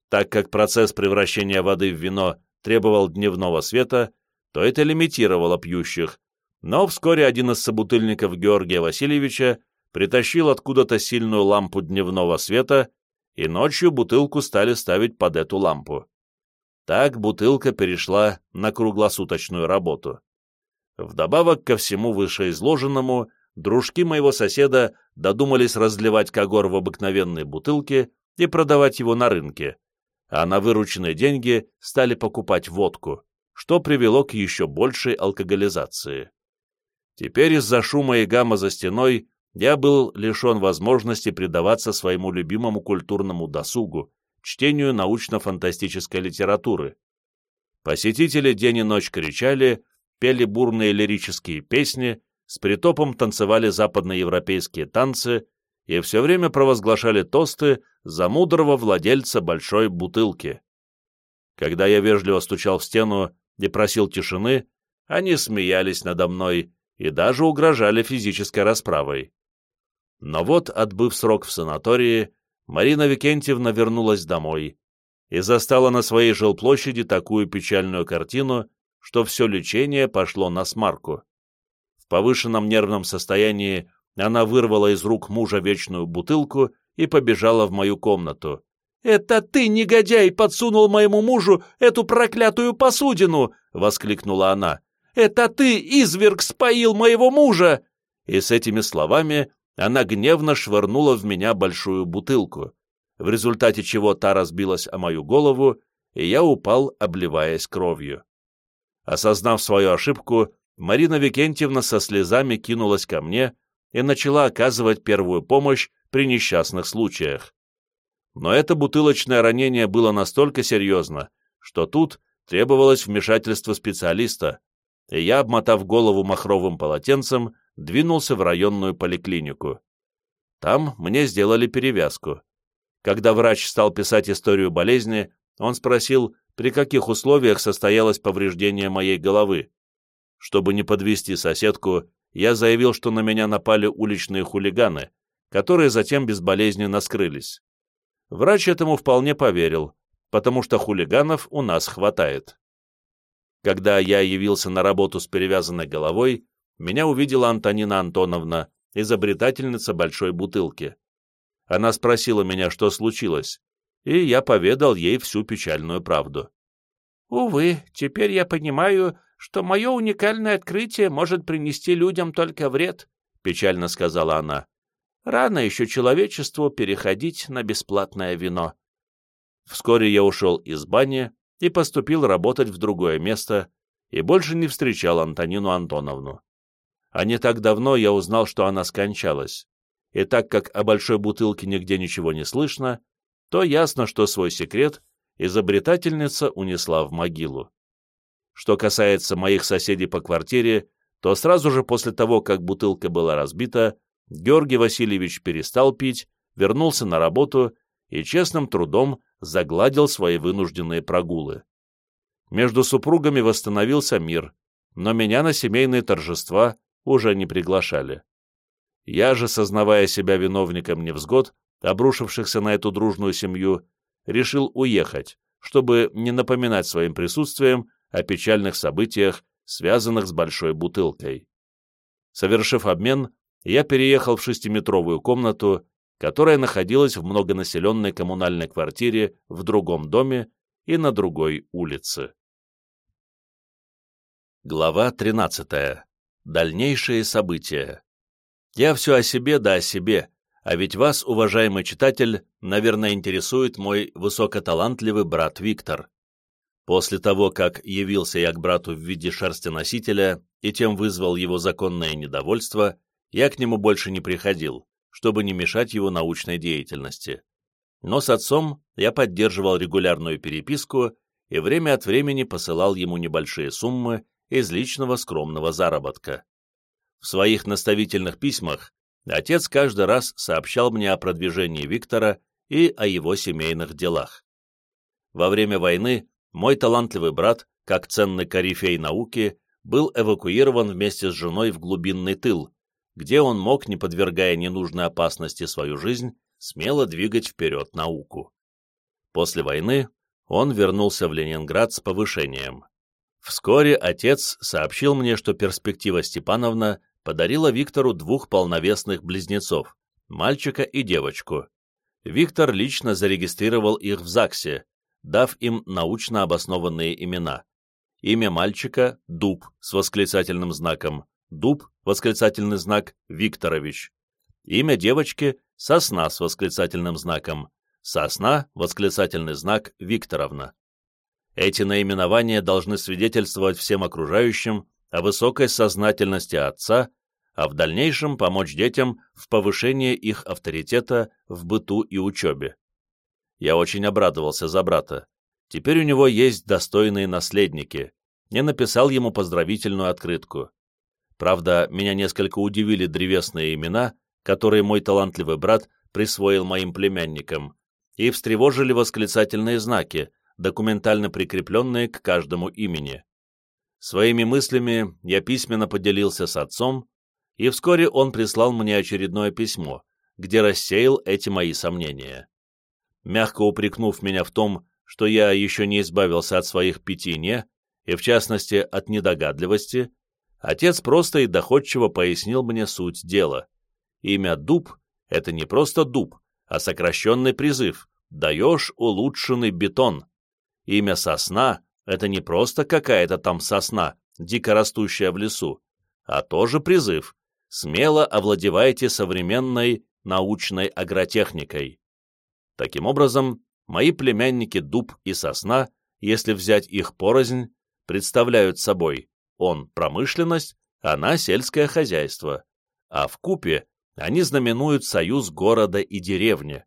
Speaker 2: Так как процесс превращения воды в вино требовал дневного света, то это лимитировало пьющих, но вскоре один из собутыльников Георгия Васильевича притащил откуда-то сильную лампу дневного света, и ночью бутылку стали ставить под эту лампу. Так бутылка перешла на круглосуточную работу. Вдобавок ко всему вышеизложенному, дружки моего соседа додумались разливать когор в обыкновенные бутылки и продавать его на рынке, а на вырученные деньги стали покупать водку, что привело к еще большей алкоголизации. Теперь из-за шума и гамма за стеной я был лишен возможности предаваться своему любимому культурному досугу, чтению научно-фантастической литературы. Посетители день и ночь кричали, пели бурные лирические песни, с притопом танцевали западноевропейские танцы и все время провозглашали тосты за мудрого владельца большой бутылки. Когда я вежливо стучал в стену и просил тишины, они смеялись надо мной и даже угрожали физической расправой. Но вот, отбыв срок в санатории, Марина Викентьевна вернулась домой и застала на своей жилплощади такую печальную картину, что все лечение пошло на смарку повышенном нервном состоянии
Speaker 1: она вырвала из рук мужа вечную бутылку и побежала в мою комнату. «Это ты, негодяй, подсунул моему мужу эту проклятую посудину!» — воскликнула она. «Это ты, изверг, споил моего мужа!» И с этими словами она гневно швырнула в меня большую бутылку, в результате чего та разбилась о мою голову, и я упал, обливаясь кровью. Осознав свою ошибку, Марина Викентьевна со слезами кинулась ко мне и начала оказывать первую помощь при несчастных случаях. Но это бутылочное ранение было настолько серьезно, что тут требовалось вмешательство специалиста, и я, обмотав голову махровым полотенцем, двинулся в районную поликлинику. Там мне сделали перевязку. Когда врач стал писать историю болезни, он спросил, при каких условиях состоялось повреждение моей головы. Чтобы не подвести соседку, я заявил, что на меня напали уличные хулиганы, которые затем безболезненно скрылись. Врач этому вполне поверил, потому что хулиганов у нас хватает. Когда я явился на работу с перевязанной головой, меня увидела Антонина Антоновна, изобретательница большой бутылки. Она спросила меня, что случилось, и я поведал ей всю печальную правду.
Speaker 2: «Увы, теперь я понимаю, что мое уникальное открытие может принести людям только вред», — печально сказала она. Рано еще человечеству переходить на бесплатное вино. Вскоре я ушел из бани и поступил работать в другое место, и больше не встречал Антонину Антоновну. А не так давно я узнал, что она скончалась, и так как о большой бутылке нигде ничего не слышно, то ясно, что свой секрет изобретательница унесла в могилу. Что касается моих соседей по квартире, то сразу же после того, как бутылка была разбита, Георгий Васильевич перестал пить, вернулся на работу и честным трудом загладил свои вынужденные прогулы. Между супругами восстановился мир, но меня на семейные торжества уже не приглашали. Я же, сознавая себя виновником невзгод, обрушившихся на эту дружную семью, решил уехать, чтобы не напоминать своим присутствием о печальных событиях, связанных с большой бутылкой. Совершив обмен, я переехал в шестиметровую комнату, которая находилась в многонаселенной коммунальной квартире в другом доме и на другой улице. Глава 13. Дальнейшие события. Я все о себе да о себе, а ведь вас, уважаемый читатель, наверное, интересует мой высокоталантливый брат Виктор. После того, как явился я к брату в виде шерстеносителя и тем вызвал его законное недовольство, я к нему больше не приходил, чтобы не мешать его научной деятельности. Но с отцом я поддерживал регулярную переписку и время от времени посылал ему небольшие суммы из личного скромного заработка. В своих наставительных письмах отец каждый раз сообщал мне о продвижении Виктора и о его семейных делах. Во время войны мой талантливый брат, как ценный корифей науки, был эвакуирован вместе с женой в глубинный тыл, где он мог, не подвергая ненужной опасности свою жизнь, смело двигать вперед науку. После войны он вернулся в Ленинград с повышением. Вскоре отец сообщил мне, что перспектива Степановна подарила Виктору двух полновесных близнецов, мальчика и девочку. Виктор лично зарегистрировал их в ЗАГСе, дав им научно обоснованные имена. Имя мальчика – Дуб с восклицательным знаком, Дуб, восклицательный знак, Викторович. Имя девочки — Сосна с восклицательным знаком. Сосна, восклицательный знак, Викторовна. Эти наименования должны свидетельствовать всем окружающим о высокой сознательности отца, а в дальнейшем помочь детям в повышении их авторитета в быту и учебе. Я очень обрадовался за брата. Теперь у него есть достойные наследники. Я написал ему поздравительную открытку. Правда, меня несколько удивили древесные имена, которые мой талантливый брат присвоил моим племянникам, и встревожили восклицательные знаки, документально прикрепленные к каждому имени. Своими мыслями я письменно поделился с отцом, и вскоре он прислал мне очередное письмо, где рассеял эти мои сомнения. Мягко упрекнув меня в том, что я еще не избавился от своих пяти «не», и в частности от недогадливости, Отец просто и доходчиво пояснил мне суть дела,
Speaker 1: имя «дуб» — это не просто дуб, а сокращенный призыв «даешь улучшенный бетон». Имя «сосна» — это не просто какая-то там сосна, дико растущая в лесу, а тоже призыв «смело овладевайте современной научной агротехникой». Таким образом, мои племянники дуб и сосна, если взять их порознь, представляют собой он промышленность, она сельское хозяйство, а в купе они знаменуют союз города и деревни.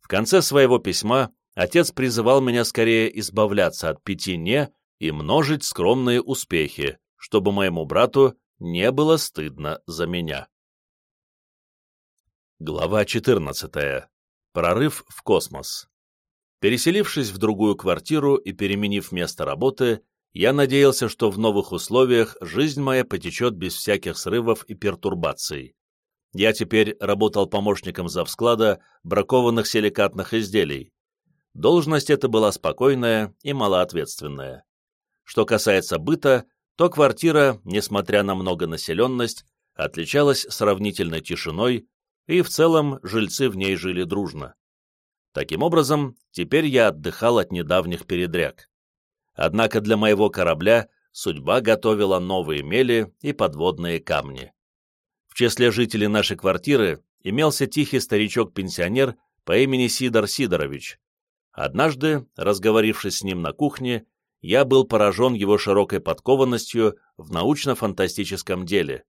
Speaker 1: В конце своего письма отец призывал меня скорее избавляться от пяти «не» и множить скромные успехи, чтобы моему брату не было стыдно за меня. Глава 14. Прорыв в космос. Переселившись в другую квартиру и переменив место работы, я надеялся, что в новых условиях жизнь моя потечет без всяких срывов и пертурбаций. Я теперь работал помощником завсклада бракованных силикатных изделий. Должность эта была спокойная и малоответственная. Что касается быта, то квартира, несмотря на многонаселенность, отличалась сравнительной тишиной, и в целом жильцы в ней жили дружно. Таким образом, теперь я отдыхал от недавних передряг. Однако для моего корабля судьба готовила новые мели и подводные камни. В числе жителей нашей квартиры имелся тихий старичок-пенсионер по имени Сидор Сидорович. Однажды, разговорившись с ним на кухне, я был поражен его широкой подкованностью в научно-фантастическом деле.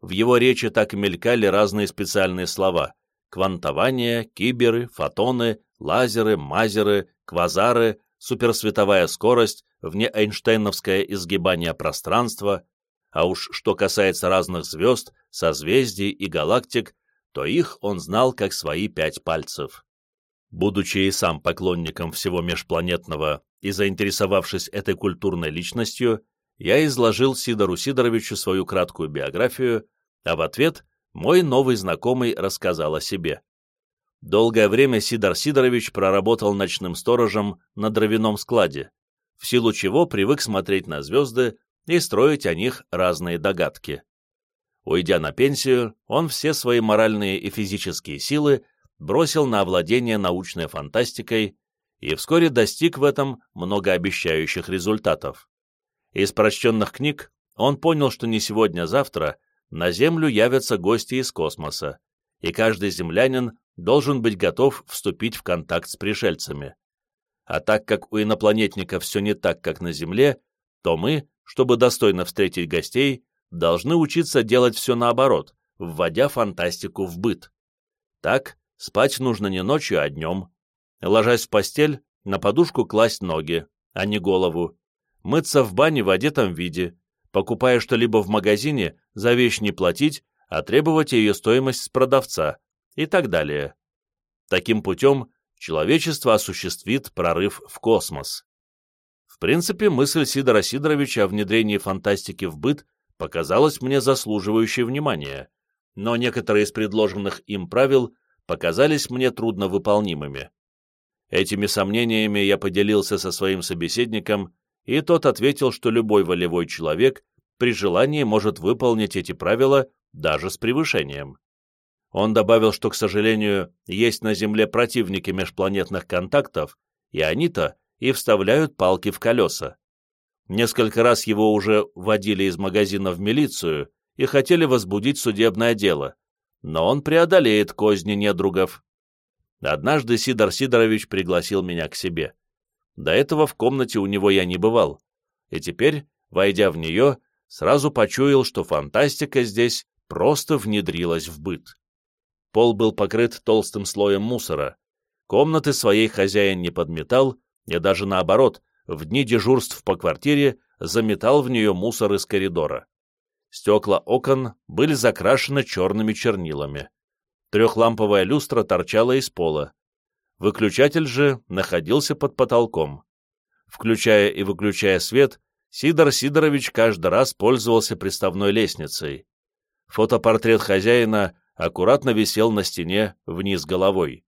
Speaker 1: В его речи так и мелькали разные специальные слова – квантование, киберы, фотоны, лазеры, мазеры, квазары, суперсветовая скорость, вне Эйнштейновское изгибание пространства, а уж что касается разных звезд, созвездий и галактик, то их он знал как свои пять пальцев. Будучи и сам поклонником всего межпланетного и заинтересовавшись этой культурной личностью, я изложил Сидору Сидоровичу свою краткую биографию, а в ответ мой новый знакомый рассказал о себе. Долгое время Сидор Сидорович проработал ночным сторожем на дровяном складе, в силу чего привык смотреть на звезды и строить о них разные догадки. Уйдя на пенсию, он все свои моральные и физические силы бросил на овладение научной фантастикой и вскоре достиг в этом многообещающих результатов. Из прочтенных книг он понял, что не сегодня-завтра на Землю явятся гости из космоса, и каждый землянин должен быть готов вступить в контакт с пришельцами. А так как у инопланетников все не так, как на Земле, то мы, чтобы достойно встретить гостей, должны учиться делать все наоборот, вводя фантастику в быт. Так, спать нужно не ночью, а днем. Ложась в постель, на подушку класть ноги, а не голову. Мыться в бане в одетом виде. Покупая что-либо в магазине, за вещь не платить, а требовать ее стоимость с продавца, и так далее. Таким путем человечество осуществит прорыв в космос. В принципе, мысль Сидора Сидоровича о внедрении фантастики в быт показалась мне заслуживающей внимания, но некоторые из предложенных им правил показались мне трудновыполнимыми. Этими сомнениями я поделился со своим собеседником, и тот ответил, что любой волевой человек при желании может выполнить эти правила даже с превышением. Он добавил, что, к сожалению, есть на Земле противники межпланетных контактов, и они-то и вставляют палки в колеса. Несколько раз его уже водили из магазина в милицию и хотели возбудить судебное дело, но он преодолеет козни недругов. Однажды Сидор Сидорович пригласил меня к себе. До этого в комнате у него я не бывал, и теперь, войдя в нее, сразу почуял, что фантастика здесь просто внедрилась в быт. Пол был покрыт толстым слоем мусора. Комнаты своей хозяин не подметал, и даже наоборот, в дни дежурств по квартире заметал в нее мусор из коридора. Стекла окон были закрашены черными чернилами. Трехламповая люстра торчала из пола. Выключатель же находился под потолком. Включая и выключая свет, Сидор Сидорович каждый раз пользовался приставной лестницей. Фотопортрет хозяина аккуратно висел на стене вниз головой.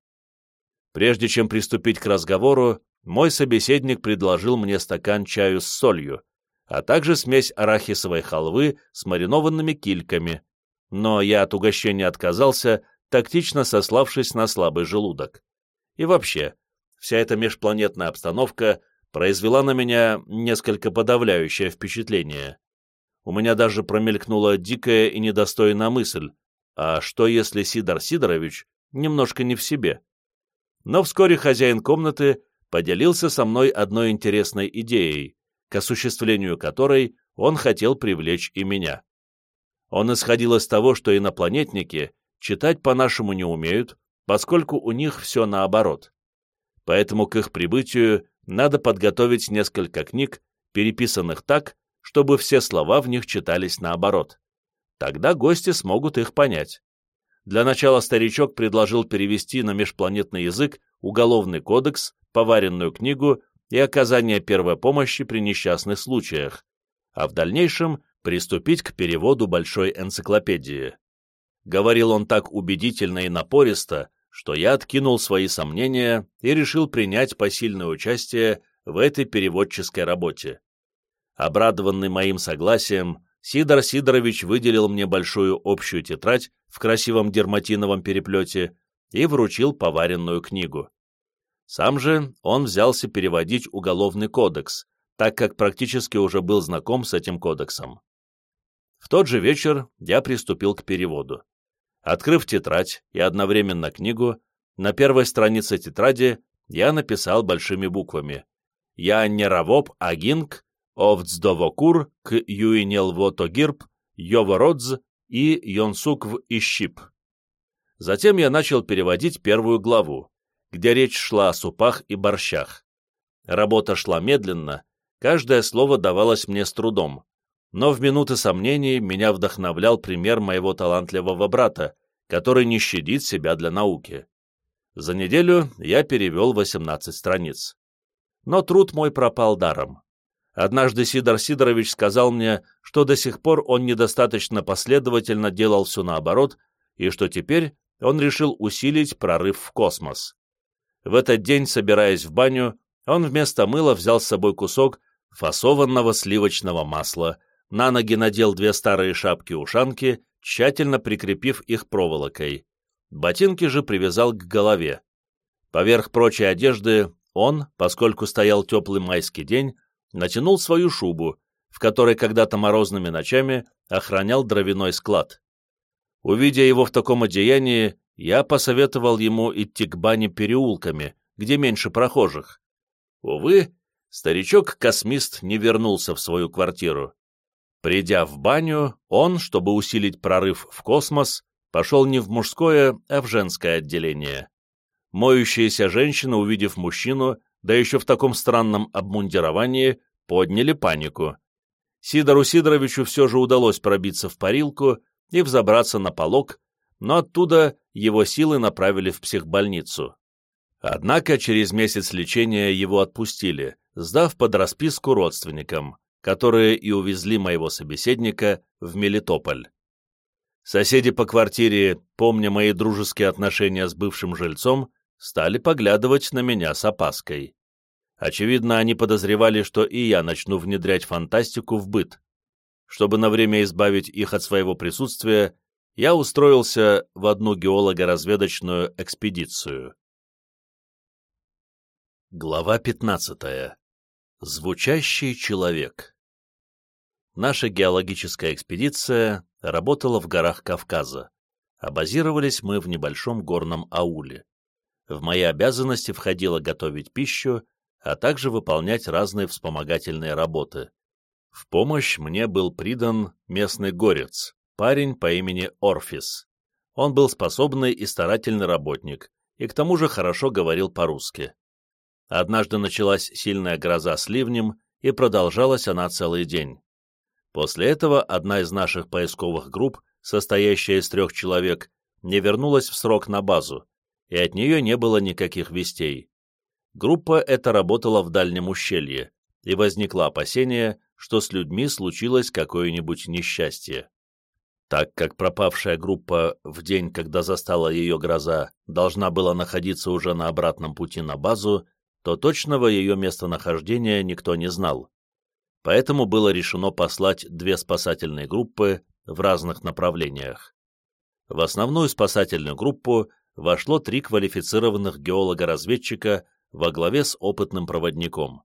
Speaker 1: Прежде чем приступить к разговору, мой собеседник предложил мне стакан чаю с солью, а также смесь арахисовой халвы с маринованными кильками, но я от угощения отказался, тактично сославшись на слабый желудок. И вообще, вся эта межпланетная обстановка произвела на меня несколько подавляющее впечатление. У меня даже промелькнула дикая и недостойная мысль, а что если Сидор Сидорович немножко не в себе? Но вскоре хозяин комнаты поделился со мной одной интересной идеей, к осуществлению которой он хотел привлечь и меня. Он исходил из того, что инопланетники читать по-нашему не умеют, поскольку у них все наоборот. Поэтому к их прибытию надо подготовить несколько книг, переписанных так, чтобы все слова в них читались наоборот. Тогда гости смогут их понять. Для начала старичок предложил перевести на межпланетный язык Уголовный кодекс, поваренную книгу и оказание первой помощи при несчастных случаях, а в дальнейшем приступить к переводу большой энциклопедии. Говорил он так убедительно и напористо, что я откинул свои сомнения и решил принять посильное участие в этой переводческой работе. Обрадованный моим согласием, Сидор Сидорович выделил мне большую общую тетрадь в красивом дерматиновом переплете и вручил поваренную книгу. Сам же он взялся переводить Уголовный кодекс, так как практически уже был знаком с этим кодексом. В тот же вечер я приступил к переводу. Открыв тетрадь и одновременно книгу, на первой странице тетради я написал большими буквами «Я не равоп агинг, овцдовокур к юинелвотогирб, йовородз и йонсукв ищип». Затем я начал переводить первую главу, где речь шла о супах и борщах. Работа шла медленно, каждое слово давалось мне с трудом, но в минуты сомнений меня вдохновлял пример моего талантливого брата, который не щадит себя для науки. За неделю я перевел 18 страниц. Но труд мой пропал даром. Однажды Сидор Сидорович сказал мне, что до сих пор он недостаточно последовательно делал все наоборот, и что теперь он решил усилить прорыв в космос. В этот день, собираясь в баню, он вместо мыла взял с собой кусок фасованного сливочного масла, на ноги надел две старые шапки-ушанки, тщательно прикрепив их проволокой. Ботинки же привязал к голове. Поверх прочей одежды он, поскольку стоял теплый майский день, натянул свою шубу, в которой когда-то морозными ночами охранял дровяной склад. Увидя его в таком одеянии, я посоветовал ему идти к бане переулками, где меньше прохожих. Увы, старичок-космист не вернулся в свою квартиру. Придя в баню, он, чтобы усилить прорыв в космос, пошел не в мужское, а в женское отделение. Моющиеся женщины, увидев мужчину, да еще в таком странном обмундировании, подняли панику. Сидору Сидоровичу все же удалось пробиться в парилку и взобраться на полог, но оттуда его силы направили в психбольницу. Однако через месяц лечения его отпустили, сдав под расписку родственникам которые и увезли моего собеседника в Мелитополь. Соседи по квартире, помня мои дружеские отношения с бывшим жильцом, стали поглядывать на меня с опаской. Очевидно, они подозревали, что и я начну внедрять фантастику в быт. Чтобы на время избавить их от своего присутствия, я устроился в одну геолого-разведочную экспедицию. Глава пятнадцатая. Звучащий человек. Наша геологическая экспедиция работала в горах Кавказа, а базировались мы в небольшом горном ауле. В мои обязанности входило готовить пищу, а также выполнять разные вспомогательные работы. В помощь мне был придан местный горец, парень по имени Орфис. Он был способный и старательный работник, и к тому же хорошо говорил по-русски. Однажды началась сильная гроза с ливнем, и продолжалась она целый день. После этого одна из наших поисковых групп, состоящая из трех человек, не вернулась в срок на базу, и от нее не было никаких вестей. Группа эта работала в дальнем ущелье, и возникло опасение, что с людьми случилось какое-нибудь несчастье. Так как пропавшая группа в день, когда застала ее гроза, должна была находиться уже на обратном пути на базу, то точного ее местонахождения никто не знал. Поэтому было решено послать две спасательные группы в разных направлениях. В основную спасательную группу вошло три квалифицированных геолога-разведчика во главе с опытным проводником.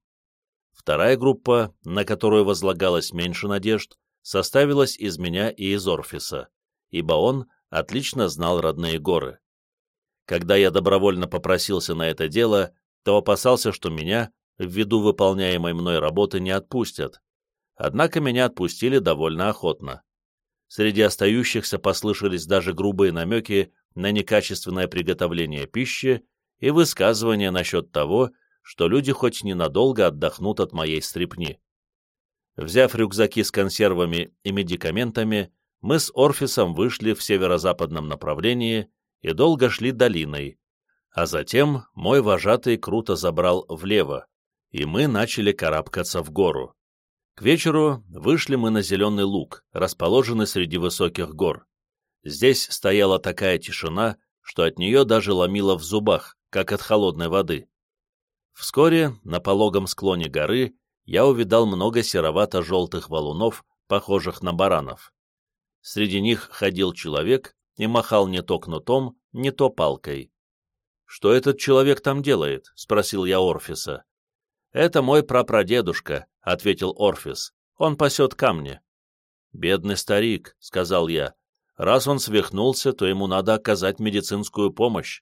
Speaker 1: Вторая группа, на которую возлагалось меньше надежд, составилась из меня и из Орфиса, ибо он отлично знал родные горы. Когда я добровольно попросился на это дело, то опасался, что меня, ввиду выполняемой мной работы, не отпустят. Однако меня отпустили довольно охотно. Среди остающихся послышались даже грубые намеки на некачественное приготовление пищи и высказывания насчет того, что люди хоть ненадолго отдохнут от моей стрепни. Взяв рюкзаки с консервами и медикаментами, мы с Орфисом вышли в северо-западном направлении и долго шли долиной, а затем мой вожатый круто забрал влево, и мы начали карабкаться в гору. К вечеру вышли мы на зеленый луг, расположенный среди высоких гор. Здесь стояла такая тишина, что от нее даже ломило в зубах, как от холодной воды. Вскоре на пологом склоне горы я увидал много серовато-желтых валунов, похожих на баранов. Среди них ходил человек и махал не то кнутом, не то палкой. «Что этот человек там делает?» — спросил я Орфиса. «Это мой прапрадедушка», — ответил Орфис. «Он пасет камни». «Бедный старик», — сказал я. «Раз он свихнулся, то ему надо оказать медицинскую помощь».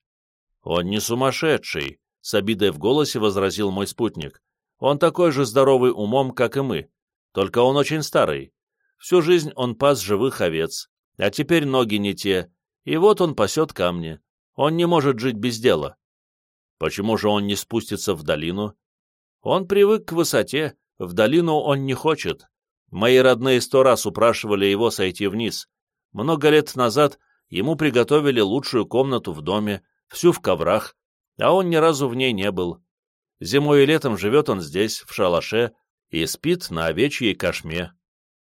Speaker 1: «Он не сумасшедший», — с обидой в голосе возразил мой спутник. «Он такой же здоровый умом, как и мы, только он очень старый. Всю жизнь он пас живых овец, а теперь ноги не те, и вот он пасет камни. Он не может жить без дела. Почему же он не спустится в долину? Он привык к высоте, в долину он не хочет. Мои родные сто раз упрашивали его сойти вниз. Много лет назад ему приготовили лучшую комнату в доме, всю в коврах, а он ни разу в ней не был. Зимой и летом живет он здесь, в шалаше, и спит на овечьей кошме.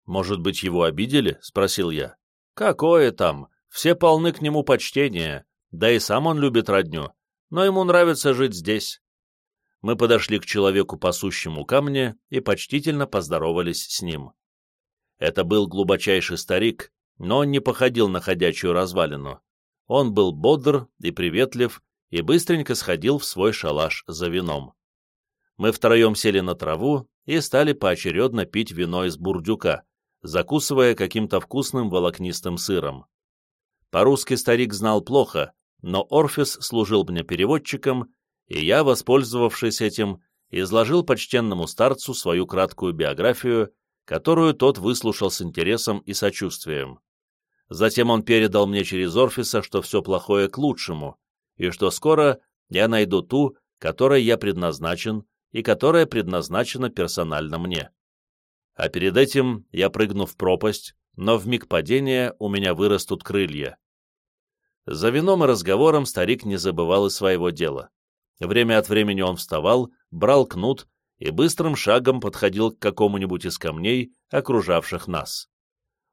Speaker 1: «Может быть, его обидели?» — спросил я. «Какое там? Все полны к нему почтения, да и сам он любит родню, но ему нравится жить здесь». Мы подошли к человеку, пасущему камни, и почтительно поздоровались с ним. Это был глубочайший старик, но он не походил на ходячую развалину. Он был бодр и приветлив, и быстренько сходил в свой шалаш за вином. Мы втроем сели на траву и стали поочередно пить вино из бурдюка, закусывая каким-то вкусным волокнистым сыром. По-русски старик знал плохо, но Орфис служил мне переводчиком, и я, воспользовавшись этим, изложил почтенному старцу свою краткую биографию, которую тот выслушал с интересом и сочувствием. Затем он передал мне через Орфиса, что все плохое к лучшему, и что скоро я найду ту, которой я предназначен и которая предназначена персонально мне а перед этим я прыгну в пропасть, но в миг падения у меня вырастут крылья. За вином и разговором старик не забывал и своего дела. Время от времени он вставал, брал кнут и быстрым шагом подходил к какому-нибудь из камней, окружавших нас.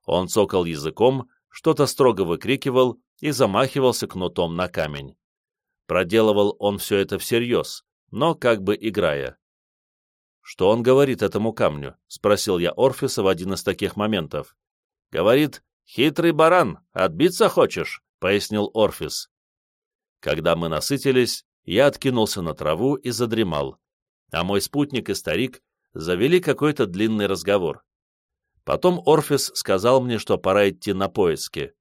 Speaker 1: Он цокал языком, что-то строго выкрикивал и замахивался кнутом на камень. Проделывал он все это всерьез, но как бы играя. «Что он говорит этому камню?» — спросил я Орфиса в один из таких моментов. «Говорит, хитрый баран, отбиться хочешь?» — пояснил Орфис. Когда мы насытились, я откинулся на траву и задремал, а мой спутник и старик завели какой-то длинный разговор. Потом Орфис сказал мне, что пора идти на поиски.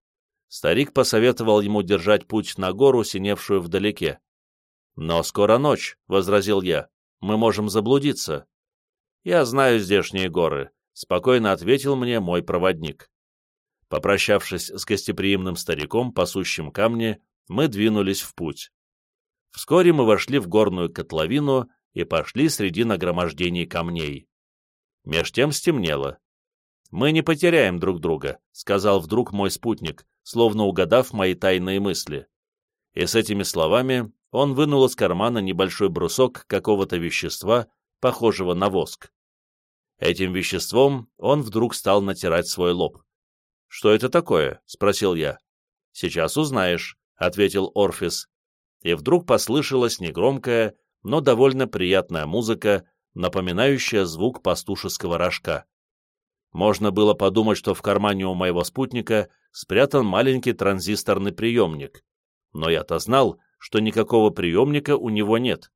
Speaker 1: Старик посоветовал ему держать путь на гору, синевшую вдалеке. «Но скоро ночь», — возразил я, — «мы можем заблудиться». «Я знаю здешние горы», — спокойно ответил мне мой проводник. Попрощавшись с гостеприимным стариком, пасущим камни, мы двинулись в путь. Вскоре мы вошли в горную котловину и пошли среди нагромождений камней. Меж тем стемнело. «Мы не потеряем друг друга», — сказал вдруг мой спутник, словно угадав мои тайные мысли. И с этими словами он вынул из кармана небольшой брусок какого-то вещества, похожего на воск. Этим веществом он вдруг стал натирать свой лоб. «Что это такое?» — спросил я. «Сейчас узнаешь», — ответил Орфис. И вдруг послышалась негромкая, но довольно приятная музыка, напоминающая звук пастушеского рожка. Можно было подумать, что в кармане у моего спутника спрятан маленький транзисторный приемник. Но я-то знал, что никакого приемника у него нет.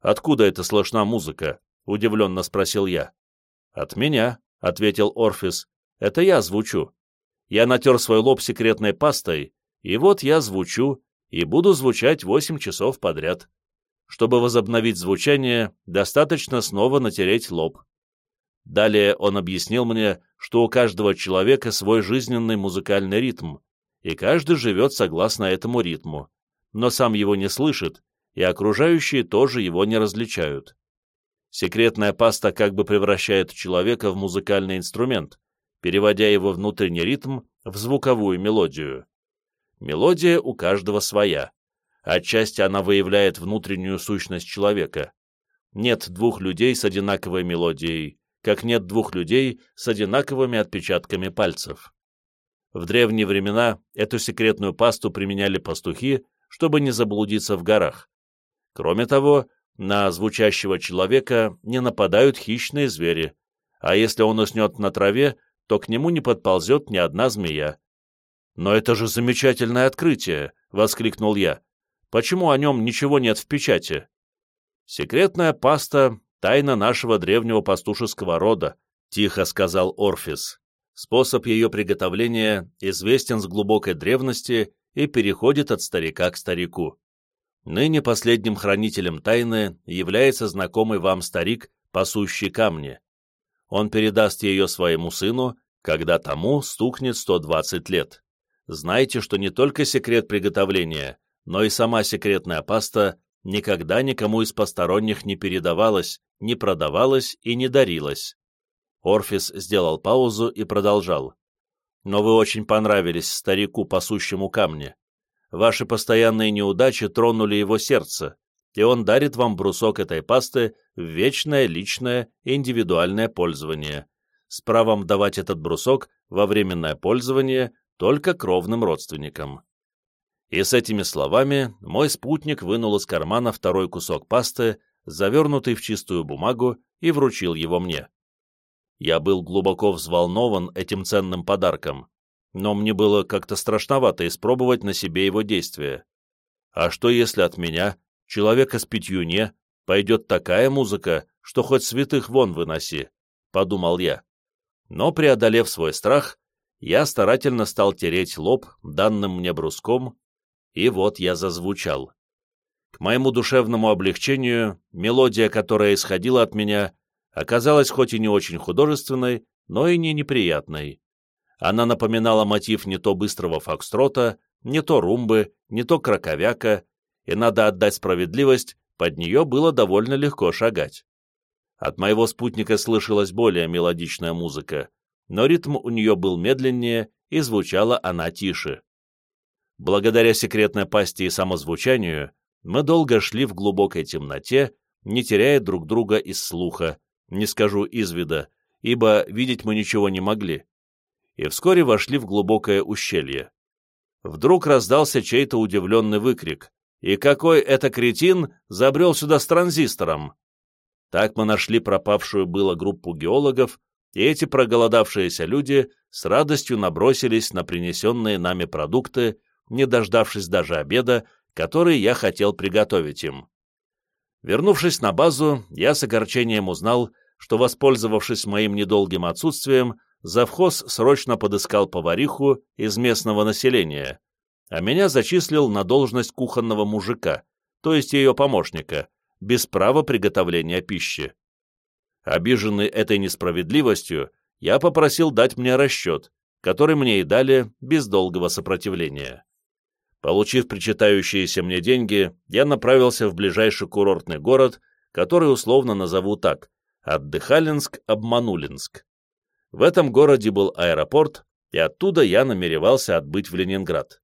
Speaker 1: «Откуда эта слышна музыка?» — удивленно спросил я. «От меня», — ответил Орфис. «Это я звучу. Я натер свой лоб секретной пастой, и вот я звучу, и буду звучать восемь часов подряд. Чтобы возобновить звучание, достаточно снова натереть лоб. Далее он объяснил мне, что у каждого человека свой жизненный музыкальный ритм, и каждый живет согласно этому ритму, но сам его не слышит, и окружающие тоже его не различают. Секретная паста как бы превращает человека в музыкальный инструмент, переводя его внутренний ритм в звуковую мелодию. Мелодия у каждого своя. Отчасти она выявляет внутреннюю сущность человека. Нет двух людей с одинаковой мелодией, как нет двух людей с одинаковыми отпечатками пальцев. В древние времена эту секретную пасту применяли пастухи, чтобы не заблудиться в горах. Кроме того, на звучащего человека не нападают хищные звери, а если он уснет на траве, то к нему не подползет ни одна змея. «Но это же замечательное открытие!» — воскликнул я. «Почему о нем ничего нет в печати?» «Секретная паста тайна нашего древнего пастушеского рода», — тихо сказал Орфис. Способ ее приготовления известен с глубокой древности и переходит от старика к старику. Ныне последним хранителем тайны является знакомый вам старик, пасущий камни. Он передаст ее своему сыну, когда тому стукнет 120 лет. Знайте, что не только секрет приготовления, но и сама секретная паста никогда никому из посторонних не передавалась, не продавалась и не дарилась. Орфис сделал паузу и продолжал. «Но вы очень понравились старику, пасущему камни. Ваши постоянные неудачи тронули его сердце, и он дарит вам брусок этой пасты в вечное личное индивидуальное пользование, с правом давать этот брусок во временное пользование только кровным родственникам. И с этими словами мой спутник вынул из кармана второй кусок пасты, завернутый в чистую бумагу, и вручил его мне. Я был глубоко взволнован этим ценным подарком, но мне было как-то страшновато испробовать на себе его действие. А что если от меня, человека с пятью пойдет такая музыка, что хоть святых вон выноси, — подумал я. Но, преодолев свой страх, я старательно стал тереть лоб данным мне бруском, и вот я зазвучал. К моему душевному облегчению, мелодия, которая исходила от меня, оказалась хоть и не очень художественной, но и не неприятной. Она напоминала мотив не то быстрого фокстрота, не то румбы, не то краковяка, и, надо отдать справедливость, под нее было довольно легко шагать. От моего спутника слышалась более мелодичная музыка, но ритм у нее был медленнее, и звучала она тише. Благодаря секретной пасти и самозвучанию, мы долго шли в глубокой темноте, не теряя друг друга из слуха, не скажу из вида, ибо видеть мы ничего не могли. И вскоре вошли в глубокое ущелье. Вдруг раздался чей-то удивленный выкрик. «И какой это кретин забрел сюда с транзистором?» Так мы нашли пропавшую было группу геологов, и эти проголодавшиеся люди с радостью набросились на принесенные нами продукты, не дождавшись даже обеда, который я хотел приготовить им. Вернувшись на базу, я с огорчением узнал, что, воспользовавшись моим недолгим отсутствием, завхоз срочно подыскал повариху из местного населения, а меня зачислил на должность кухонного мужика, то есть ее помощника, без права приготовления пищи. Обиженный этой несправедливостью, я попросил дать мне расчет, который мне и дали без долгого сопротивления. Получив причитающиеся мне деньги, я направился в ближайший курортный город, который условно назову так – Отдыхалинск-Обманулинск. В этом городе был аэропорт, и оттуда я намеревался отбыть в Ленинград.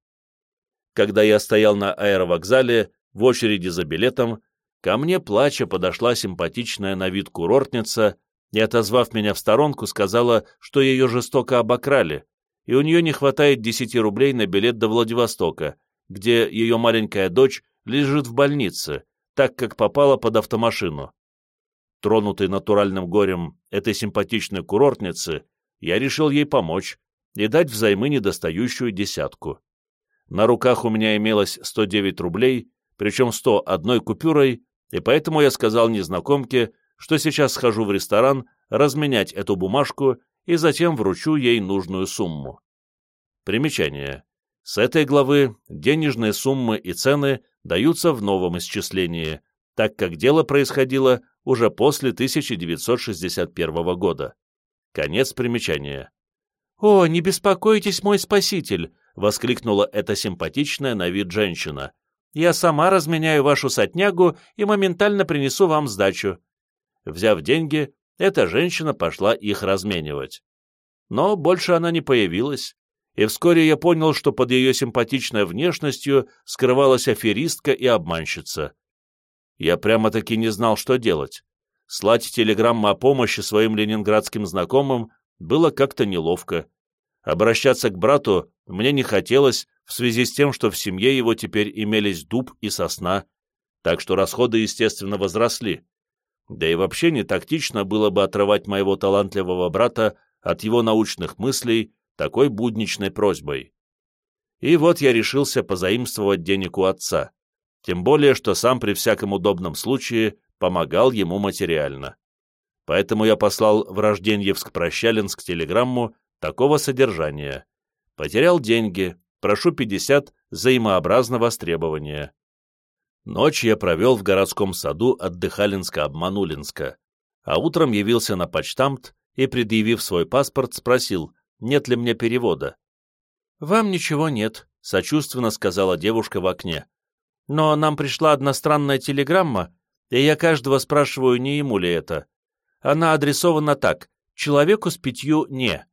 Speaker 1: Когда я стоял на аэровокзале в очереди за билетом, ко мне плача подошла симпатичная на вид курортница и, отозвав меня в сторонку, сказала, что ее жестоко обокрали, и у нее не хватает 10 рублей на билет до Владивостока, где ее маленькая дочь лежит в больнице, так как попала под автомашину. Тронутый натуральным горем этой симпатичной курортницы, я решил ей помочь и дать взаймы недостающую десятку. На руках у меня имелось 109 рублей, причем 100 одной купюрой, и поэтому я сказал незнакомке, что сейчас схожу в ресторан разменять эту бумажку и затем вручу ей нужную сумму. Примечание. С этой главы денежные суммы и цены даются в новом исчислении, так как дело происходило уже после 1961 года. Конец примечания.
Speaker 2: «О, не беспокойтесь, мой спаситель!» — воскликнула эта симпатичная на вид женщина. «Я сама разменяю вашу сотнягу и моментально принесу вам сдачу».
Speaker 1: Взяв деньги, эта женщина пошла их разменивать. Но больше она не появилась, и вскоре я понял, что под ее симпатичной внешностью скрывалась аферистка и обманщица. Я прямо-таки не знал, что делать. Слать телеграмму о помощи своим ленинградским знакомым было как-то неловко. Обращаться к брату мне не хотелось в связи с тем, что в семье его теперь имелись дуб и сосна, так что расходы, естественно, возросли. Да и вообще не тактично было бы отрывать моего талантливого брата от его научных мыслей такой будничной просьбой. И вот я решился позаимствовать денег у отца тем более, что сам при всяком удобном случае помогал ему материально. Поэтому я послал в Рожденьевск-Прощалинск телеграмму такого содержания. Потерял деньги, прошу 50 взаимообразно востребования. Ночь я провел в городском саду от Дыхалинска-Обманулинска, а утром явился на почтамт и, предъявив свой паспорт, спросил, нет ли мне перевода.
Speaker 2: «Вам ничего нет», — сочувственно сказала девушка в окне. Но нам пришла одна странная телеграмма, и я каждого спрашиваю, не ему ли это. Она адресована так «Человеку с пятью не».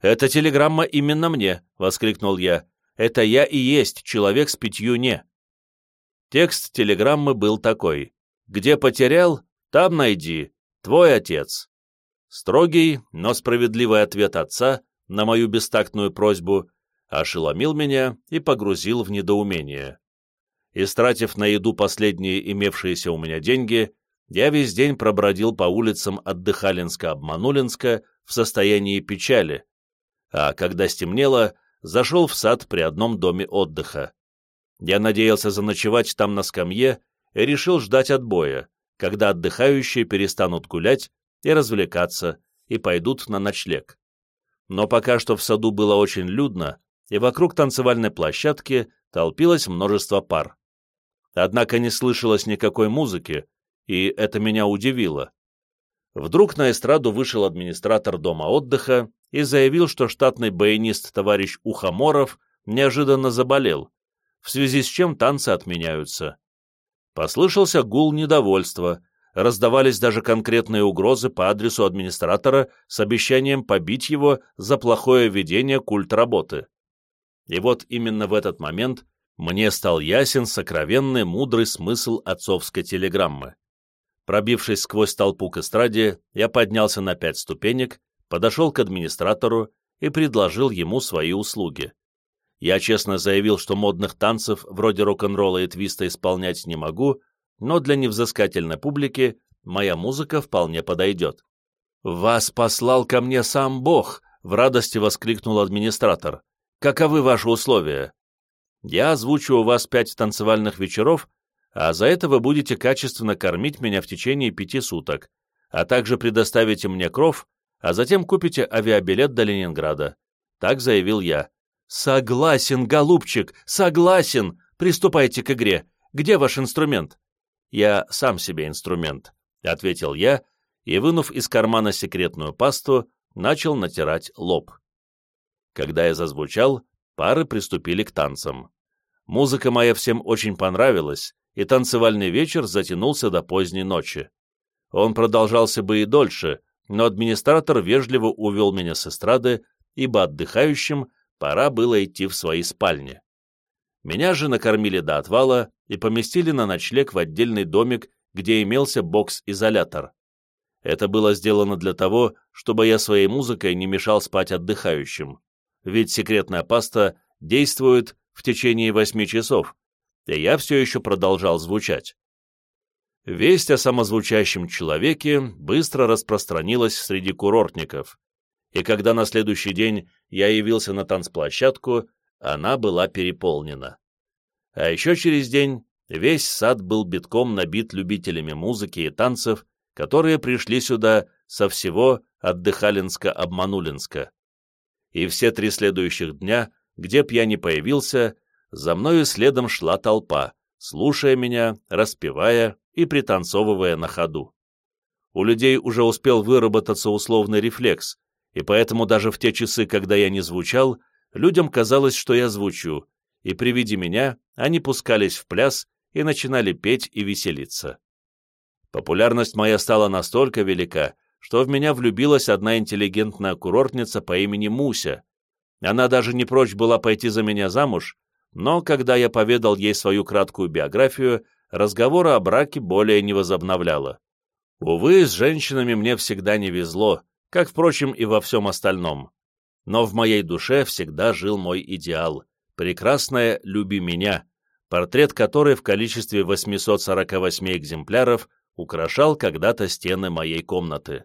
Speaker 1: «Эта телеграмма именно мне», — воскликнул я. «Это я и есть человек с пятью не». Текст телеграммы был такой. «Где потерял, там найди. Твой отец». Строгий, но справедливый ответ отца на мою бестактную просьбу ошеломил меня и погрузил в недоумение. Истратив на еду последние имевшиеся у меня деньги, я весь день пробродил по улицам от Дыхалинска-Обманулинска в состоянии печали, а когда стемнело, зашел в сад при одном доме отдыха. Я надеялся заночевать там на скамье и решил ждать отбоя, когда отдыхающие перестанут гулять и развлекаться и пойдут на ночлег. Но пока что в саду было очень людно, и вокруг танцевальной площадки толпилось множество пар. Однако не слышалось никакой музыки, и это меня удивило. Вдруг на эстраду вышел администратор дома отдыха и заявил, что штатный баянист товарищ Ухоморов неожиданно заболел, в связи с чем танцы отменяются. Послышался гул недовольства, раздавались даже конкретные угрозы по адресу администратора с обещанием побить его за плохое ведение культ работы. И вот именно в этот момент мне стал ясен сокровенный мудрый смысл отцовской телеграммы. Пробившись сквозь толпу к эстраде, я поднялся на пять ступенек, подошел к администратору и предложил ему свои услуги. Я честно заявил, что модных танцев вроде рок-н-ролла и твиста исполнять не могу, но для невзыскательной публики моя музыка вполне подойдет. «Вас послал ко мне сам Бог!» — в радости воскликнул администратор. «Каковы ваши условия?» Я озвучу у вас пять танцевальных вечеров, а за это вы будете качественно кормить меня в течение пяти суток, а также предоставите мне кров, а затем купите авиабилет до Ленинграда. Так заявил я. Согласен, голубчик, согласен. Приступайте к игре. Где ваш инструмент? Я сам себе инструмент, ответил я и, вынув из кармана секретную пасту, начал натирать лоб. Когда я зазвучал, пары приступили к танцам. Музыка моя всем очень понравилась, и танцевальный вечер затянулся до поздней ночи. Он продолжался бы и дольше, но администратор вежливо увел меня с эстрады, ибо отдыхающим пора было идти в свои спальни. Меня же накормили до отвала и поместили на ночлег в отдельный домик, где имелся бокс-изолятор. Это было сделано для того, чтобы я своей музыкой не мешал спать отдыхающим ведь секретная паста действует в течение восьми часов, и я все еще продолжал звучать. Весть о самозвучащем человеке быстро распространилась среди курортников, и когда на следующий день я явился на танцплощадку, она была переполнена. А еще через день весь сад был битком набит любителями музыки и танцев, которые пришли сюда со всего Отдыхалинска-Обманулинска. И все три следующих дня, где б я не появился, за мною следом шла толпа, слушая меня, распевая и пританцовывая на ходу. У людей уже успел выработаться условный рефлекс, и поэтому даже в те часы, когда я не звучал, людям казалось, что я звучу, и при виде меня они пускались в пляс и начинали петь и веселиться. Популярность моя стала настолько велика, что в меня влюбилась одна интеллигентная курортница по имени Муся. Она даже не прочь была пойти за меня замуж, но когда я поведал ей свою краткую биографию, разговора о браке более не возобновляла. Увы, с женщинами мне всегда не везло, как, впрочем, и во всем остальном. Но в моей душе всегда жил мой идеал — прекрасная «Люби меня», портрет которой в количестве 848 экземпляров украшал когда-то стены моей комнаты.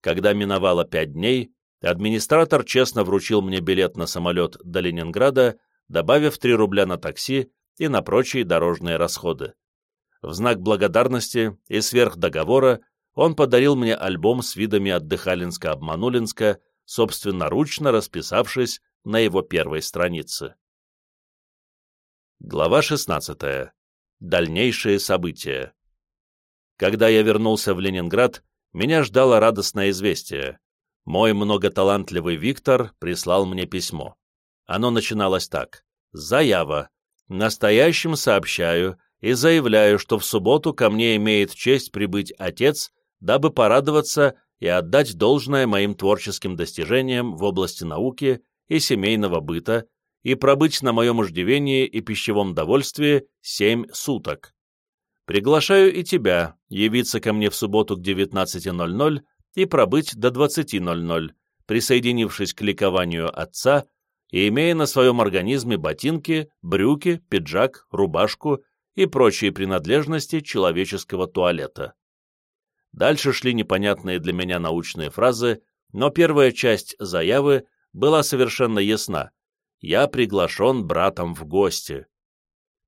Speaker 1: Когда миновало пять дней, администратор честно вручил мне билет на самолет до Ленинграда, добавив 3 рубля на такси и на прочие дорожные расходы. В знак благодарности и сверх договора он подарил мне альбом с видами Отдыхалинска-Обманулинска, собственноручно расписавшись на его первой странице. Глава 16. Дальнейшие события. Когда я вернулся в Ленинград, меня ждало радостное известие. Мой многоталантливый Виктор прислал мне письмо. Оно начиналось так. «Заява. Настоящим сообщаю и заявляю, что в субботу ко мне имеет честь прибыть отец дабы порадоваться и отдать должное моим творческим достижениям в области науки и семейного быта и пробыть на моем иждивении и пищевом довольствии семь суток. Приглашаю и тебя явиться ко мне в субботу к 19.00 и пробыть до 20.00, присоединившись к ликованию отца и имея на своем организме ботинки, брюки, пиджак, рубашку и прочие принадлежности человеческого туалета. Дальше шли непонятные для меня научные фразы, но первая часть заявы была совершенно ясна. Я приглашен братом в гости.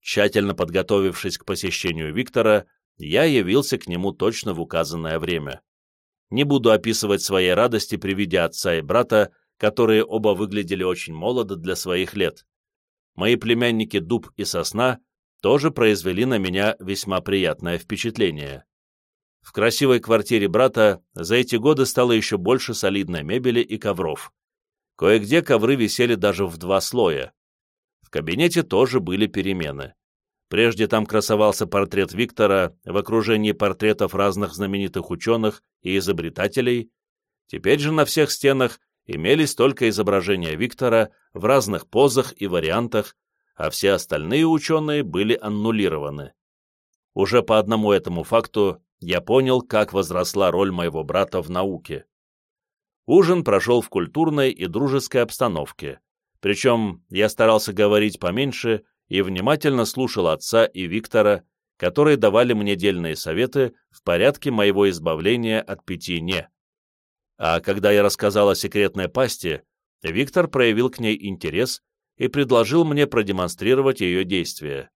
Speaker 1: Тщательно подготовившись к посещению Виктора, я явился к нему точно в указанное время. Не буду описывать своей радости при виде отца и брата, которые оба выглядели очень молодо для своих лет. Мои племянники Дуб и Сосна тоже произвели на меня весьма приятное впечатление. В красивой квартире брата за эти годы стало еще больше солидной мебели и ковров. Кое-где ковры висели даже в два слоя. В кабинете тоже были перемены. Прежде там красовался портрет Виктора в окружении портретов разных знаменитых ученых и изобретателей. Теперь же на всех стенах имелись только изображения Виктора в разных позах и вариантах, а все остальные ученые были аннулированы. Уже по одному этому факту я понял, как возросла роль моего брата в науке. Ужин прошел в культурной и дружеской обстановке, причем я старался говорить поменьше и внимательно слушал отца и Виктора, которые давали мне дельные советы в порядке моего избавления от пяти «не». А когда я рассказал о секретной пасте, Виктор проявил к ней интерес и предложил мне продемонстрировать ее действие.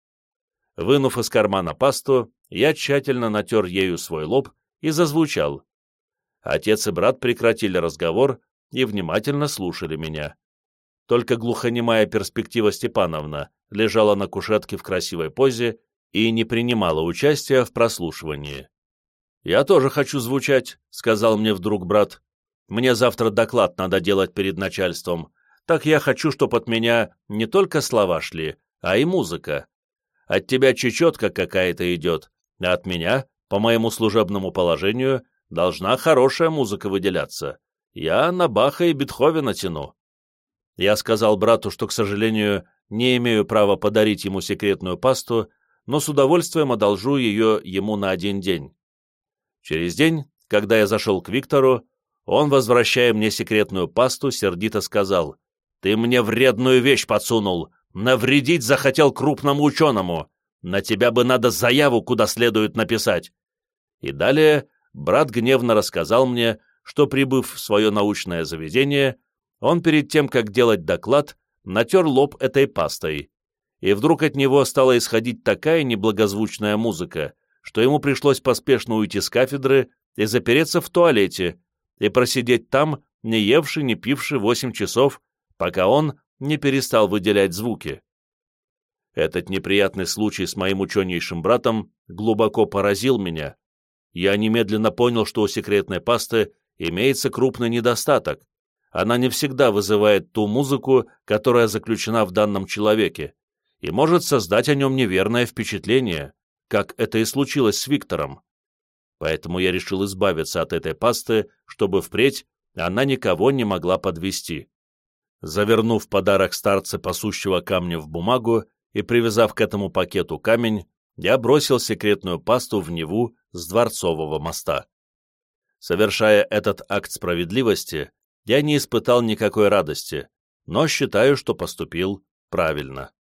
Speaker 1: Вынув из кармана пасту, я тщательно натер ею свой лоб и зазвучал. Отец и брат прекратили разговор и внимательно слушали меня. Только глухонемая перспектива Степановна лежала на кушетке в красивой позе и не принимала участия в прослушивании. «Я тоже хочу звучать», — сказал мне вдруг брат. «Мне завтра доклад надо делать перед начальством. Так я хочу, чтобы от меня не только слова шли, а и музыка. От тебя чечетка какая-то идет, а от меня, по моему служебному положению, должна хорошая музыка выделяться. Я на Баха и Бетховена тяну. Я сказал брату, что, к сожалению, не имею права подарить ему секретную пасту, но с удовольствием одолжу ее ему на один день. Через день, когда я зашел к Виктору, он, возвращая мне секретную пасту, сердито сказал, «Ты мне вредную вещь подсунул, навредить захотел крупному ученому, на тебя бы надо заяву куда следует написать. И далее брат гневно рассказал мне, что, прибыв в свое научное заведение, он перед тем, как делать доклад, натер лоб этой пастой, и вдруг от него стала исходить такая неблагозвучная музыка, что ему пришлось поспешно уйти с кафедры и запереться в туалете, и просидеть там, не евший, не пивший восемь часов, пока он не перестал выделять звуки. Этот неприятный случай с моим ученейшим братом глубоко поразил меня. Я немедленно понял, что у секретной пасты имеется крупный недостаток. Она не всегда вызывает ту музыку, которая заключена в данном человеке, и может создать о нем неверное впечатление, как это и случилось с Виктором. Поэтому я решил избавиться от этой пасты, чтобы впредь она никого не могла подвести. Завернув подарок старца пасущего камня в бумагу и привязав к этому пакету камень, я бросил секретную пасту в Неву с Дворцового моста. Совершая этот акт справедливости, я не испытал никакой радости, но считаю, что поступил правильно.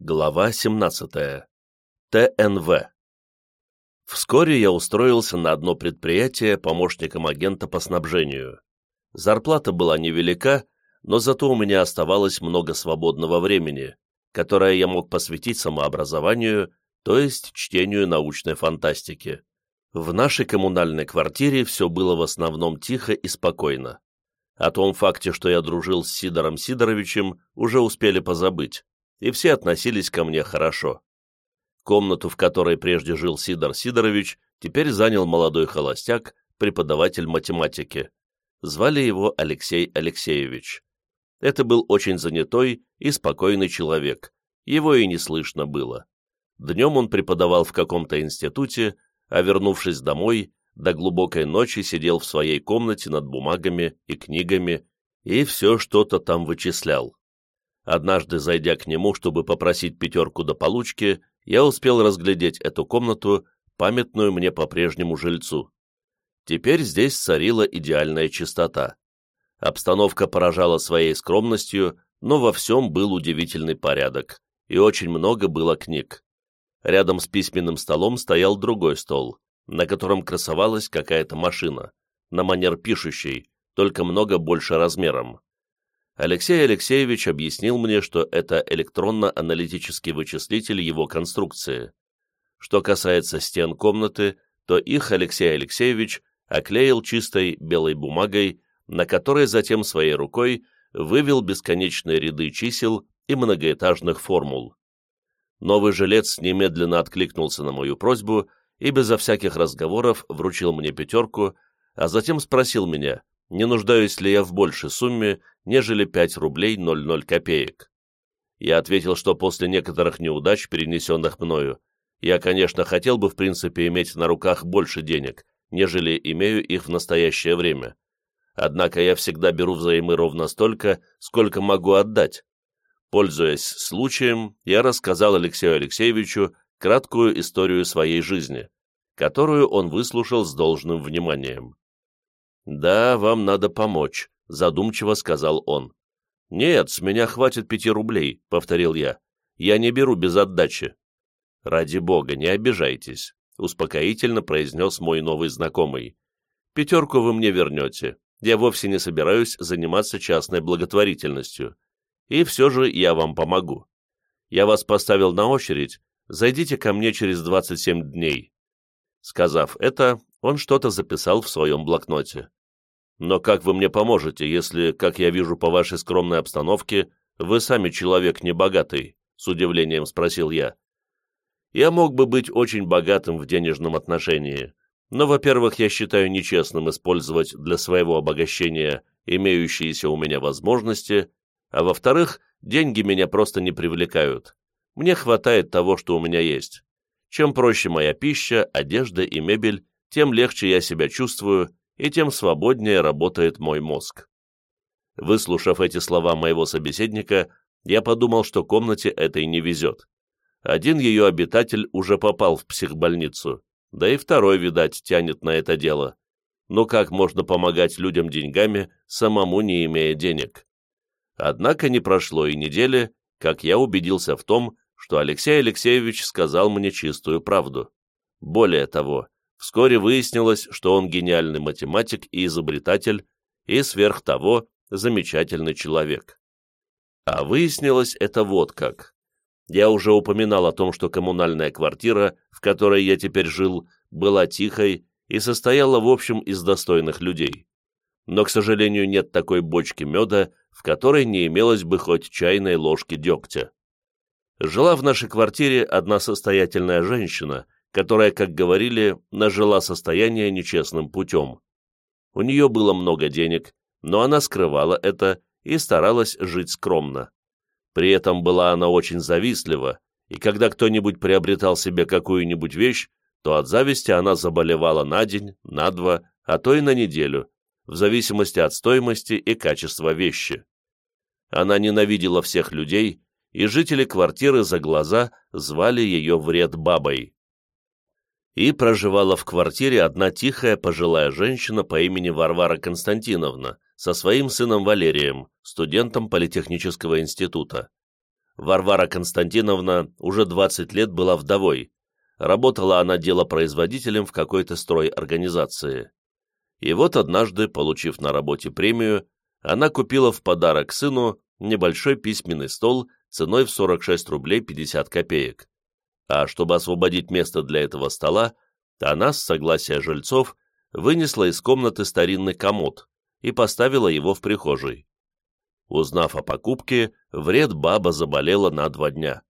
Speaker 1: Глава 17. ТНВ. Вскоре я устроился на одно предприятие помощником агента по снабжению. Зарплата была невелика, но зато у меня оставалось много свободного времени, которое я мог посвятить самообразованию, то есть чтению научной фантастики. В нашей коммунальной квартире все было в основном тихо и спокойно. О том факте, что я дружил с Сидором Сидоровичем, уже успели позабыть, и все относились ко мне хорошо. Комнату, в которой прежде жил Сидор Сидорович, теперь занял молодой холостяк, преподаватель математики. Звали его Алексей Алексеевич. Это был очень занятой и спокойный человек, его и не слышно было. Днем он преподавал в каком-то институте, а вернувшись домой, до глубокой ночи сидел в своей комнате над бумагами и книгами и все что-то там вычислял. Однажды, зайдя к нему, чтобы попросить пятерку до получки, я успел разглядеть эту комнату, памятную мне по-прежнему жильцу. Теперь здесь царила идеальная чистота. Обстановка поражала своей скромностью, но во всем был удивительный порядок, и очень много было книг. Рядом с письменным столом стоял другой стол, на котором красовалась какая-то машина, на манер пишущей, только много больше размером. Алексей Алексеевич объяснил мне, что это электронно-аналитический вычислитель его конструкции. Что касается стен комнаты, то их Алексей Алексеевич оклеил чистой белой бумагой на которой затем своей рукой вывел бесконечные ряды чисел и многоэтажных формул. Новый жилец немедленно откликнулся на мою просьбу и безо всяких разговоров вручил мне пятерку, а затем спросил меня, не нуждаюсь ли я в большей сумме, нежели 5 рублей 00 копеек. Я ответил, что после некоторых неудач, перенесенных мною, я, конечно, хотел бы в принципе иметь на руках больше денег, нежели имею их в настоящее время, Однако я всегда беру взаймы ровно столько, сколько могу отдать. Пользуясь случаем, я рассказал Алексею Алексеевичу краткую историю своей жизни, которую он выслушал с должным вниманием. «Да, вам надо помочь», — задумчиво сказал он. «Нет, с меня хватит пяти рублей», — повторил я. «Я не беру без отдачи». «Ради бога, не обижайтесь», — успокоительно произнес мой новый знакомый. «Пятерку вы мне вернете, я вовсе не собираюсь заниматься частной благотворительностью. И все же я вам помогу. Я вас поставил на очередь, зайдите ко мне через 27 дней». Сказав это, он что-то записал в своем блокноте. «Но как вы мне поможете, если, как я вижу по вашей скромной обстановке, вы сами человек небогатый?» — с удивлением спросил я. «Я мог бы быть очень богатым в денежном отношении, но, во-первых, я считаю нечестным использовать для своего обогащения имеющиеся у меня возможности, а во-вторых, деньги меня просто не привлекают. Мне хватает того, что у меня есть. Чем проще моя пища, одежда и мебель, тем легче я себя чувствую, и тем свободнее работает мой мозг. Выслушав эти слова моего собеседника, я подумал, что комнате этой не везет. Один ее обитатель уже попал в психбольницу, да и второй, видать, тянет на это дело. Но как можно помогать людям деньгами, самому не имея денег? Однако не прошло и недели, как я убедился в том, что Алексей Алексеевич сказал мне чистую правду. Более того, Вскоре выяснилось, что он гениальный математик и изобретатель, и сверх того замечательный человек. А выяснилось это вот как. Я уже упоминал о том, что коммунальная квартира, в которой я теперь жил, была тихой и состояла в общем из достойных людей. Но, к сожалению, нет такой бочки меда, в которой не имелось бы хоть чайной ложки дегтя. Жила в нашей квартире одна состоятельная женщина, которая, как говорили, нажила состояние нечестным путем. У нее было много денег, но она скрывала это и старалась жить скромно. При этом была она очень завистлива, и когда кто-нибудь приобретал себе какую-нибудь вещь, то от зависти она заболевала на день, на два, а то и на неделю, в зависимости от стоимости и качества вещи. Она ненавидела всех людей, и жители квартиры за глаза звали ее вред бабой. И проживала в квартире одна тихая пожилая женщина по имени Варвара Константиновна со своим сыном Валерием, студентом Политехнического института. Варвара Константиновна уже 20 лет была вдовой. Работала она делопроизводителем в какой-то стройорганизации. И вот однажды, получив на работе премию, она купила в подарок сыну небольшой письменный стол ценой в 46 рублей 50 копеек. А чтобы освободить место для этого стола, она, с согласия жильцов, вынесла из комнаты старинный комод и поставила его в прихожей. Узнав о покупке, вред баба заболела на два дня,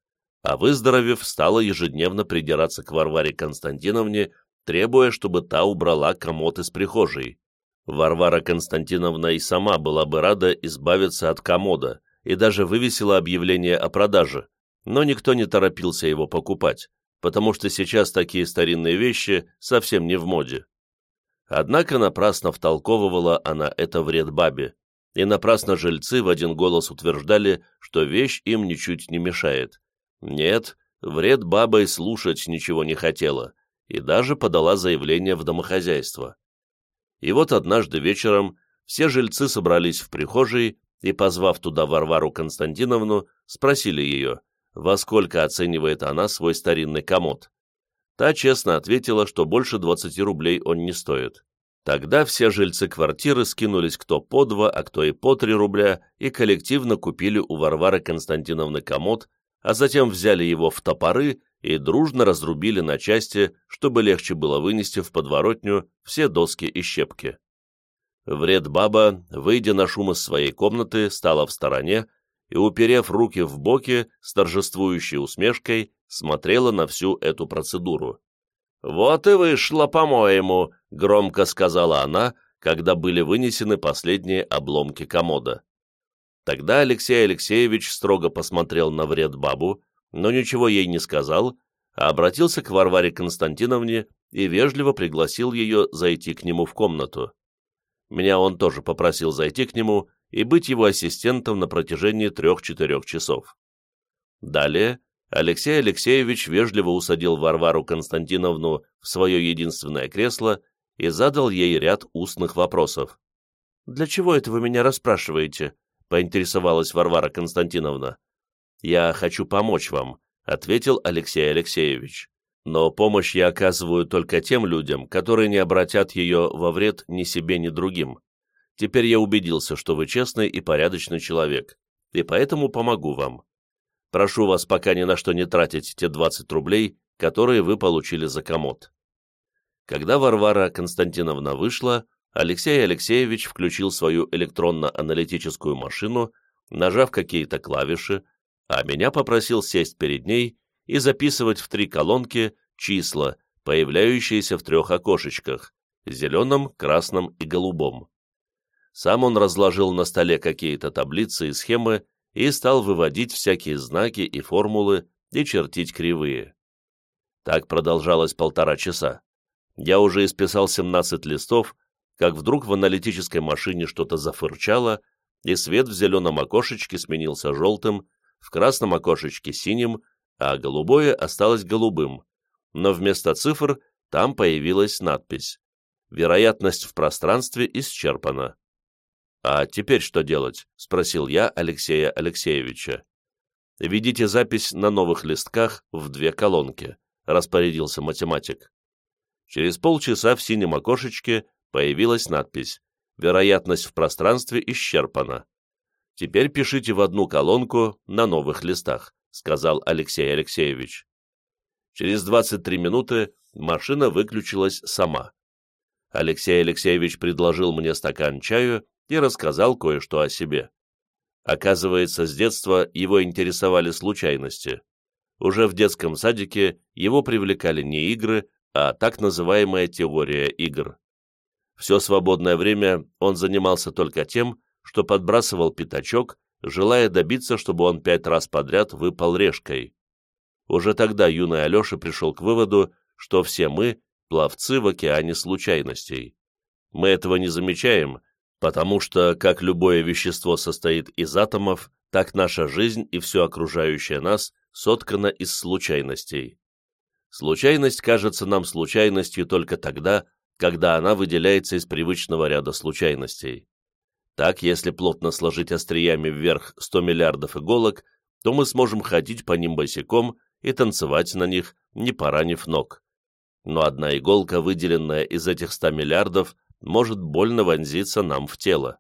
Speaker 1: а выздоровев, стала ежедневно придираться к Варваре Константиновне, требуя, чтобы та убрала комод из прихожей. Варвара Константиновна и сама была бы рада избавиться от комода и даже вывесила объявление о продаже, но никто не торопился его покупать, потому что сейчас такие старинные вещи совсем не в моде. Однако напрасно втолковывала она это вред бабе, и напрасно жильцы в один голос утверждали, что вещь им ничуть не мешает. Нет, вред бабой слушать ничего не хотела, и даже подала заявление в домохозяйство. И вот однажды вечером все жильцы собрались в прихожей и, позвав туда Варвару Константиновну, спросили ее, во сколько оценивает она свой старинный комод. Та честно ответила, что больше 20 рублей он не стоит. Тогда все жильцы квартиры скинулись кто по два, а кто и по три рубля, и коллективно купили у Варвары Константиновны комод, а затем взяли его в топоры и дружно разрубили на части, чтобы легче было вынести в подворотню все доски и щепки. Вред баба, выйдя на шум из своей комнаты, стала в стороне и, уперев руки в боки, с торжествующей усмешкой, смотрела на всю эту процедуру. «Вот и вышло, по-моему», — громко сказала она, когда были вынесены последние обломки комода. Тогда Алексей Алексеевич строго посмотрел на вред бабу, но ничего ей не сказал, а обратился к Варваре Константиновне и вежливо пригласил ее зайти к нему в комнату. Меня он тоже попросил зайти к нему и быть его ассистентом на протяжении трех-четырех часов. Далее Алексей Алексеевич вежливо усадил Варвару Константиновну в свое единственное кресло и задал ей ряд устных вопросов. «Для чего это вы меня расспрашиваете?» — поинтересовалась Варвара Константиновна. «Я хочу помочь вам», — ответил Алексей Алексеевич. «Но помощь я оказываю только тем людям, которые не обратят ее во вред ни себе, ни другим. Теперь я убедился, что вы честный и порядочный человек, и поэтому помогу вам. Прошу вас пока ни на что не тратить те 20 рублей, которые вы получили за комод». Когда Варвара Константиновна вышла, Алексей Алексеевич включил свою электронно-аналитическую машину, нажав какие-то клавиши, а меня попросил сесть перед ней и записывать в три колонки числа, появляющиеся в трех окошечках – зеленом, красном и голубом. Сам он разложил на столе какие-то таблицы и схемы, и стал выводить всякие знаки и формулы и чертить кривые. Так продолжалось полтора часа. Я уже исписал 17 листов, как вдруг в аналитической машине что-то зафырчало, и свет в зеленом окошечке сменился желтым, в красном окошечке синим, а голубое осталось голубым, но вместо цифр там появилась надпись «Вероятность в пространстве исчерпана». «А теперь что делать?» — спросил я Алексея Алексеевича. «Ведите запись на новых листках в две колонки», — распорядился математик. Через полчаса в синем окошечке появилась надпись «Вероятность в пространстве исчерпана». «Теперь пишите в одну колонку на новых листах», сказал Алексей Алексеевич. Через 23 минуты машина выключилась сама. Алексей Алексеевич предложил мне стакан чаю и рассказал кое-что о себе. Оказывается, с детства его интересовали случайности. Уже в детском садике его привлекали не игры, а так называемая теория игр. Все свободное время он занимался только тем, что подбрасывал пятачок, желая добиться, чтобы он пять раз подряд выпал решкой. Уже тогда юный Алеша пришел к выводу, что все мы – пловцы в океане случайностей. Мы этого не замечаем, потому что, как любое вещество состоит из атомов, так наша жизнь и все окружающее нас соткано из случайностей. Случайность кажется нам случайностью только тогда, когда она выделяется из привычного ряда случайностей. Так, если плотно сложить остриями вверх 100 миллиардов иголок, то мы сможем ходить по ним босиком и танцевать на них, не поранив ног. Но одна иголка, выделенная из этих 100 миллиардов, может больно вонзиться нам в тело.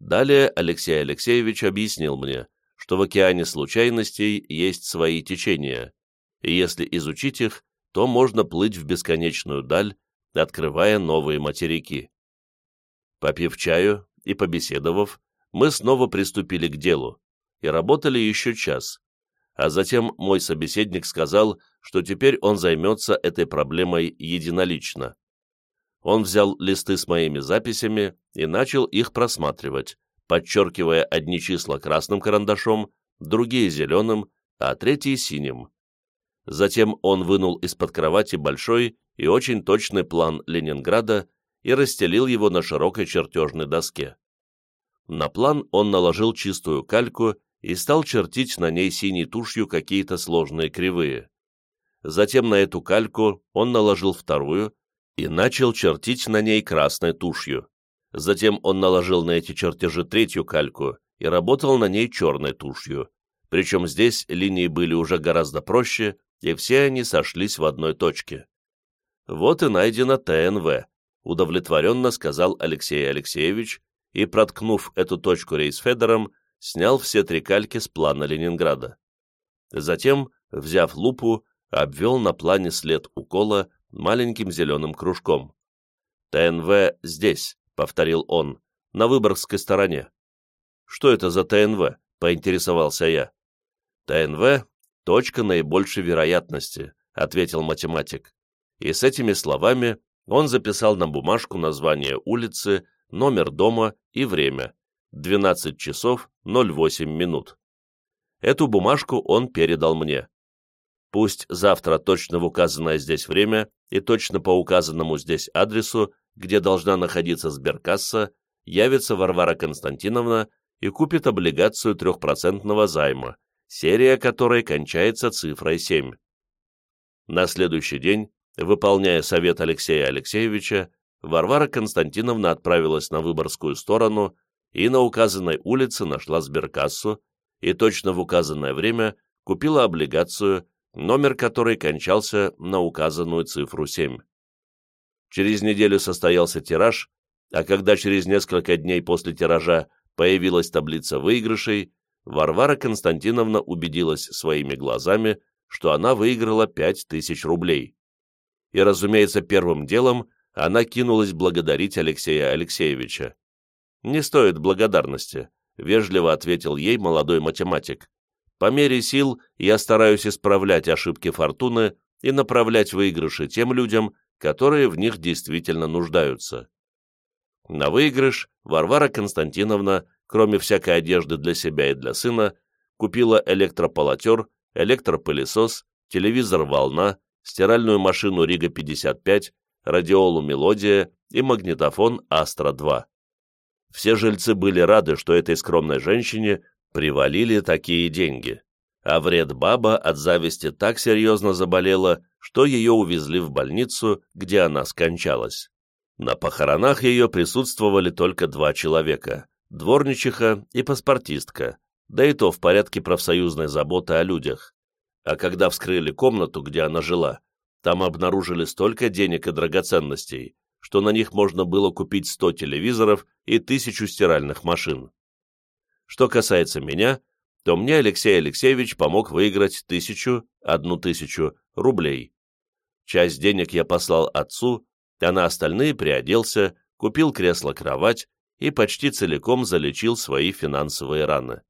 Speaker 1: Далее Алексей Алексеевич объяснил мне, что в океане случайностей есть свои течения, и если изучить их, то можно плыть в бесконечную даль, открывая новые материки. Попив чаю и побеседовав, мы снова приступили к делу и работали еще час, а затем мой собеседник сказал, что теперь он займется этой проблемой единолично. Он взял листы с моими записями и начал их просматривать, подчеркивая одни числа красным карандашом, другие зеленым, а третьи синим. Затем он вынул из-под кровати большой и очень точный план Ленинграда и расстелил его на широкой чертежной доске. На план он наложил чистую кальку и стал чертить на ней синей тушью какие-то сложные кривые. Затем на эту кальку он наложил вторую, и начал чертить на ней красной тушью. Затем он наложил на эти чертежи третью кальку и работал на ней черной тушью. Причем здесь линии были уже гораздо проще, и все они сошлись в одной точке. «Вот и найдено ТНВ», — удовлетворенно сказал Алексей Алексеевич, и, проткнув эту точку рейсфедером, снял все три кальки с плана Ленинграда. Затем, взяв лупу, обвел на плане след укола маленьким зеленым кружком. «ТНВ здесь», — повторил он, — «на Выборгской стороне». «Что это за ТНВ?» — поинтересовался я. «ТНВ — точка наибольшей вероятности», — ответил математик. И с этими словами он записал на бумажку название улицы, номер дома и время — 12 часов 08 минут. Эту бумажку он передал мне. Пусть завтра точно в указанное здесь время и точно по указанному здесь адресу, где должна находиться сберкасса, явится Варвара Константиновна и купит облигацию трехпроцентного займа, серия которой кончается цифрой 7. На следующий день, выполняя совет Алексея Алексеевича, Варвара Константиновна отправилась на Выборгскую сторону и на указанной улице нашла сберкассу и точно в указанное время купила облигацию номер которой кончался на указанную цифру 7. Через неделю состоялся тираж, а когда через несколько дней после тиража появилась таблица выигрышей, Варвара Константиновна убедилась своими глазами, что она выиграла 5000 рублей. И, разумеется, первым делом она кинулась благодарить Алексея Алексеевича. «Не стоит благодарности», — вежливо ответил ей молодой математик. По мере сил я стараюсь исправлять ошибки фортуны и направлять выигрыши тем людям, которые в них действительно нуждаются. На выигрыш Варвара Константиновна, кроме всякой одежды для себя и для сына, купила электрополотер, электропылесос, телевизор «Волна», стиральную машину «Рига-55», радиолу «Мелодия» и магнитофон «Астра-2». Все жильцы были рады, что этой скромной женщине Привалили такие деньги. А вред баба от зависти так серьезно заболела, что ее увезли в больницу, где она скончалась. На похоронах ее присутствовали только два человека – дворничиха и паспортистка, да и то в порядке профсоюзной заботы о людях. А когда вскрыли комнату, где она жила, Там обнаружили столько денег и драгоценностей, что на них можно было купить 100 телевизоров и тысячу стиральных машин. Что касается меня, то мне Алексей Алексеевич помог выиграть тысячу, одну тысячу рублей. Часть денег я послал отцу, а на остальные приоделся, купил кресло-кровать и почти целиком залечил свои финансовые раны.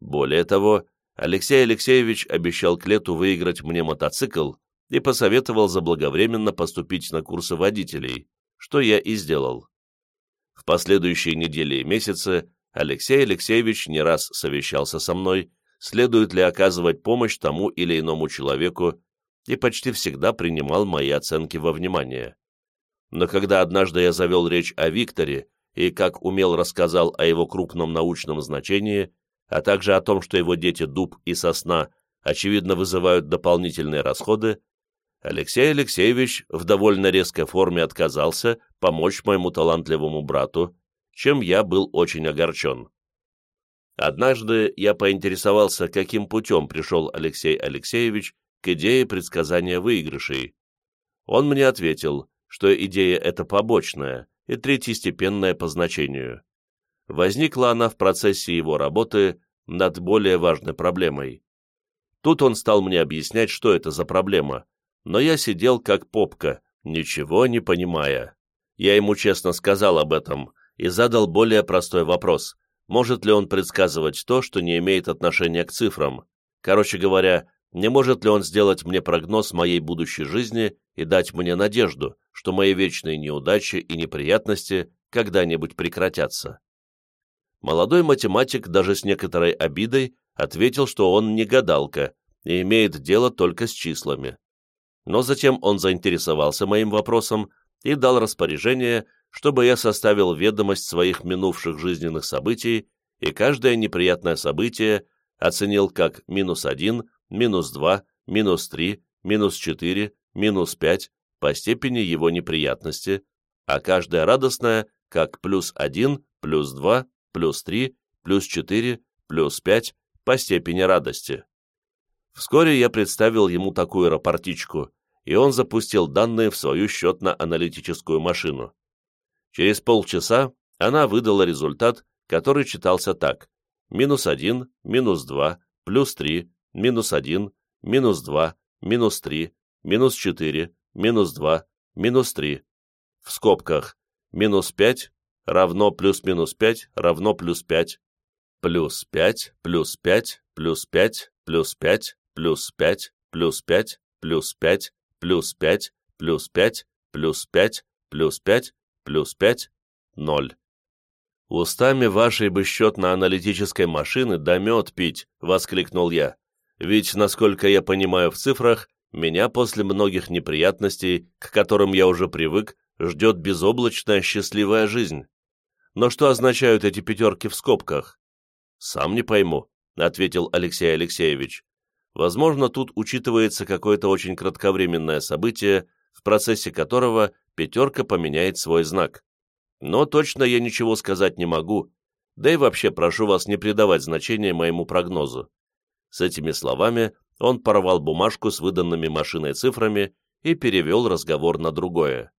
Speaker 1: Более того, Алексей Алексеевич обещал к лету выиграть мне мотоцикл и посоветовал заблаговременно поступить на курсы водителей, что я и сделал. В последующие недели и месяцы Алексей Алексеевич не раз совещался со мной, следует ли оказывать помощь тому или иному человеку, и почти всегда принимал мои оценки во внимание. Но когда однажды я завел речь о Викторе и как умел рассказал о его крупном научном значении, а также о том, что его дети дуб и сосна очевидно вызывают дополнительные расходы, Алексей Алексеевич в довольно резкой форме отказался помочь моему талантливому брату, чем я был очень огорчен. Однажды я поинтересовался, каким путем пришел Алексей Алексеевич к идее предсказания выигрышей. Он мне ответил, что идея эта побочная и третьестепенная по значению. Возникла она в процессе его работы над более важной проблемой. Тут он стал мне объяснять, что это за проблема, но я сидел как попка, ничего не понимая. Я ему честно сказал об этом и задал более простой вопрос, может ли он предсказывать то, что не имеет отношения к цифрам. Короче говоря, не может ли он сделать мне прогноз моей будущей жизни и дать мне надежду, что мои вечные неудачи и неприятности когда-нибудь прекратятся? Молодой математик даже с некоторой обидой ответил, что он не гадалка и имеет дело только с числами. Но затем он заинтересовался моим вопросом и дал распоряжение, чтобы я составил ведомость своих минувших жизненных событий и каждое неприятное событие оценил как минус один, минус два, минус три, минус четыре, минус пять по степени его неприятности, а каждое радостное как плюс один, плюс два, плюс 3, плюс 4, плюс 5 по степени радости. Вскоре я представил ему такую рапортичку, и он запустил данные в свою счетно-аналитическую машину. Через полчаса она выдала результат, который читался так. Минус 1, минус 2, плюс 3, минус 1, минус 2, минус 3, минус 4, минус 2, минус 3. В скобках минус 5, равно плюс-минус 5 равно плюс 5, плюс 5, плюс 5, плюс 5, плюс 5, плюс 5, плюс 5, плюс 5, плюс 5, плюс 5, плюс 5, плюс 5, плюс 5, 0. «Устами вашей бы счетно-аналитической машины да мед пить!» — воскликнул я. «Ведь, насколько я понимаю в цифрах, меня после многих неприятностей, к которым я уже привык, ждет безоблачная счастливая жизнь. Но что означают эти пятерки в скобках? Сам не пойму, ответил Алексей Алексеевич. Возможно, тут учитывается какое-то очень кратковременное событие, в процессе которого пятерка поменяет свой знак. Но точно я ничего сказать не могу, да и вообще прошу вас не придавать значения моему прогнозу. С этими словами он порвал бумажку с выданными машиной цифрами и перевел разговор на другое.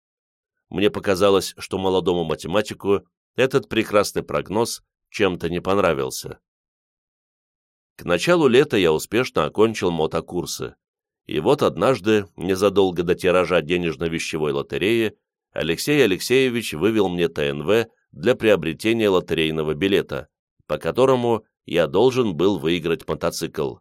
Speaker 1: Мне показалось, что молодому математику этот прекрасный прогноз чем-то не понравился. К началу лета я успешно окончил мотокурсы. И вот однажды, незадолго до тиража денежно-вещевой лотереи, Алексей Алексеевич вывел мне ТНВ для приобретения лотерейного билета, по которому я должен был выиграть мотоцикл.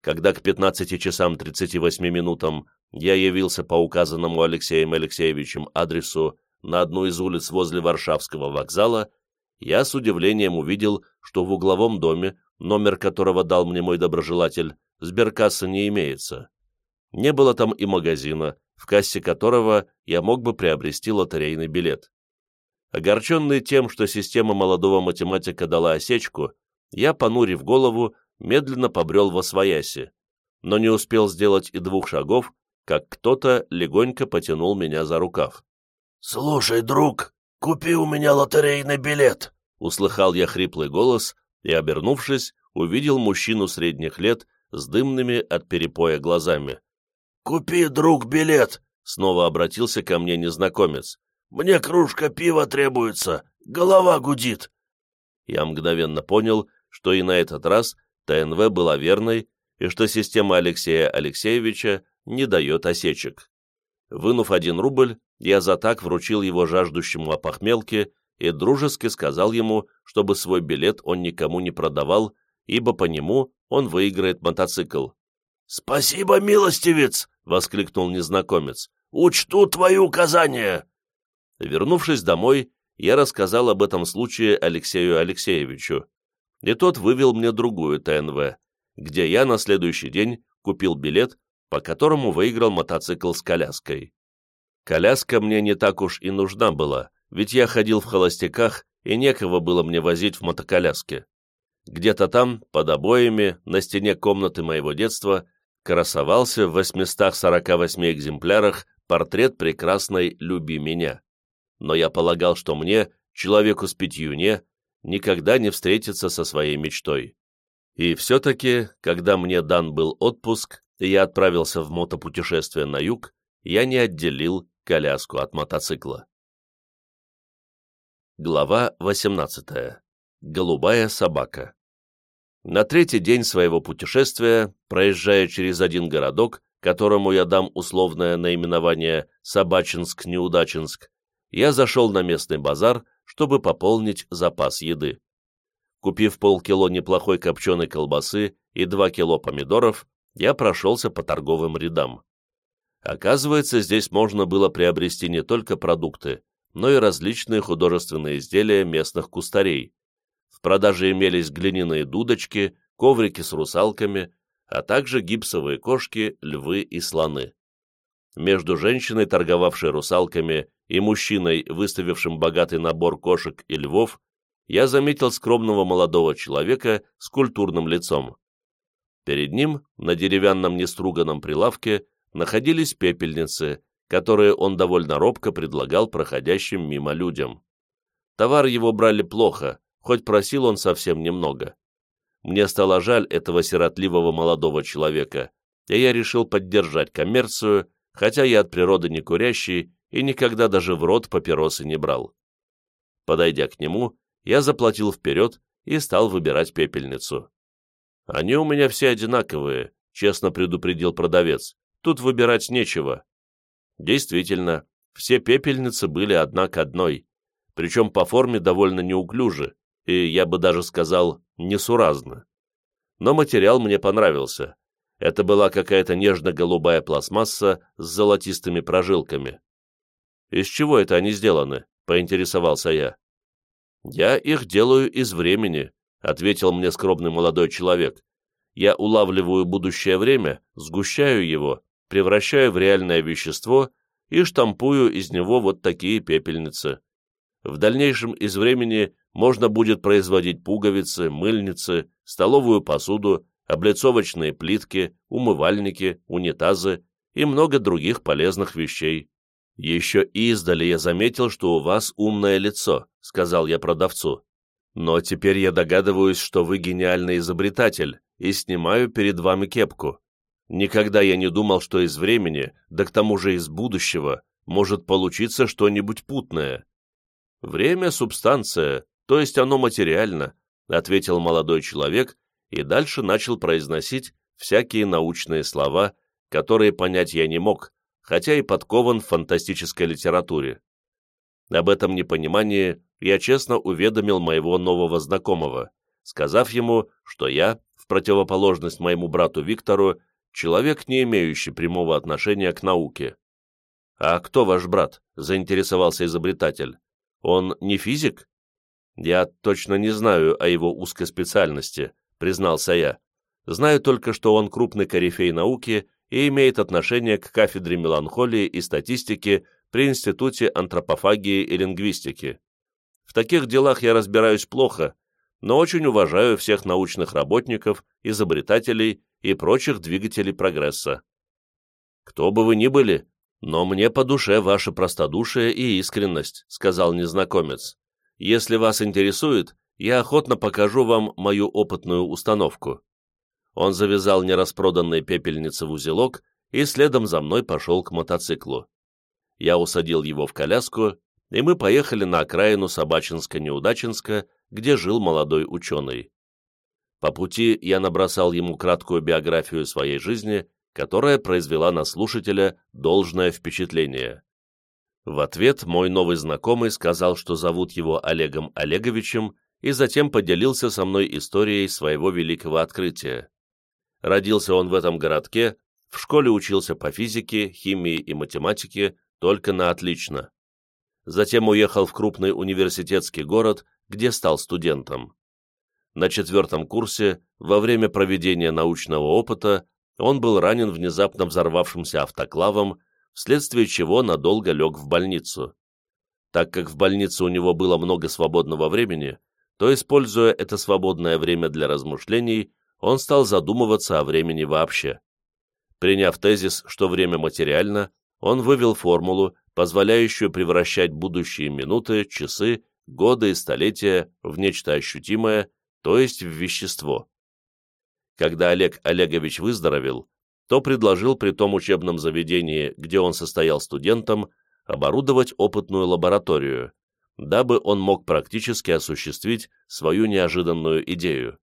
Speaker 1: Когда к 15 часам 38 минутам я явился по указанному Алексеем Алексеевичем адресу на одну из улиц возле Варшавского вокзала, я с удивлением увидел, что в угловом доме, номер которого дал мне мой доброжелатель, сберкассы не имеется. Не было там и магазина, в кассе которого я мог бы приобрести лотерейный билет. Огорченный тем, что система молодого математика дала осечку, я, понурив голову, медленно побрел во свояси, но не успел сделать и двух шагов, как кто-то легонько потянул меня за рукав.
Speaker 3: «Слушай, друг, купи у меня лотерейный билет!»
Speaker 1: Услыхал я хриплый голос и, обернувшись, увидел мужчину средних лет с дымными от перепоя глазами.
Speaker 3: купи, друг, билет!»
Speaker 1: Снова обратился ко мне незнакомец.
Speaker 3: «Мне кружка пива требуется, голова гудит!»
Speaker 1: Я мгновенно понял, что и на этот раз ТНВ была верной, и что система Алексея Алексеевича не дает осечек. Вынув один рубль, я за так вручил его жаждущему опохмелке и дружески сказал ему, чтобы свой билет он никому не продавал, ибо по нему он выиграет мотоцикл.
Speaker 3: «Спасибо, милостивец!» — воскликнул незнакомец. Учту твои указания!»
Speaker 1: Вернувшись домой, я рассказал об этом случае Алексею Алексеевичу, и тот вывел мне другую ТНВ, где я на следующий день купил билет, по которому выиграл мотоцикл с коляской. Коляска мне не так уж и нужна была, ведь я ходил в холостяках, и некого было мне возить в мотоколяске. Где-то там, под обоями, на стене комнаты моего детства, красовался в 848 экземплярах портрет прекрасной «Люби меня». Но я полагал, что мне, человеку с пятью «не», никогда не встретиться со своей мечтой. И все-таки, когда мне дан был отпуск, и я отправился в мотопутешествие на юг, я не отделил коляску от мотоцикла. Глава 18. Голубая собака. На третий день своего путешествия, проезжая через один городок, которому я дам условное наименование Собачинск-Неудачинск, я зашел на местный базар, чтобы пополнить запас еды. Купив полкило неплохой копченой колбасы и два кило помидоров, я прошелся по торговым рядам. Оказывается, здесь можно было приобрести не только продукты, но и различные художественные изделия местных кустарей. В продаже имелись глиняные дудочки, коврики с русалками, а также гипсовые кошки, львы и слоны. Между женщиной, торговавшей русалками, и мужчиной, выставившим богатый набор кошек и львов, я заметил скромного молодого человека с культурным лицом. Перед ним, на деревянном неструганном прилавке, находились пепельницы, которые он довольно робко предлагал проходящим мимо людям. Товар его брали плохо, хоть просил он совсем немного. Мне стало жаль этого сиротливого молодого человека, и я решил поддержать коммерцию, хотя я от природы не курящий и никогда даже в рот папиросы не брал. Подойдя к нему, я заплатил вперед и стал выбирать пепельницу. «Они у меня все одинаковые», — честно предупредил продавец. «Тут выбирать нечего». Действительно, все пепельницы были одна к одной, причем по форме довольно неуклюже, и, я бы даже сказал, несуразно. Но материал мне понравился. Это была какая-то нежно-голубая пластмасса с золотистыми прожилками. «Из чего это они сделаны?» — поинтересовался я. «Я их делаю из времени», — ответил мне скромный молодой человек. «Я улавливаю будущее время, сгущаю его, превращаю в реальное вещество и штампую из него вот такие пепельницы. В дальнейшем из времени можно будет производить пуговицы, мыльницы, столовую посуду, облицовочные плитки, умывальники, унитазы и много других полезных вещей. «Еще издали я заметил, что у вас умное лицо», — сказал я продавцу. «Но теперь я догадываюсь, что вы гениальный изобретатель, и снимаю перед вами кепку. Никогда я не думал, что из времени, да к тому же из будущего, может получиться что-нибудь путное». «Время — субстанция, то есть оно материально», — ответил молодой человек и дальше начал произносить всякие научные слова, которые понять я не мог, хотя и подкован в фантастической литературе. Об этом непонимании я честно уведомил моего нового знакомого, сказав ему, что я, в противоположность моему брату Виктору, человек, не имеющий прямого отношения к науке. «А кто ваш брат?» — заинтересовался изобретатель. «Он не физик?» «Я точно не знаю о его узкой специальности», — признался я. «Знаю только, что он крупный корифей науки и имеет отношение к кафедре меланхолии и статистики при Институте антропофагии и лингвистики. В таких делах я разбираюсь плохо, но очень уважаю всех научных работников, изобретателей и прочих двигателей прогресса. Кто бы вы ни были, но мне по душе ваше простодушие и искренность, сказал незнакомец. Если вас интересует, я охотно покажу вам мою опытную установку. Он завязал нераспроданные пепельницы в узелок и следом за мной пошел к мотоциклу. Я усадил его в коляску, и мы поехали на окраину Собачинска-Неудачинска, где жил молодой ученый. По пути я набросал ему краткую биографию своей жизни, которая произвела на слушателя должное впечатление. В ответ мой новый знакомый сказал, что зовут его Олегом Олеговичем, и затем поделился со мной историей своего великого открытия. Родился он в этом городке, в школе учился по физике, химии и математике, только на отлично. Затем уехал в крупный университетский город, где стал студентом. На четвертом курсе, во время проведения научного опыта, он был ранен внезапно взорвавшимся автоклавом, вследствие чего надолго лег в больницу. Так как в больнице у него было много свободного времени, то, используя это свободное время для размышлений, он стал задумываться о времени вообще. Приняв тезис, что время материально, он вывел формулу, позволяющую превращать будущие минуты, часы, годы и столетия в нечто ощутимое, то есть в вещество. Когда Олег Олегович выздоровел, то предложил при том учебном заведении, где он состоял студентом, оборудовать опытную лабораторию, дабы он мог практически осуществить свою неожиданную идею.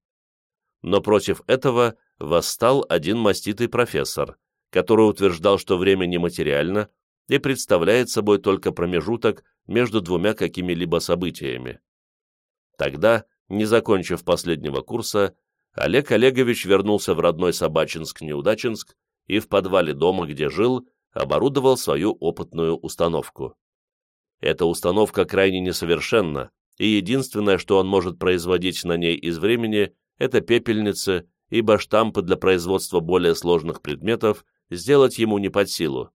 Speaker 1: Но против этого восстал один маститый профессор, который утверждал, что время нематериально и представляет собой только промежуток между двумя какими-либо событиями. Тогда, не закончив последнего курса, Олег Олегович вернулся в родной Собачинск-Неудачинск и в подвале дома, где жил, оборудовал свою опытную установку. Эта установка крайне несовершенна, и единственное, что он может производить на ней из времени, это пепельницы, ибо штампы для производства более сложных предметов сделать ему не под силу.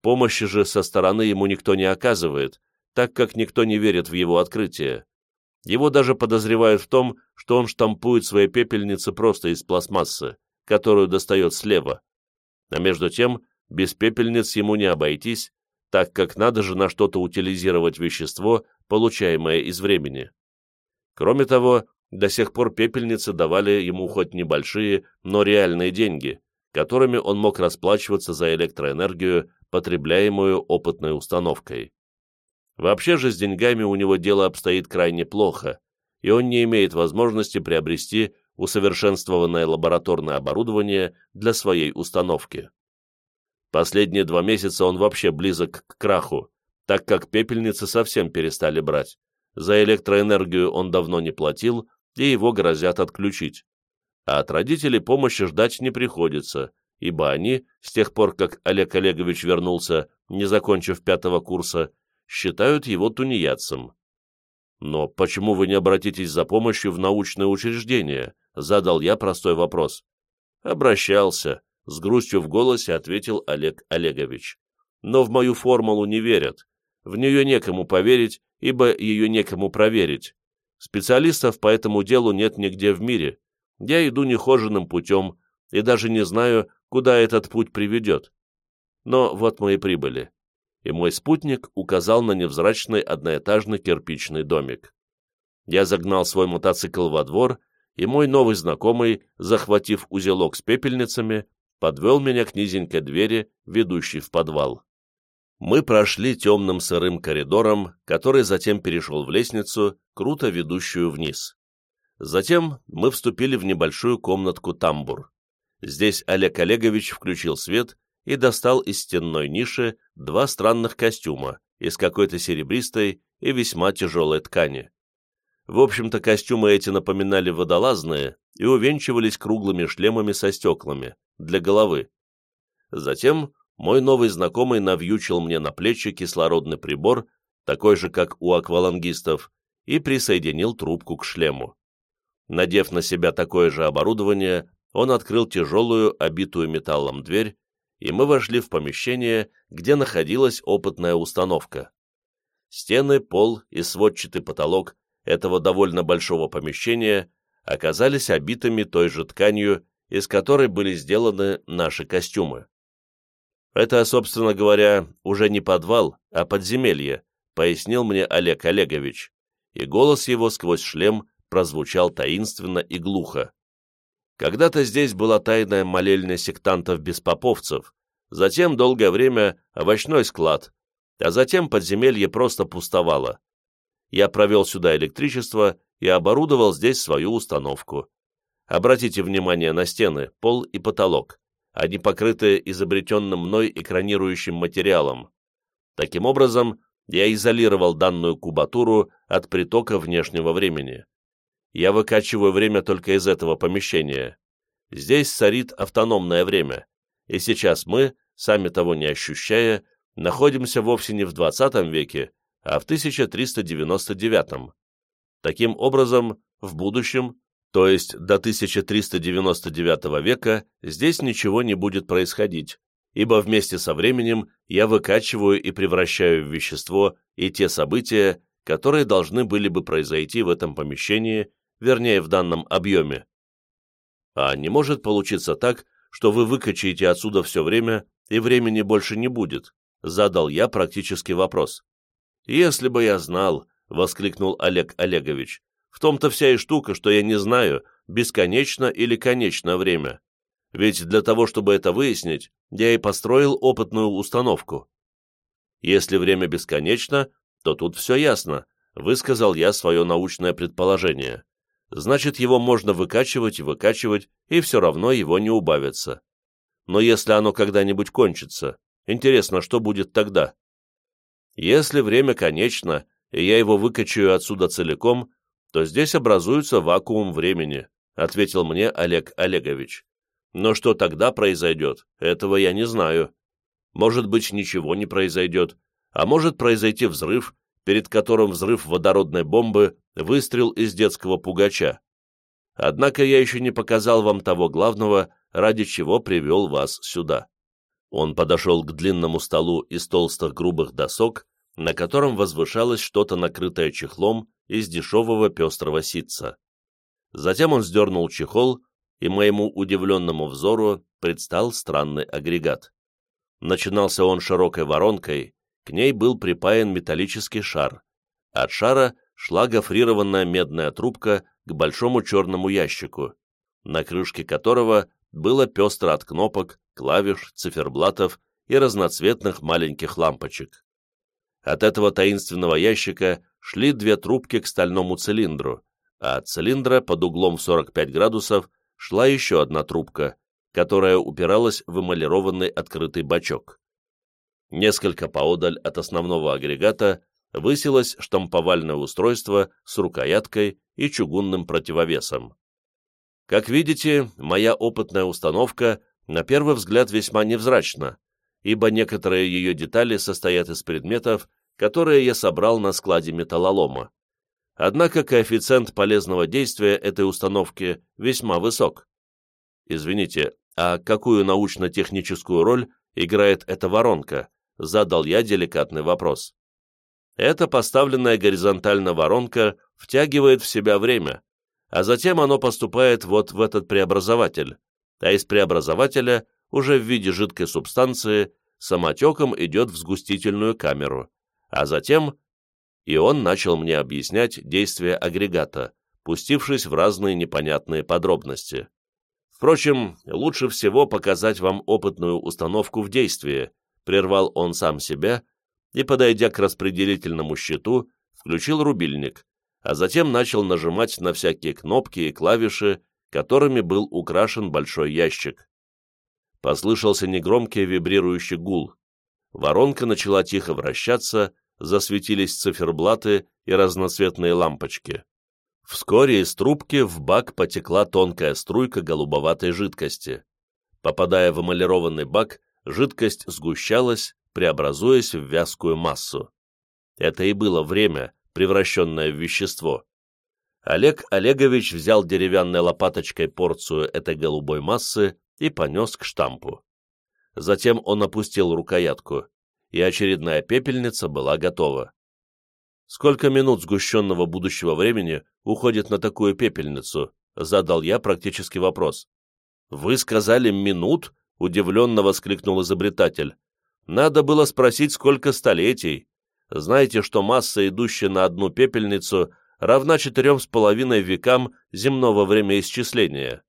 Speaker 1: Помощи же со стороны ему никто не оказывает, так как никто не верит в его открытие. Его даже подозревают в том, что он штампует свои пепельницы просто из пластмассы, которую достает слева. А между тем, без пепельниц ему не обойтись, так как надо же на что-то утилизировать вещество, получаемое из времени. Кроме того, до сих пор пепельницы давали ему хоть небольшие, но реальные деньги, которыми он мог расплачиваться за электроэнергию, потребляемую опытной установкой. Вообще же с деньгами у него дело обстоит крайне плохо, и он не имеет возможности приобрести усовершенствованное лабораторное оборудование для своей установки. Последние два месяца он вообще близок к краху, так как пепельницы совсем перестали брать. За электроэнергию он давно не платил, и его грозят отключить. А от родителей помощи ждать не приходится, ибо они, с тех пор, как Олег Олегович вернулся, не закончив пятого курса, считают его тунеядцем. «Но почему вы не обратитесь за помощью в научное учреждение?» — задал я простой вопрос. «Обращался», — с грустью в голосе ответил Олег Олегович. «Но в мою формулу не верят. В нее некому поверить, ибо ее некому проверить. Специалистов по этому делу нет нигде в мире. Я иду нехоженным путем и даже не знаю, куда этот путь приведет. Но вот мы и прибыли. И мой спутник указал на невзрачный одноэтажный кирпичный домик. Я загнал свой мотоцикл во двор, и мой новый знакомый, захватив узелок с пепельницами, подвел меня к низенькой двери, ведущей в подвал. Мы прошли темным сырым коридором, который затем перешел в лестницу, круто ведущую вниз. Затем мы вступили в небольшую комнатку-тамбур. Здесь Олег Олегович включил свет и достал из стенной ниши два странных костюма из какой-то серебристой и весьма тяжелой ткани. В общем-то, костюмы эти напоминали водолазные и увенчивались круглыми шлемами со стеклами для головы. Затем мой новый знакомый навьючил мне на плечи кислородный прибор, такой же, как у аквалангистов, и присоединил трубку к шлему. Надев на себя такое же оборудование, он открыл тяжелую, обитую металлом дверь, и мы вошли в помещение, где находилась опытная установка. Стены, пол и сводчатый потолок этого довольно большого помещения оказались обитыми той же тканью, из которой были сделаны наши костюмы. «Это, собственно говоря, уже не подвал, а подземелье», пояснил мне Олег Олегович, и голос его сквозь шлем прозвучал таинственно и глухо. Когда-то здесь была тайная молельня сектантов-беспоповцев, затем долгое время овощной склад, а затем подземелье просто пустовало. Я провел сюда электричество и оборудовал здесь свою установку. Обратите внимание на стены, пол и потолок. Они покрыты изобретенным мной экранирующим материалом. Таким образом, я изолировал данную кубатуру от притока внешнего времени. Я выкачиваю время только из этого помещения. Здесь царит автономное время, и сейчас мы, сами того не ощущая, находимся вовсе не в 20 веке, а в 1399. Таким образом, в будущем, то есть до 1399 века, здесь ничего не будет происходить, ибо вместе со временем я выкачиваю и превращаю в вещество и те события, которые должны были бы произойти в этом помещении, вернее, в данном объеме. А не может получиться так, что вы выкачаете отсюда все время, и времени больше не будет, задал я практический вопрос. «Если бы я знал», — воскликнул Олег Олегович, «в том-то вся и штука, что я не знаю, бесконечно или конечно время. Ведь для того, чтобы это выяснить, я и построил опытную установку. Если время бесконечно, то тут все ясно, высказал я свое научное предположение. Значит, его можно выкачивать и выкачивать, и все равно его не убавится. Но если оно когда-нибудь кончится, интересно, что будет тогда? Если время конечно, и я его выкачаю отсюда целиком, то здесь образуется вакуум времени, ответил мне Олег Олегович. Но что тогда произойдет, этого я не знаю. Может быть, ничего не произойдет, а может произойти взрыв, перед которым взрыв водородной бомбы, выстрел из детского пугача. Однако я еще не показал вам того главного, ради чего привел вас сюда. Он подошел к длинному столу из толстых грубых досок, на котором возвышалось что-то накрытое чехлом из дешевого пестрого ситца. Затем он сдернул чехол, и моему удивленному взору предстал странный агрегат. Начинался он широкой воронкой, к ней был припаян металлический шар. От шара шла гофрированная медная трубка к большому черному ящику, на крышке которого было пестро от кнопок, клавиш, циферблатов и разноцветных маленьких лампочек. От этого таинственного ящика шли две трубки к стальному цилиндру, а от цилиндра под углом в 45 градусов шла еще одна трубка, которая упиралась в эмалированный открытый бачок. Несколько поодаль от основного агрегата высилось штамповальное устройство с рукояткой и чугунным противовесом. Как видите, моя опытная установка на первый взгляд весьма невзрачна, ибо некоторые ее детали состоят из предметов, которые я собрал на складе металлолома. Однако коэффициент полезного действия этой установки весьма высок. Извините, а какую научно-техническую роль играет эта воронка? Задал я деликатный вопрос. Эта поставленная горизонтально воронка втягивает в себя время, а затем оно поступает вот в этот преобразователь, а из преобразователя уже в виде жидкой субстанции самотеком идет в сгустительную камеру, а затем... И он начал мне объяснять действия агрегата, пустившись в разные непонятные подробности. Впрочем, лучше всего показать вам опытную установку в действии, прервал он сам себя и, подойдя к распределительному щиту, включил рубильник, а затем начал нажимать на всякие кнопки и клавиши, которыми был украшен большой ящик. Послышался негромкий вибрирующий гул. Воронка начала тихо вращаться, засветились циферблаты и разноцветные лампочки. Вскоре из трубки в бак потекла тонкая струйка голубоватой жидкости. Попадая в эмалированный бак, жидкость сгущалась, преобразуясь в вязкую массу. Это и было время, превращенное в вещество. Олег Олегович взял деревянной лопаточкой порцию этой голубой массы и понес к штампу. Затем он опустил рукоятку, и очередная пепельница была готова. «Сколько минут сгущенного будущего времени уходит на такую пепельницу?» — задал я практический вопрос. «Вы сказали минут?» — удивленно воскликнул изобретатель. «Надо было спросить, сколько столетий. Знаете, что масса, идущая на одну пепельницу, равна четырем с половиной векам земного времяисчисления.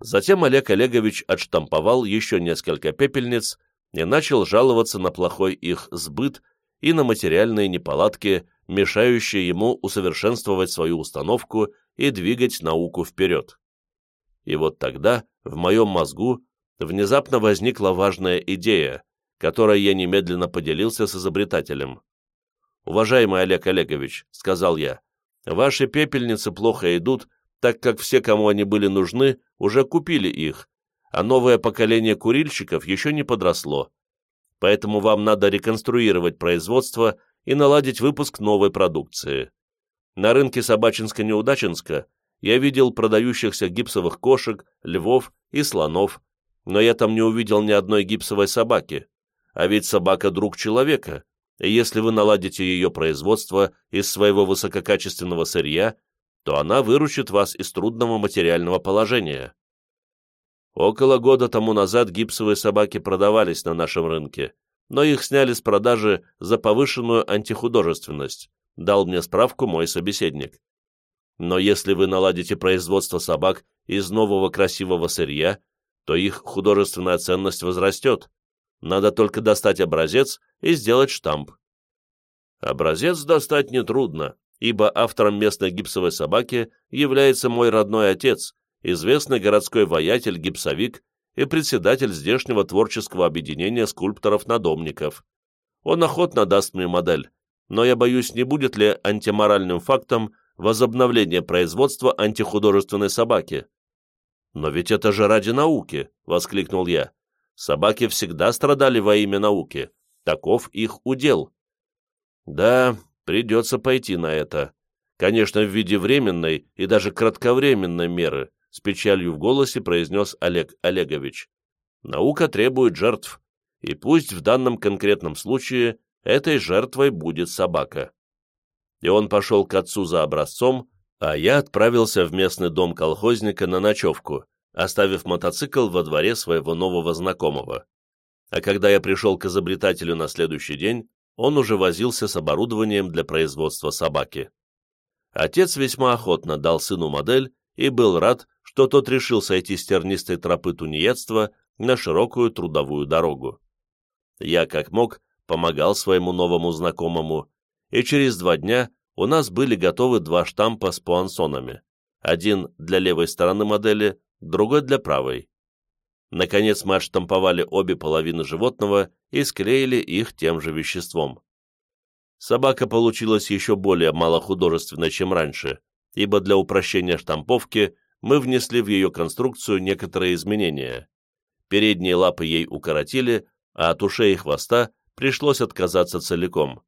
Speaker 1: Затем Олег Олегович отштамповал еще несколько пепельниц и начал жаловаться на плохой их сбыт и на материальные неполадки, мешающие ему усовершенствовать свою установку и двигать науку вперед. И вот тогда в моем мозгу внезапно возникла важная идея, которой я немедленно поделился с изобретателем. «Уважаемый Олег Олегович», — сказал я, — «ваши пепельницы плохо идут, так как все, кому они были нужны, уже купили их, а новое поколение курильщиков еще не подросло. Поэтому вам надо реконструировать производство и наладить выпуск новой продукции. На рынке Собачинска-Неудачинска я видел продающихся гипсовых кошек, львов и слонов, но я там не увидел ни одной гипсовой собаки. А ведь собака – друг человека, и если вы наладите ее производство из своего высококачественного сырья, то она выручит вас из трудного материального положения. Около года тому назад гипсовые собаки продавались на нашем рынке, но их сняли с продажи за повышенную антихудожественность, дал мне справку мой собеседник. Но если вы наладите производство собак из нового красивого сырья, то их художественная ценность возрастет. Надо только достать образец и сделать штамп. Образец достать нетрудно, ибо автором местной гипсовой собаки является мой родной отец, известный городской воятель-гипсовик и председатель здешнего творческого объединения скульпторов-надомников. Он охотно даст мне модель, но я боюсь, не будет ли антиморальным фактом возобновление производства антихудожественной собаки. «Но ведь это же ради науки!» — воскликнул я. «Собаки всегда страдали во имя науки. Таков их удел». «Да, придется пойти на это. Конечно, в виде временной и даже кратковременной меры», с печалью в голосе произнес Олег Олегович. «Наука требует жертв, и пусть в данном конкретном случае этой жертвой будет собака». И он пошел к отцу за образцом, а я отправился в местный дом колхозника на ночевку, оставив мотоцикл во дворе своего нового знакомого. А когда я пришел к изобретателю на следующий день, он уже возился с оборудованием для производства собаки. Отец весьма охотно дал сыну модель и был рад, что тот решил сойти с тернистой тропы тунеядства на широкую трудовую дорогу. Я, как мог, помогал своему новому знакомому, и через два дня у нас были готовы два штампа с пуансонами, один для левой стороны модели, другой для правой. Наконец мы отштамповали обе половины животного и склеили их тем же веществом. Собака получилась еще более малохудожественной, чем раньше, ибо для упрощения штамповки мы внесли в ее конструкцию некоторые изменения. Передние лапы ей укоротили, а от ушей и хвоста пришлось отказаться целиком.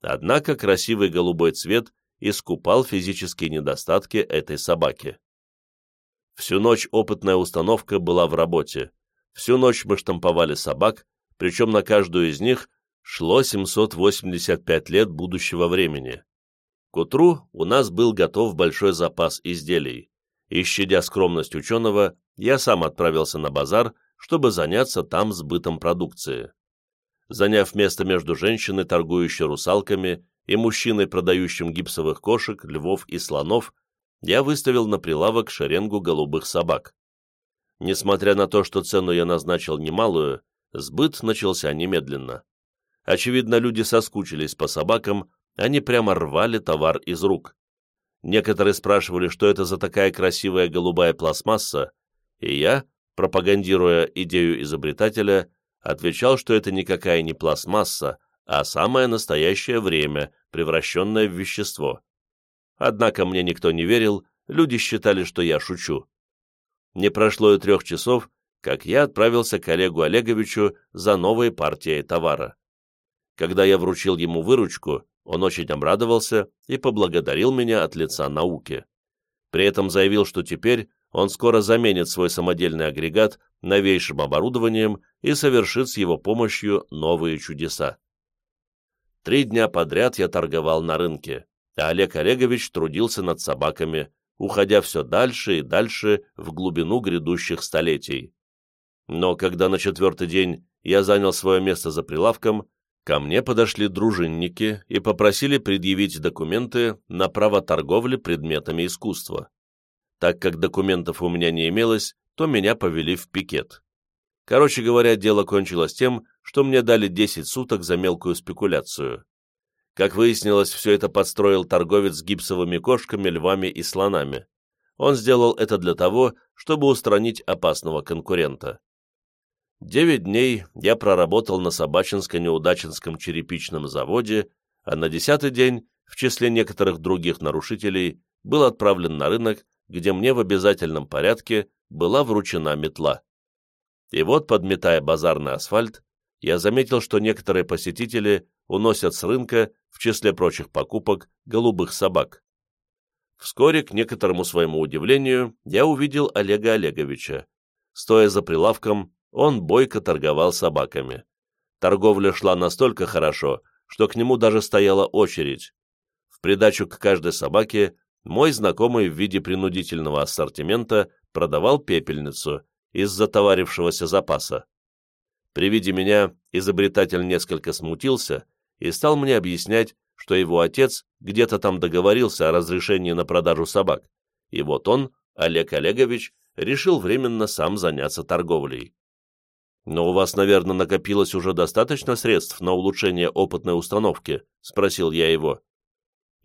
Speaker 1: Однако красивый голубой цвет искупал физические недостатки этой собаки. Всю ночь опытная установка была в работе. Всю ночь мы штамповали собак, причем на каждую из них шло 785 лет будущего времени. К утру у нас был готов большой запас изделий, и, щадя скромность ученого, я сам отправился на базар, чтобы заняться там сбытом продукции. Заняв место между женщиной, торгующей русалками, и мужчиной, продающим гипсовых кошек, львов и слонов, я выставил на прилавок шеренгу голубых собак. Несмотря на то, что цену я назначил немалую, сбыт начался немедленно. Очевидно, люди соскучились по собакам они прямо рвали товар из рук. Некоторые спрашивали, что это за такая красивая голубая пластмасса, и я, пропагандируя идею изобретателя, отвечал, что это никакая не пластмасса, а самое настоящее время, превращенное в вещество. Однако мне никто не верил, люди считали, что я шучу. Не прошло и трех часов, как я отправился к Олегу Олеговичу за новой партией товара. Когда я вручил ему выручку, он очень обрадовался и поблагодарил меня от лица науки. При этом заявил, что теперь он скоро заменит свой самодельный агрегат новейшим оборудованием и совершит с его помощью новые чудеса. Три дня подряд я торговал на рынке, а Олег Олегович трудился над собаками, уходя все дальше и дальше в глубину грядущих столетий. Но когда на четвертый день я занял свое место за прилавком, Ко мне подошли дружинники и попросили предъявить документы на право торговли предметами искусства. Так как документов у меня не имелось, то меня повели в пикет. Короче говоря, дело кончилось тем, что мне дали 10 суток за мелкую спекуляцию. Как выяснилось, все это подстроил торговец с гипсовыми кошками, львами и слонами. Он сделал это для того, чтобы устранить опасного конкурента. Девять дней я проработал на Собачинско-Неудачинском черепичном заводе, а на десятый день, в числе некоторых других нарушителей, был отправлен на рынок, где мне в обязательном порядке была вручена метла. И вот, подметая базарный асфальт, я заметил, что некоторые посетители уносят с рынка, в числе прочих покупок, голубых собак. Вскоре, к некоторому своему удивлению, я увидел Олега Олеговича. Стоя за прилавком, он бойко торговал собаками. Торговля шла настолько хорошо, что к нему даже стояла очередь. В придачу к каждой собаке мой знакомый в виде принудительного ассортимента продавал пепельницу из затоварившегося запаса. При виде меня изобретатель несколько смутился и стал мне объяснять, что его отец где-то там договорился о разрешении на продажу собак, и вот он, Олег Олегович, решил временно сам заняться торговлей. «Но у вас, наверное, накопилось уже достаточно средств на улучшение опытной установки?» — спросил я его.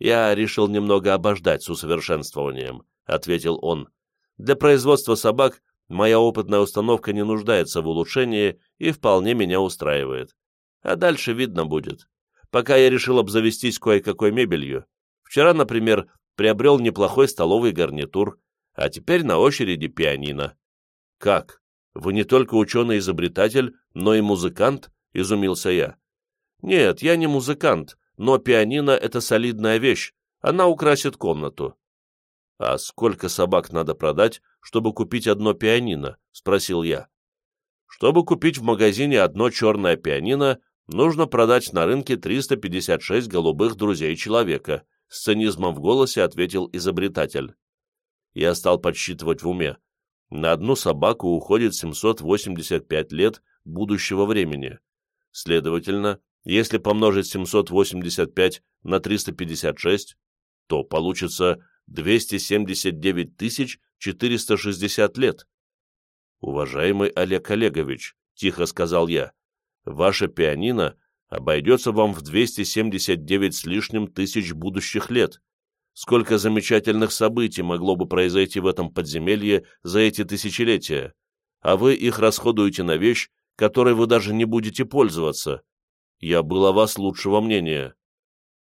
Speaker 1: «Я решил немного обождать с усовершенствованием», — ответил он. «Для производства собак моя опытная установка не нуждается в улучшении и вполне меня устраивает. А дальше видно будет. Пока я решил обзавестись кое-какой мебелью. Вчера, например, приобрел неплохой столовый гарнитур, а теперь на очереди пианино». «Как?» «Вы не только ученый-изобретатель, но и музыкант?» — изумился я. «Нет, я не музыкант, но пианино — это солидная вещь, она украсит комнату». «А сколько собак надо продать, чтобы купить одно пианино?» — спросил я. «Чтобы купить в магазине одно черное пианино, нужно продать на рынке 356 голубых друзей человека», — с цинизмом в голосе ответил изобретатель. Я стал подсчитывать в уме. На одну собаку уходит 785 лет будущего времени. Следовательно, если помножить 785 на 356, то получится 279 460 лет. «Уважаемый Олег Олегович», — тихо сказал я, — «ваше пианино обойдется вам в 279 с лишним тысяч будущих лет. Сколько замечательных событий могло бы произойти в этом подземелье за эти тысячелетия, а вы их расходуете на вещь, которой вы даже не будете пользоваться. Я был о вас лучшего мнения.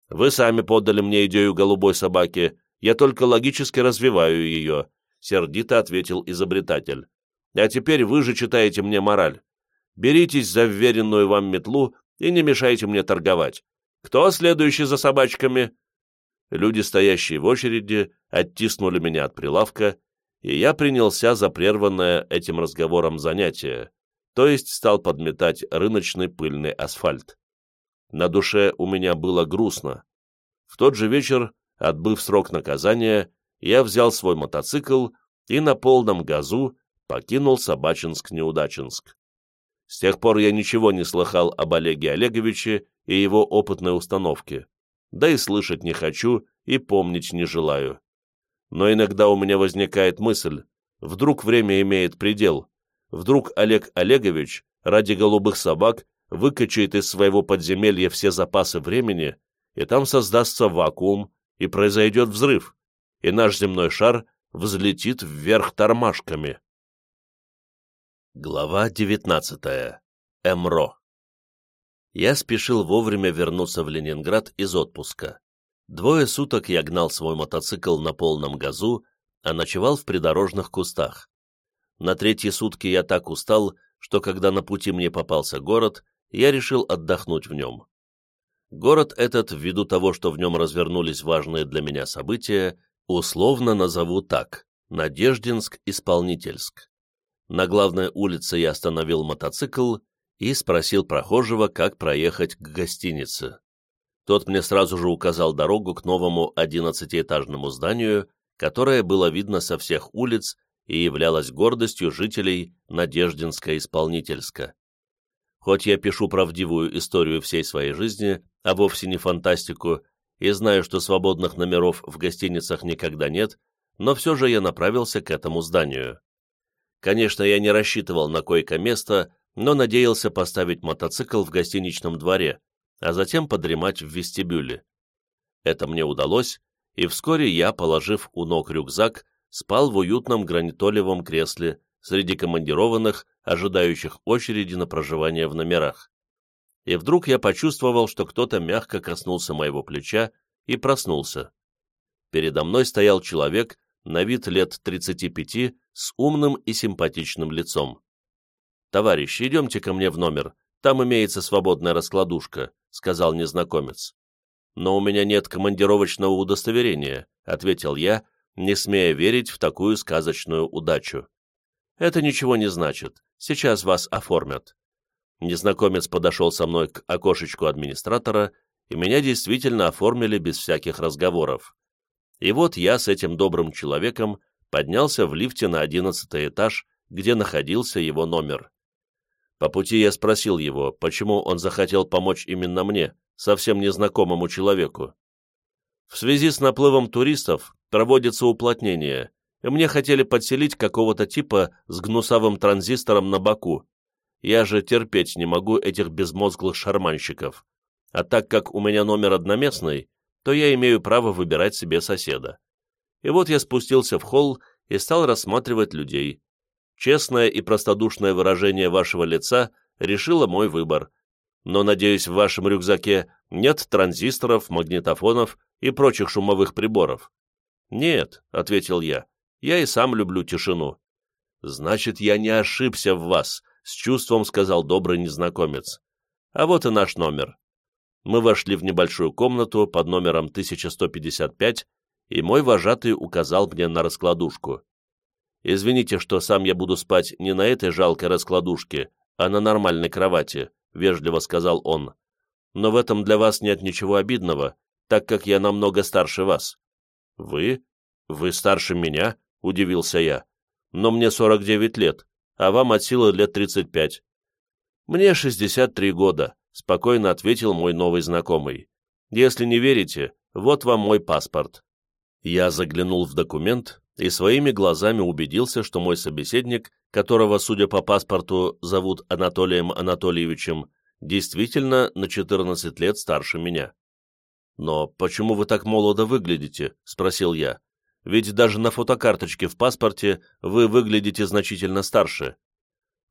Speaker 1: Вы сами подали мне идею голубой собаки, я только логически развиваю ее, — сердито ответил изобретатель. А теперь вы же читаете мне мораль. Беритесь за вверенную вам метлу и не мешайте мне торговать. Кто следующий за собачками? Люди, стоящие в очереди, оттиснули меня от прилавка, и я принялся за прерванное этим разговором занятие, то есть стал подметать рыночный пыльный асфальт. На душе у меня было грустно. В тот же вечер, отбыв срок наказания, я взял свой мотоцикл и на полном газу покинул Собачинск-Неудачинск. С тех пор я ничего не слыхал об Олеге Олеговиче и его опытной установке да и слышать не хочу и помнить не желаю. Но иногда у меня возникает мысль, вдруг время имеет предел, вдруг Олег Олегович ради голубых собак выкачает из своего подземелья все запасы времени, и там создастся вакуум, и произойдет взрыв, и наш земной шар взлетит вверх тормашками. Глава девятнадцатая. Эмро я спешил вовремя вернуться в Ленинград из отпуска. Двое суток я гнал свой мотоцикл на полном газу, а ночевал в придорожных кустах. На третьи сутки я так устал, что когда на пути мне попался город, я решил отдохнуть в нем. Город этот, ввиду того, что в нем развернулись важные для меня события, условно назову так – Надеждинск-Исполнительск. На главной улице я остановил мотоцикл и спросил прохожего, как проехать к гостинице. Тот мне сразу же указал дорогу к новому одиннадцатиэтажному зданию, которое было видно со всех улиц и являлось гордостью жителей Надеждинска-Исполнительска. Хоть я пишу правдивую историю всей своей жизни, а вовсе не фантастику, и знаю, что свободных номеров в гостиницах никогда нет, но все же я направился к этому зданию. Конечно, я не рассчитывал на койко-место, но надеялся поставить мотоцикл в гостиничном дворе, а затем подремать в вестибюле. Это мне удалось, и вскоре я, положив у ног рюкзак, спал в уютном гранитолевом кресле среди командированных, ожидающих очереди на проживание в номерах. И вдруг я почувствовал, что кто-то мягко коснулся моего плеча и проснулся. Передо мной стоял человек, на вид лет 35, с умным и симпатичным лицом. «Товарищи, идемте ко мне в номер, там имеется свободная раскладушка», — сказал незнакомец. «Но у меня нет командировочного удостоверения», — ответил я, не смея верить в такую сказочную удачу. «Это ничего не значит. Сейчас вас оформят». Незнакомец подошел со мной к окошечку администратора, и меня действительно оформили без всяких разговоров. И вот я с этим добрым человеком поднялся в лифте на одиннадцатый этаж, где находился его номер. По пути я спросил его, почему он захотел помочь именно мне, совсем незнакомому человеку. В связи с наплывом туристов проводится уплотнение, и мне хотели подселить какого-то типа с гнусавым транзистором на боку. Я же терпеть не могу этих безмозглых шарманщиков. А так как у меня номер одноместный, то я имею право выбирать себе соседа. И вот я спустился в холл и стал рассматривать людей. Честное и простодушное выражение вашего лица решило мой выбор. Но, надеюсь, в вашем рюкзаке нет транзисторов, магнитофонов и прочих шумовых приборов. «Нет», — ответил я, — «я и сам люблю тишину». «Значит, я не ошибся в вас», — с чувством сказал добрый незнакомец. «А вот и наш номер». Мы вошли в небольшую комнату под номером 1155, и мой вожатый указал мне на раскладушку. «Извините, что сам я буду спать не на этой жалкой раскладушке, а на нормальной кровати», — вежливо сказал он. «Но в этом для вас нет ничего обидного, так как я намного старше вас. «Вы? Вы старше меня?» — удивился я. «Но мне 49 лет, а вам от силы лет 35». «Мне 63 года», — спокойно ответил мой новый знакомый. «Если не верите, вот вам мой паспорт». Я заглянул в документ и своими глазами убедился, что мой собеседник, которого, судя по паспорту, зовут Анатолием Анатольевичем, действительно на 14 лет старше меня. «Но почему вы так молодо выглядите?» — спросил я. «Ведь даже на фотокарточке в паспорте вы выглядите значительно старше».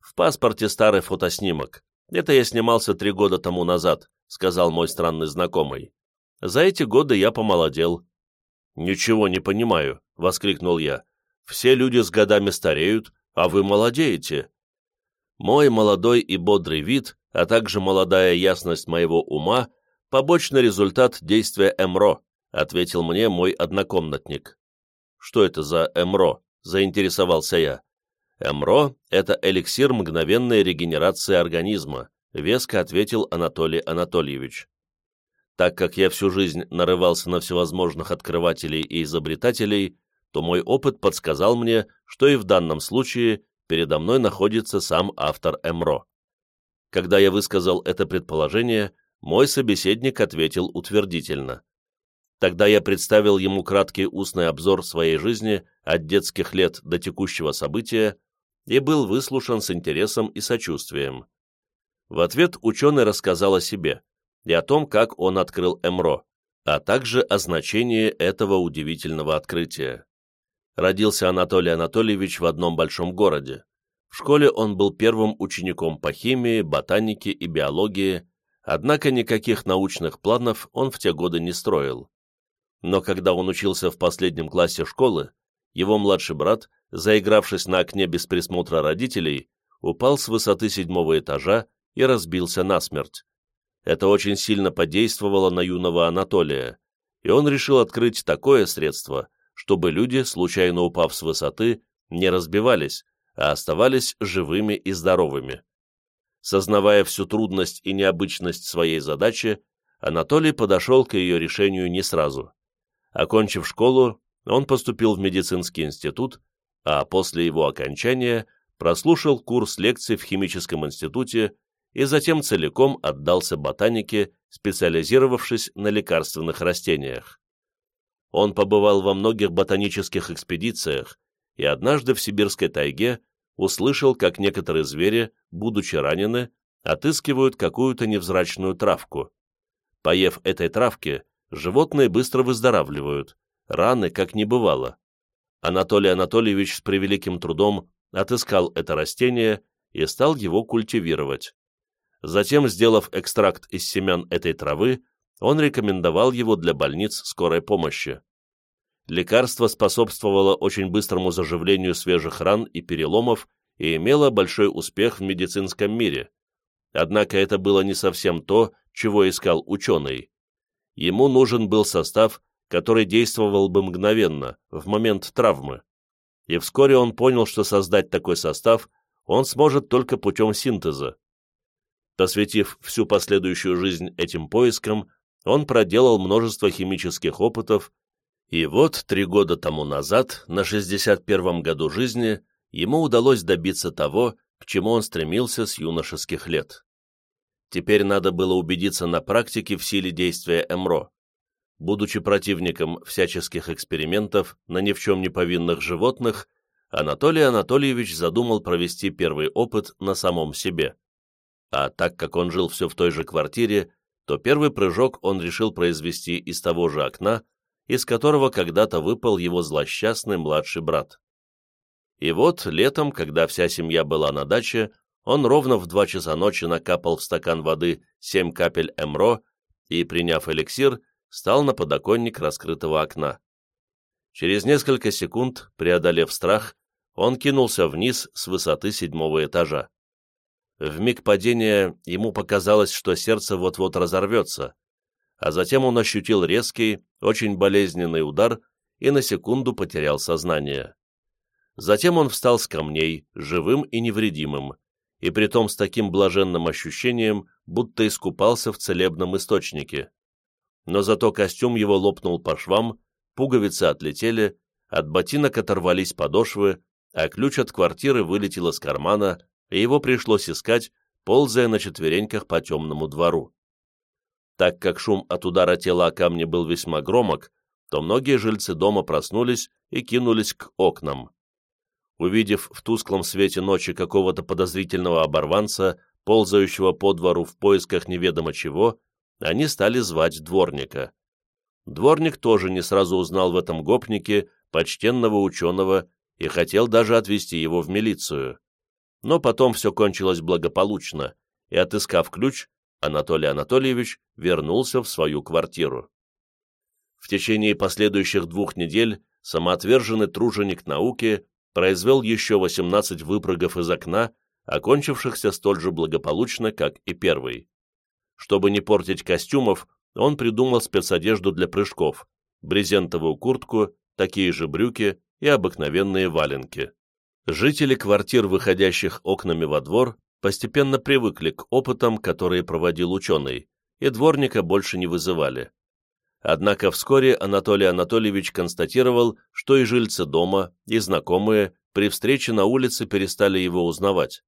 Speaker 1: «В паспорте старый фотоснимок. Это я снимался три года тому назад», — сказал мой странный знакомый. «За эти годы я помолодел». «Ничего не понимаю», — воскликнул я. «Все люди с годами стареют, а вы молодеете». Мой молодой и бодрый вид, а также молодая ясность моего ума — «Побочный результат действия МРО», — ответил мне мой однокомнатник. «Что это за МРО?» — заинтересовался я. «МРО — это эликсир мгновенной регенерации организма», — веско ответил Анатолий Анатольевич. Так как я всю жизнь нарывался на всевозможных открывателей и изобретателей, то мой опыт подсказал мне, что и в данном случае передо мной находится сам автор МРО. Когда я высказал это предположение, мой собеседник ответил утвердительно. Тогда я представил ему краткий устный обзор своей жизни от детских лет до текущего события и был выслушан с интересом и сочувствием. В ответ ученый рассказал о себе и о том, как он открыл МРО, а также о значении этого удивительного открытия. Родился Анатолий Анатольевич в одном большом городе. В школе он был первым учеником по химии, ботанике и биологии, Однако никаких научных планов он в те годы не строил. Но когда он учился в последнем классе школы, его младший брат, заигравшись на окне без присмотра родителей, упал с высоты седьмого этажа и разбился насмерть. Это очень сильно подействовало на юного Анатолия, и он решил открыть такое средство, чтобы люди, случайно упав с высоты, не разбивались, а оставались живыми и здоровыми. Сознавая всю трудность и необычность своей задачи, Анатолий подошел к ее решению не сразу. Окончив школу, он поступил в медицинский институт, а после его окончания прослушал курс лекций в химическом институте и затем целиком отдался ботанике, специализировавшись на лекарственных растениях. Он побывал во многих ботанических экспедициях, и однажды в сибирской тайге услышал, как некоторые звери, будучи ранены, отыскивают какую-то невзрачную травку. Поев этой травки, животные быстро выздоравливают, раны как не бывало. Анатолий Анатольевич с превеликим трудом отыскал это растение и стал его культивировать. Затем, сделав экстракт из семян этой травы, он рекомендовал его для больниц скорой помощи. Лекарство способствовало очень быстрому заживлению свежих ран и переломов и имело большой успех в медицинском мире. Однако это было не совсем то, чего искал ученый. Ему нужен был состав, который действовал бы мгновенно, в момент травмы. И вскоре он понял, что создать такой состав он сможет только путем синтеза. Посвятив всю последующую жизнь этим поискам, он проделал множество химических опытов, и вот три года тому назад, на 61-м году жизни, ему удалось добиться того, к чему он стремился с юношеских лет. Теперь надо было убедиться на практике в силе действия МРО. Будучи противником всяческих экспериментов на ни в чем не повинных животных, Анатолий Анатольевич задумал провести первый опыт на самом себе. А так как он жил все в той же квартире, то первый прыжок он решил произвести из того же окна, из которого когда-то выпал его злосчастный младший брат. И вот летом, когда вся семья была на даче, он ровно в два часа ночи накапал в стакан воды семь капель эмро и, приняв эликсир, стал на подоконник раскрытого окна. Через несколько секунд, преодолев страх, он кинулся вниз с высоты седьмого этажа. В миг падения ему показалось, что сердце вот-вот разорвется, а затем он ощутил резкий, очень болезненный удар и на секунду потерял сознание. Затем он встал с камней, живым и невредимым, и притом с таким блаженным ощущением, будто искупался в целебном источнике. Но зато костюм его лопнул по швам, пуговицы отлетели, от ботинок оторвались подошвы, а ключ от квартиры вылетел из кармана, и его пришлось искать, ползая на четвереньках по темному двору. Так как шум от удара тела о камни был весьма громок, то многие жильцы дома проснулись и кинулись к окнам. Увидев в тусклом свете ночи какого-то подозрительного оборванца, ползающего по двору в поисках неведомо чего, они стали звать дворника. Дворник тоже не сразу узнал в этом гопнике почтенного ученого и хотел даже отвезти его в милицию. Но потом все кончилось благополучно, и, отыскав ключ, Анатолий Анатольевич вернулся в свою квартиру. В течение последующих двух недель самоотверженный труженик науки произвел еще 18 выпрыгов из окна, окончившихся столь же благополучно, как и первый. Чтобы не портить костюмов, он придумал спецодежду для прыжков, брезентовую куртку, такие же брюки и обыкновенные валенки. Жители квартир, выходящих окнами во двор, постепенно привыкли к опытам, которые проводил ученый, и дворника больше не вызывали. Однако вскоре Анатолий Анатольевич констатировал, что и жильцы дома, и знакомые при встрече на улице перестали его узнавать.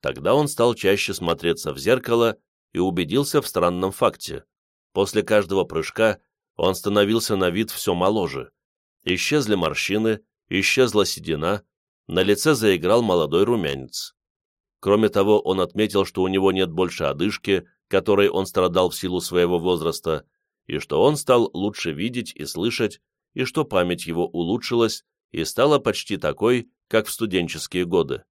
Speaker 1: Тогда он стал чаще смотреться в зеркало и убедился в странном факте. После каждого прыжка он становился на вид все моложе. Исчезли морщины, исчезла седина, на лице заиграл молодой румянец. Кроме того, он отметил, что у него нет больше одышки, которой он страдал в силу своего возраста, и что он стал лучше видеть и слышать, и что память его улучшилась и стала почти такой, как в студенческие годы.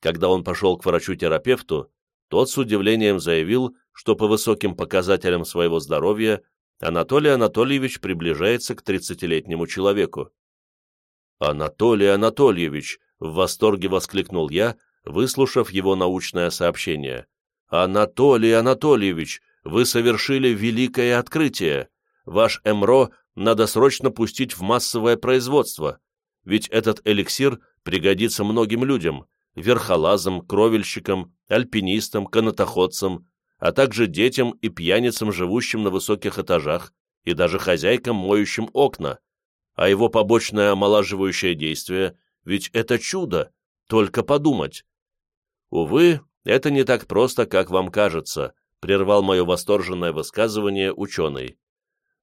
Speaker 1: Когда он пошел к врачу-терапевту, тот с удивлением заявил, что по высоким показателям своего здоровья Анатолий Анатольевич приближается к 30-летнему человеку. «Анатолий Анатольевич!» — в восторге воскликнул я, выслушав его научное сообщение. «Анатолий Анатольевич, вы совершили великое открытие. Ваш МРО надо срочно пустить в массовое производство, ведь этот эликсир пригодится многим людям, верхолазам, кровельщикам, альпинистам, канатоходцам, а также детям и пьяницам, живущим на высоких этажах, и даже хозяйкам, моющим окна. А его побочное омолаживающее действие, ведь это чудо, только подумать. Увы, это не так просто, как вам кажется, прервал мое восторженное высказывание ученый.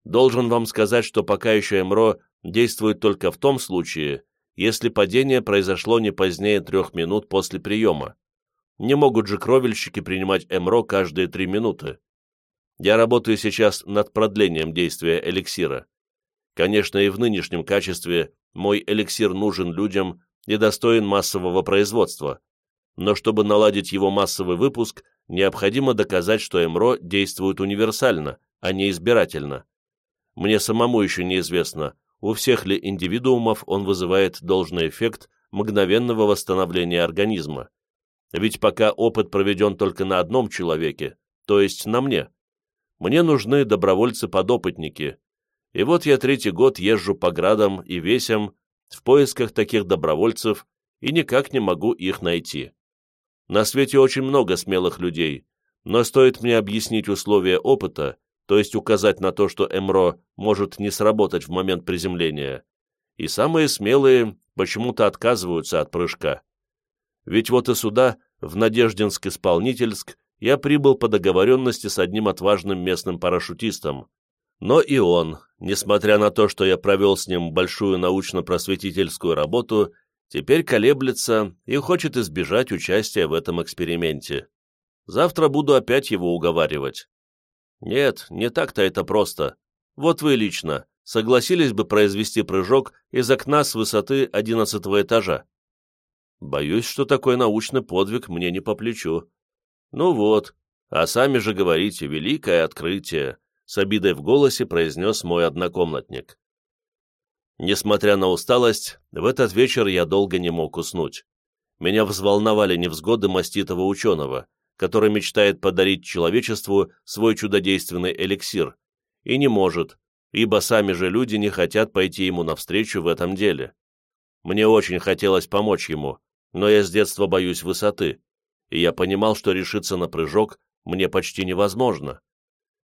Speaker 1: Должен вам сказать, что пока еще МРО действует только в том случае, если падение произошло не позднее трех минут после приема. Не могут же кровельщики принимать МРО каждые три минуты. Я работаю сейчас над продлением действия эликсира. Конечно, и в нынешнем качестве мой эликсир нужен людям и достоин массового производства, но чтобы наладить его массовый выпуск, необходимо доказать, что МРО действует универсально, а не избирательно. Мне самому еще неизвестно, у всех ли индивидуумов он вызывает должный эффект мгновенного восстановления организма. Ведь пока опыт проведен только на одном человеке, то есть на мне. Мне нужны добровольцы-подопытники. И вот я третий год езжу по градам и весям в поисках таких добровольцев и никак не могу их найти. На свете очень много смелых людей, но стоит мне объяснить условия опыта, то есть указать на то, что МРО может не сработать в момент приземления, и самые смелые почему-то отказываются от прыжка. Ведь вот и сюда, в Надеждинск-Исполнительск, я прибыл по договоренности с одним отважным местным парашютистом. Но и он, несмотря на то, что я провел с ним большую научно-просветительскую работу, теперь колеблется и хочет избежать участия в этом эксперименте. Завтра буду опять его уговаривать. Нет, не так-то это просто. Вот вы лично согласились бы произвести прыжок из окна с высоты одиннадцатого этажа? Боюсь, что такой научный подвиг мне не по плечу. Ну вот, а сами же говорите, великое открытие, с обидой в голосе произнес мой однокомнатник. Несмотря на усталость, в этот вечер я долго не мог уснуть. Меня взволновали невзгоды маститого ученого, который мечтает подарить человечеству свой чудодейственный эликсир, и не может, ибо сами же люди не хотят пойти ему навстречу в этом деле. Мне очень хотелось помочь ему, но я с детства боюсь высоты, и я понимал, что решиться на прыжок мне почти невозможно.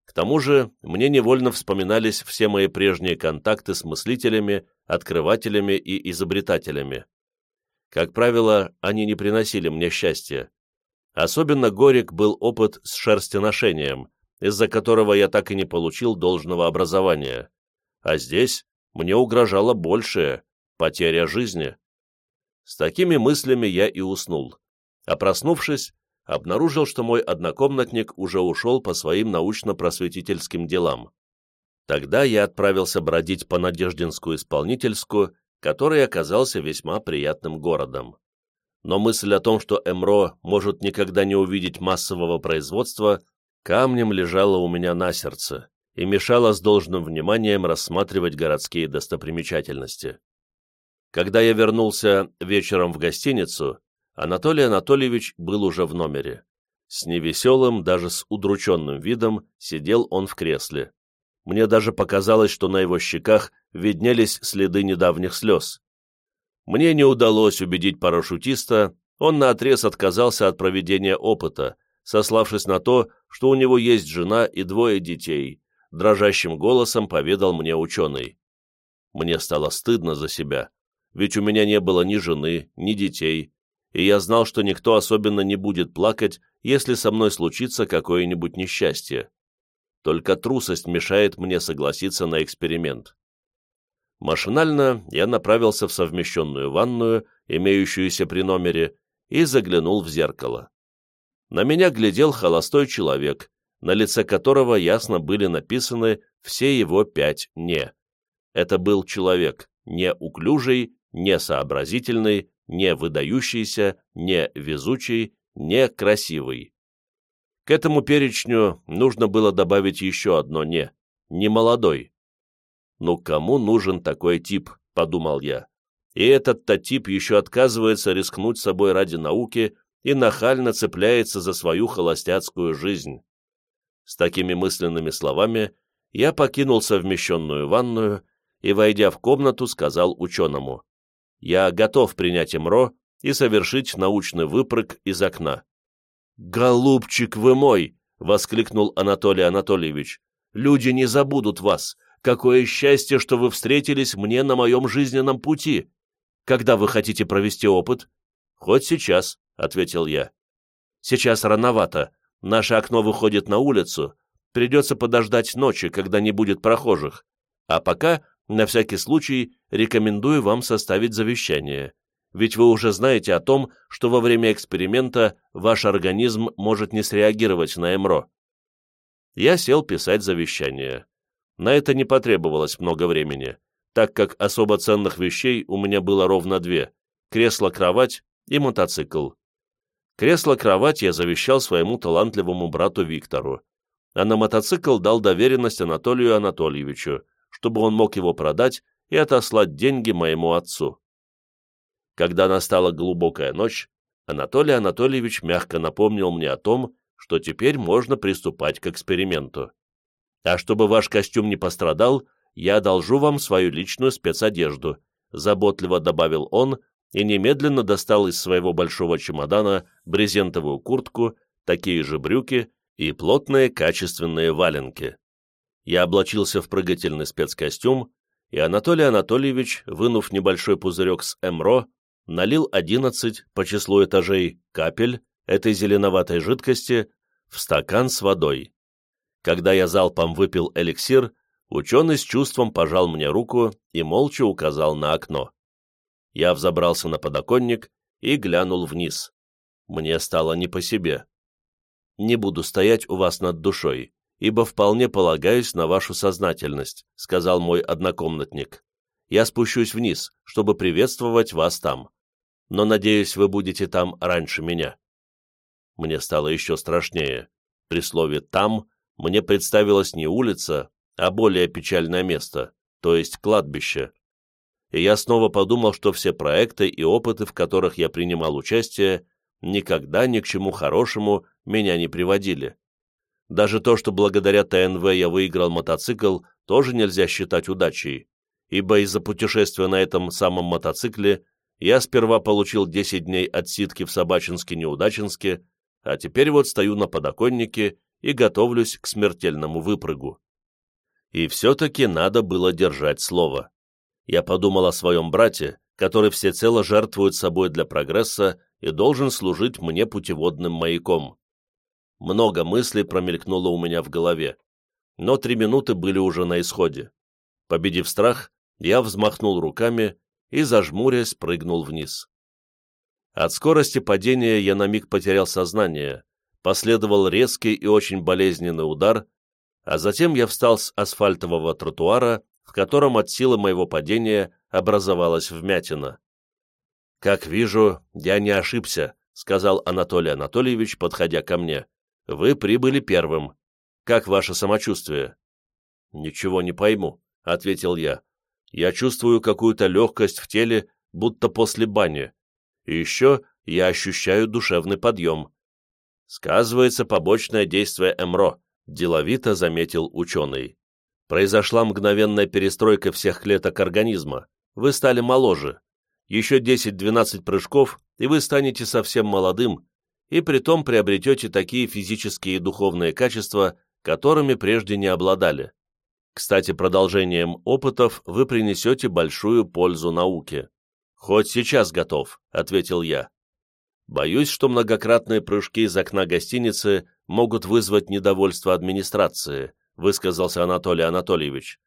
Speaker 1: К тому же мне невольно вспоминались все мои прежние контакты с мыслителями, открывателями и изобретателями. Как правило, они не приносили мне счастья. Особенно горек был опыт с шерстеношением, из-за которого я так и не получил должного образования. А здесь мне угрожало большее — потеря жизни. С такими мыслями я и уснул. А проснувшись, обнаружил, что мой однокомнатник уже ушел по своим научно-просветительским делам. Тогда я отправился бродить по Надеждинскую исполнительскую, который оказался весьма приятным городом. Но мысль о том, что МРО может никогда не увидеть массового производства, камнем лежала у меня на сердце и мешала с должным вниманием рассматривать городские достопримечательности. Когда я вернулся вечером в гостиницу, Анатолий Анатольевич был уже в номере. С невеселым, даже с удрученным видом сидел он в кресле. Мне даже показалось, что на его щеках виднелись следы недавних слез. Мне не удалось убедить парашютиста, он наотрез отказался от проведения опыта, сославшись на то, что у него есть жена и двое детей, дрожащим голосом поведал мне ученый. Мне стало стыдно за себя, ведь у меня не было ни жены, ни детей, и я знал, что никто особенно не будет плакать, если со мной случится какое-нибудь несчастье. Только трусость мешает мне согласиться на эксперимент. Машинально я направился в совмещенную ванную, имеющуюся при номере, и заглянул в зеркало. На меня глядел холостой человек, на лице которого ясно были написаны все его пять «не». Это был человек не уклюжий, не выдающийся, не везучий, не красивый. К этому перечню нужно было добавить еще одно «не» — не молодой. «Ну кому нужен такой тип?» — подумал я. И этот-то тип еще отказывается рискнуть собой ради науки и нахально цепляется за свою холостяцкую жизнь. С такими мысленными словами я покинул совмещенную ванную и, войдя в комнату, сказал ученому я готов принять МРО и совершить научный выпрыг из окна. «Голубчик вы мой!» — воскликнул Анатолий Анатольевич. «Люди не забудут вас. Какое счастье, что вы встретились мне на моем жизненном пути. Когда вы хотите провести опыт?» «Хоть сейчас», — ответил я. «Сейчас рановато. Наше окно выходит на улицу. Придется подождать ночи, когда не будет прохожих. А пока на всякий случай рекомендую вам составить завещание, ведь вы уже знаете о том, что во время эксперимента ваш организм может не среагировать на МРО. Я сел писать завещание. На это не потребовалось много времени, так как особо ценных вещей у меня было ровно две – кресло-кровать и мотоцикл. Кресло-кровать я завещал своему талантливому брату Виктору, а на мотоцикл дал доверенность Анатолию Анатольевичу, чтобы он мог его продать и отослать деньги моему отцу. Когда настала глубокая ночь, Анатолий Анатольевич мягко напомнил мне о том, что теперь можно приступать к эксперименту. А чтобы ваш костюм не пострадал, я одолжу вам свою личную спецодежду, заботливо добавил он и немедленно достал из своего большого чемодана брезентовую куртку, такие же брюки и плотные качественные валенки. Я облачился в прыгательный спецкостюм, и Анатолий Анатольевич, вынув небольшой пузырек с МРО, налил 11 по числу этажей капель этой зеленоватой жидкости в стакан с водой. Когда я залпом выпил эликсир, ученый с чувством пожал мне руку и молча указал на окно. Я взобрался на подоконник и глянул вниз. Мне стало не по себе. «Не буду стоять у вас над душой, ибо вполне полагаюсь на вашу сознательность», сказал мой однокомнатник. «Я спущусь вниз, чтобы приветствовать вас там. Но, надеюсь, вы будете там раньше меня». Мне стало еще страшнее. При слове «там» мне представилась не улица, а более печальное место, то есть кладбище. И я снова подумал, что все проекты и опыты, в которых я принимал участие, никогда ни к чему хорошему меня не приводили. Даже то, что благодаря ТНВ я выиграл мотоцикл, тоже нельзя считать удачей, ибо из-за путешествия на этом самом мотоцикле я сперва получил 10 дней отсидки в Собачинске-Неудачинске, а теперь вот стою на подоконнике и готовлюсь к смертельному выпрыгу. И все-таки надо было держать слово. Я подумал о своем брате, который всецело жертвует собой для прогресса и должен служить мне путеводным маяком. Много мыслей промелькнуло у меня в голове, но три минуты были уже на исходе. Победив страх, я взмахнул руками и, зажмурясь, прыгнул вниз. От скорости падения я на миг потерял сознание, последовал резкий и очень болезненный удар, а затем я встал с асфальтового тротуара, в котором от силы моего падения образовалась вмятина. «Как вижу, я не ошибся», — сказал Анатолий Анатольевич, подходя ко мне. «Вы прибыли первым. Как ваше самочувствие?» «Ничего не пойму», — ответил я. «Я чувствую какую-то легкость в теле, будто после бани. И еще я ощущаю душевный подъем». «Сказывается побочное действие МРО», — деловито заметил ученый. «Произошла мгновенная перестройка всех клеток организма. Вы стали моложе, еще 10-12 прыжков, и вы станете совсем молодым, и притом приобретете такие физические и духовные качества, которыми прежде не обладали. Кстати, продолжением опытов вы принесете большую пользу науке. «Хоть сейчас готов», — ответил я. Боюсь, что многократные прыжки из окна гостиницы могут вызвать недовольство администрации, высказался Анатолий Анатольевич.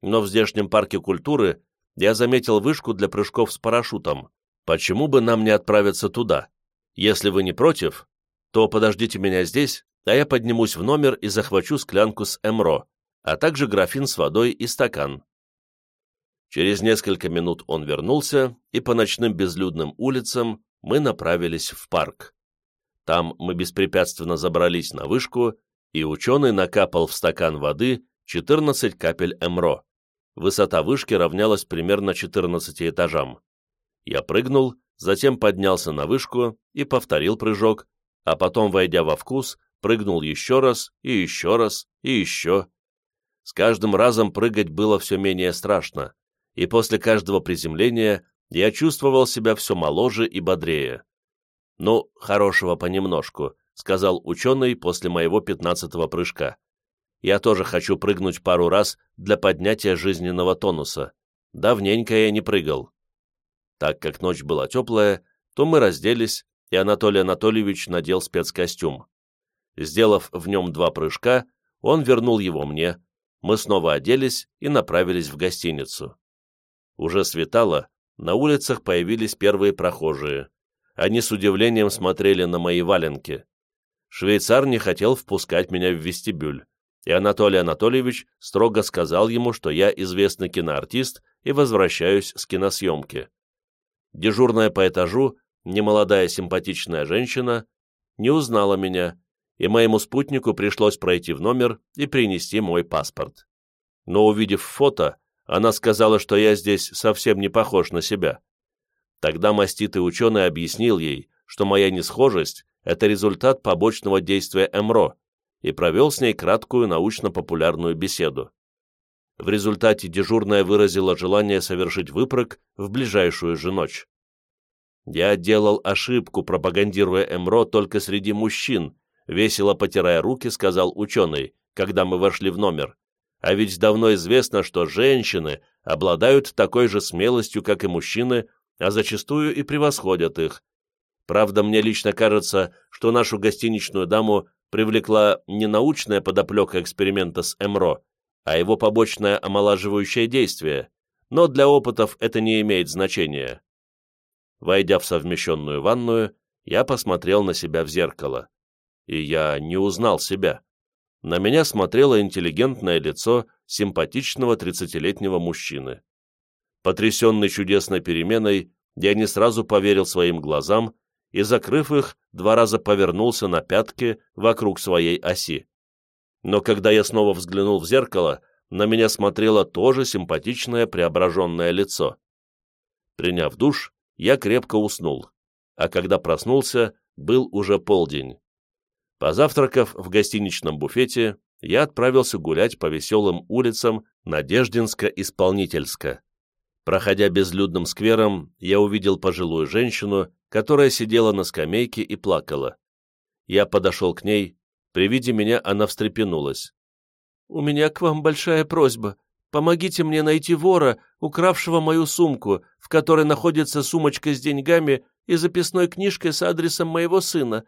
Speaker 1: Но в здешнем парке культуры я заметил вышку для прыжков с парашютом. Почему бы нам не отправиться туда? Если вы не против, то подождите меня здесь, а я поднимусь в номер и захвачу склянку с МРО, а также графин с водой и стакан. Через несколько минут он вернулся, и по ночным безлюдным улицам мы направились в парк. Там мы беспрепятственно забрались на вышку, и ученый накапал в стакан воды 14 капель МРО. Высота вышки равнялась примерно 14 этажам. Я прыгнул, затем поднялся на вышку и повторил прыжок, а потом, войдя во вкус, прыгнул еще раз, и еще раз, и еще. С каждым разом прыгать было все менее страшно, и после каждого приземления я чувствовал себя все моложе и бодрее. «Ну, хорошего понемножку», — сказал ученый после моего пятнадцатого прыжка. Я тоже хочу прыгнуть пару раз для поднятия жизненного тонуса. Давненько я не прыгал. Так как ночь была теплая, то мы разделись, и Анатолий Анатольевич надел спецкостюм. Сделав в нем два прыжка, он вернул его мне. мы снова оделись и направились в гостиницу. Уже светало, на улицах появились первые прохожие. Они с удивлением смотрели на мои валенки. Швейцар не хотел впускать меня в вестибюль, и Анатолий Анатольевич строго сказал ему, что я известный киноартист и возвращаюсь с киносъемки. Дежурная по этажу, немолодая симпатичная женщина, не узнала меня, и моему спутнику пришлось пройти в номер и принести мой паспорт. Но увидев фото, она сказала, что я здесь совсем не похож на себя. Тогда маститый ученый объяснил ей, что моя несхожесть – это результат побочного действия МРО, и провел с ней краткую научно-популярную беседу. В результате дежурная выразила желание совершить выпрыг в ближайшую же ночь. Я делал ошибку, пропагандируя МРО только среди мужчин, весело потирая руки, сказал ученый, когда мы вошли в номер. А ведь давно известно, что женщины обладают такой же смелостью, как и мужчины, а зачастую и превосходят их. Правда, мне лично кажется, что нашу гостиничную даму привлекла не научная подоплека эксперимента с МРО, а его побочное омолаживающее действие, но для опытов это не имеет значения. Войдя в совмещенную ванную, я посмотрел на себя в зеркало. И я не узнал себя на меня смотрело интеллигентное лицо симпатичного тридцатилетнего мужчины. Потрясенный чудесной переменой, я не сразу поверил своим глазам и, закрыв их, два раза повернулся на пятки вокруг своей оси. Но когда я снова взглянул в зеркало, на меня смотрело тоже симпатичное преображенное лицо. Приняв душ, я крепко уснул, а когда проснулся, был уже полдень. Позавтракав в гостиничном буфете, я отправился гулять по веселым улицам Надеждинска-Исполнительска. Проходя безлюдным сквером, я увидел пожилую женщину, которая сидела на скамейке и плакала. Я подошел к ней, при виде меня она встрепенулась. «У меня к вам большая просьба. Помогите мне найти вора, укравшего мою сумку, в которой находится сумочка с деньгами и записной книжкой с адресом моего сына.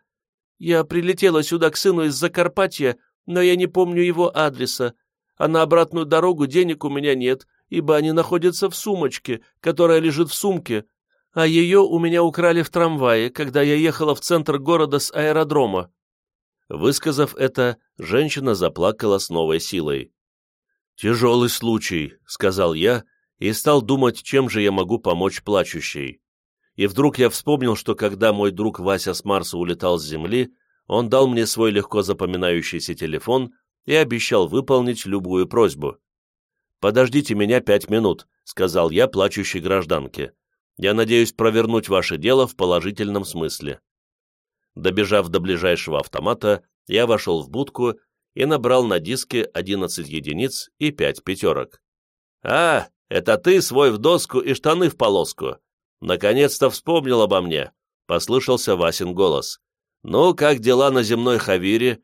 Speaker 1: Я прилетела сюда к сыну из Закарпатья, но я не помню его адреса, а на обратную дорогу денег у меня нет, ибо они находятся в сумочке, которая лежит в сумке, а ее у меня украли в трамвае, когда я ехала в центр города с аэродрома». Высказав это, женщина заплакала с новой силой. «Тяжелый случай», — сказал я, и стал думать, чем же я могу помочь плачущей. И вдруг я вспомнил, что когда мой друг Вася с Марса улетал с Земли, он дал мне свой легко запоминающийся телефон и обещал выполнить любую просьбу. «Подождите меня пять минут», — сказал я плачущей гражданке. «Я надеюсь провернуть ваше дело в положительном смысле». Добежав до ближайшего автомата, я вошел в будку и набрал на диске 11 единиц и 5 пятерок. «А, это ты свой в доску и штаны в полоску. «Наконец-то вспомнил обо мне!» — послышался Васин голос. «Ну, как дела на земной Хавире?»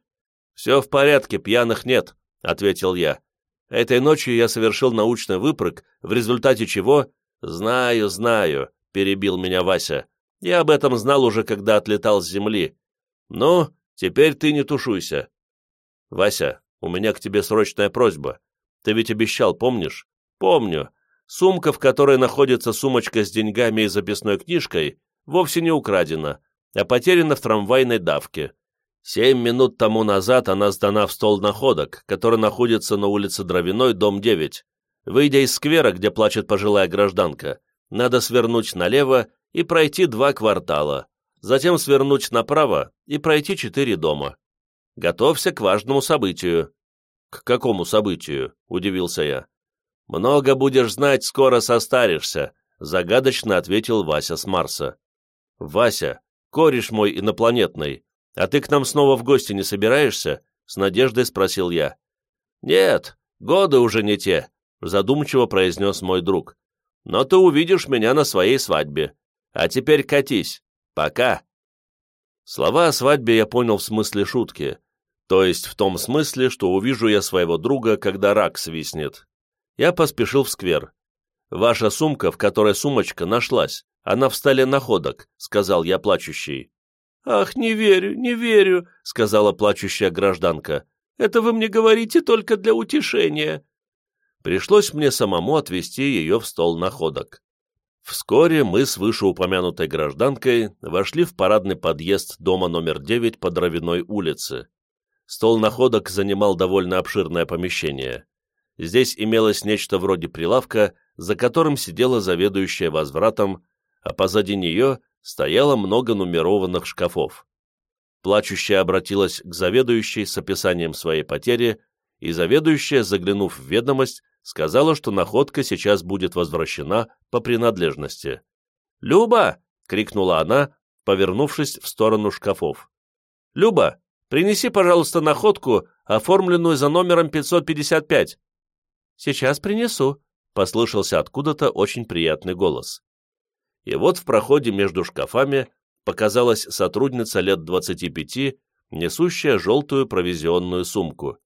Speaker 1: «Все в порядке, пьяных нет», — ответил я. «Этой ночью я совершил научный выпрыг, в результате чего...» «Знаю, знаю», — перебил меня Вася. «Я об этом знал уже, когда отлетал с земли. Ну, теперь ты не тушуйся». «Вася, у меня к тебе срочная просьба. Ты ведь обещал, помнишь?» «Помню. Сумка, в которой находится сумочка с деньгами и записной книжкой, вовсе не украдена, а потеряна в трамвайной давке. Семь минут тому назад она сдана в стол находок, который находится на улице Дровяной, дом 9. Выйдя из сквера, где плачет пожилая гражданка, надо свернуть налево и пройти два квартала, затем свернуть направо и пройти четыре дома. Готовься к важному событию. «К какому событию?» – удивился я. «Много будешь знать, скоро состаришься», — загадочно ответил Вася с Марса. «Вася, кореш мой инопланетный, а ты к нам снова в гости не собираешься?» — с надеждой спросил я. «Нет, годы уже не те», — задумчиво произнес мой друг. «Но ты увидишь меня на своей свадьбе. А теперь катись. Пока». Слова о свадьбе я понял в смысле шутки, то есть в том смысле, что увижу я своего друга, когда рак свистнет. Я поспешил в сквер. «Ваша сумка, в которой сумочка, нашлась. Она в столе находок», — сказал я плачущий. «Ах, не верю, не верю», — сказала плачущая гражданка.
Speaker 2: Это вы мне говорите только для утешения».
Speaker 1: Пришлось мне самому отвезти ее в стол находок. Вскоре мы с вышеупомянутой гражданкой вошли в парадный подъезд дома номер 9 по Дровяной улице. Стол находок занимал довольно обширное помещение. Здесь имелось нечто вроде прилавка, за которым сидела заведующая возвратом, а позади нее стояло много нумерованных шкафов. Плачущая обратилась к заведующей с описанием своей потери, и заведующая, заглянув в ведомость, сказала, что находка сейчас будет возвращена по принадлежности. «Люба!» — крикнула она, повернувшись в сторону шкафов. «Люба, принеси, пожалуйста, находку, оформленную за номером 555». «Сейчас принесу», — послышался откуда-то очень приятный голос. И вот в проходе между шкафами показалась сотрудница лет 25, несущая желтую провизионную сумку.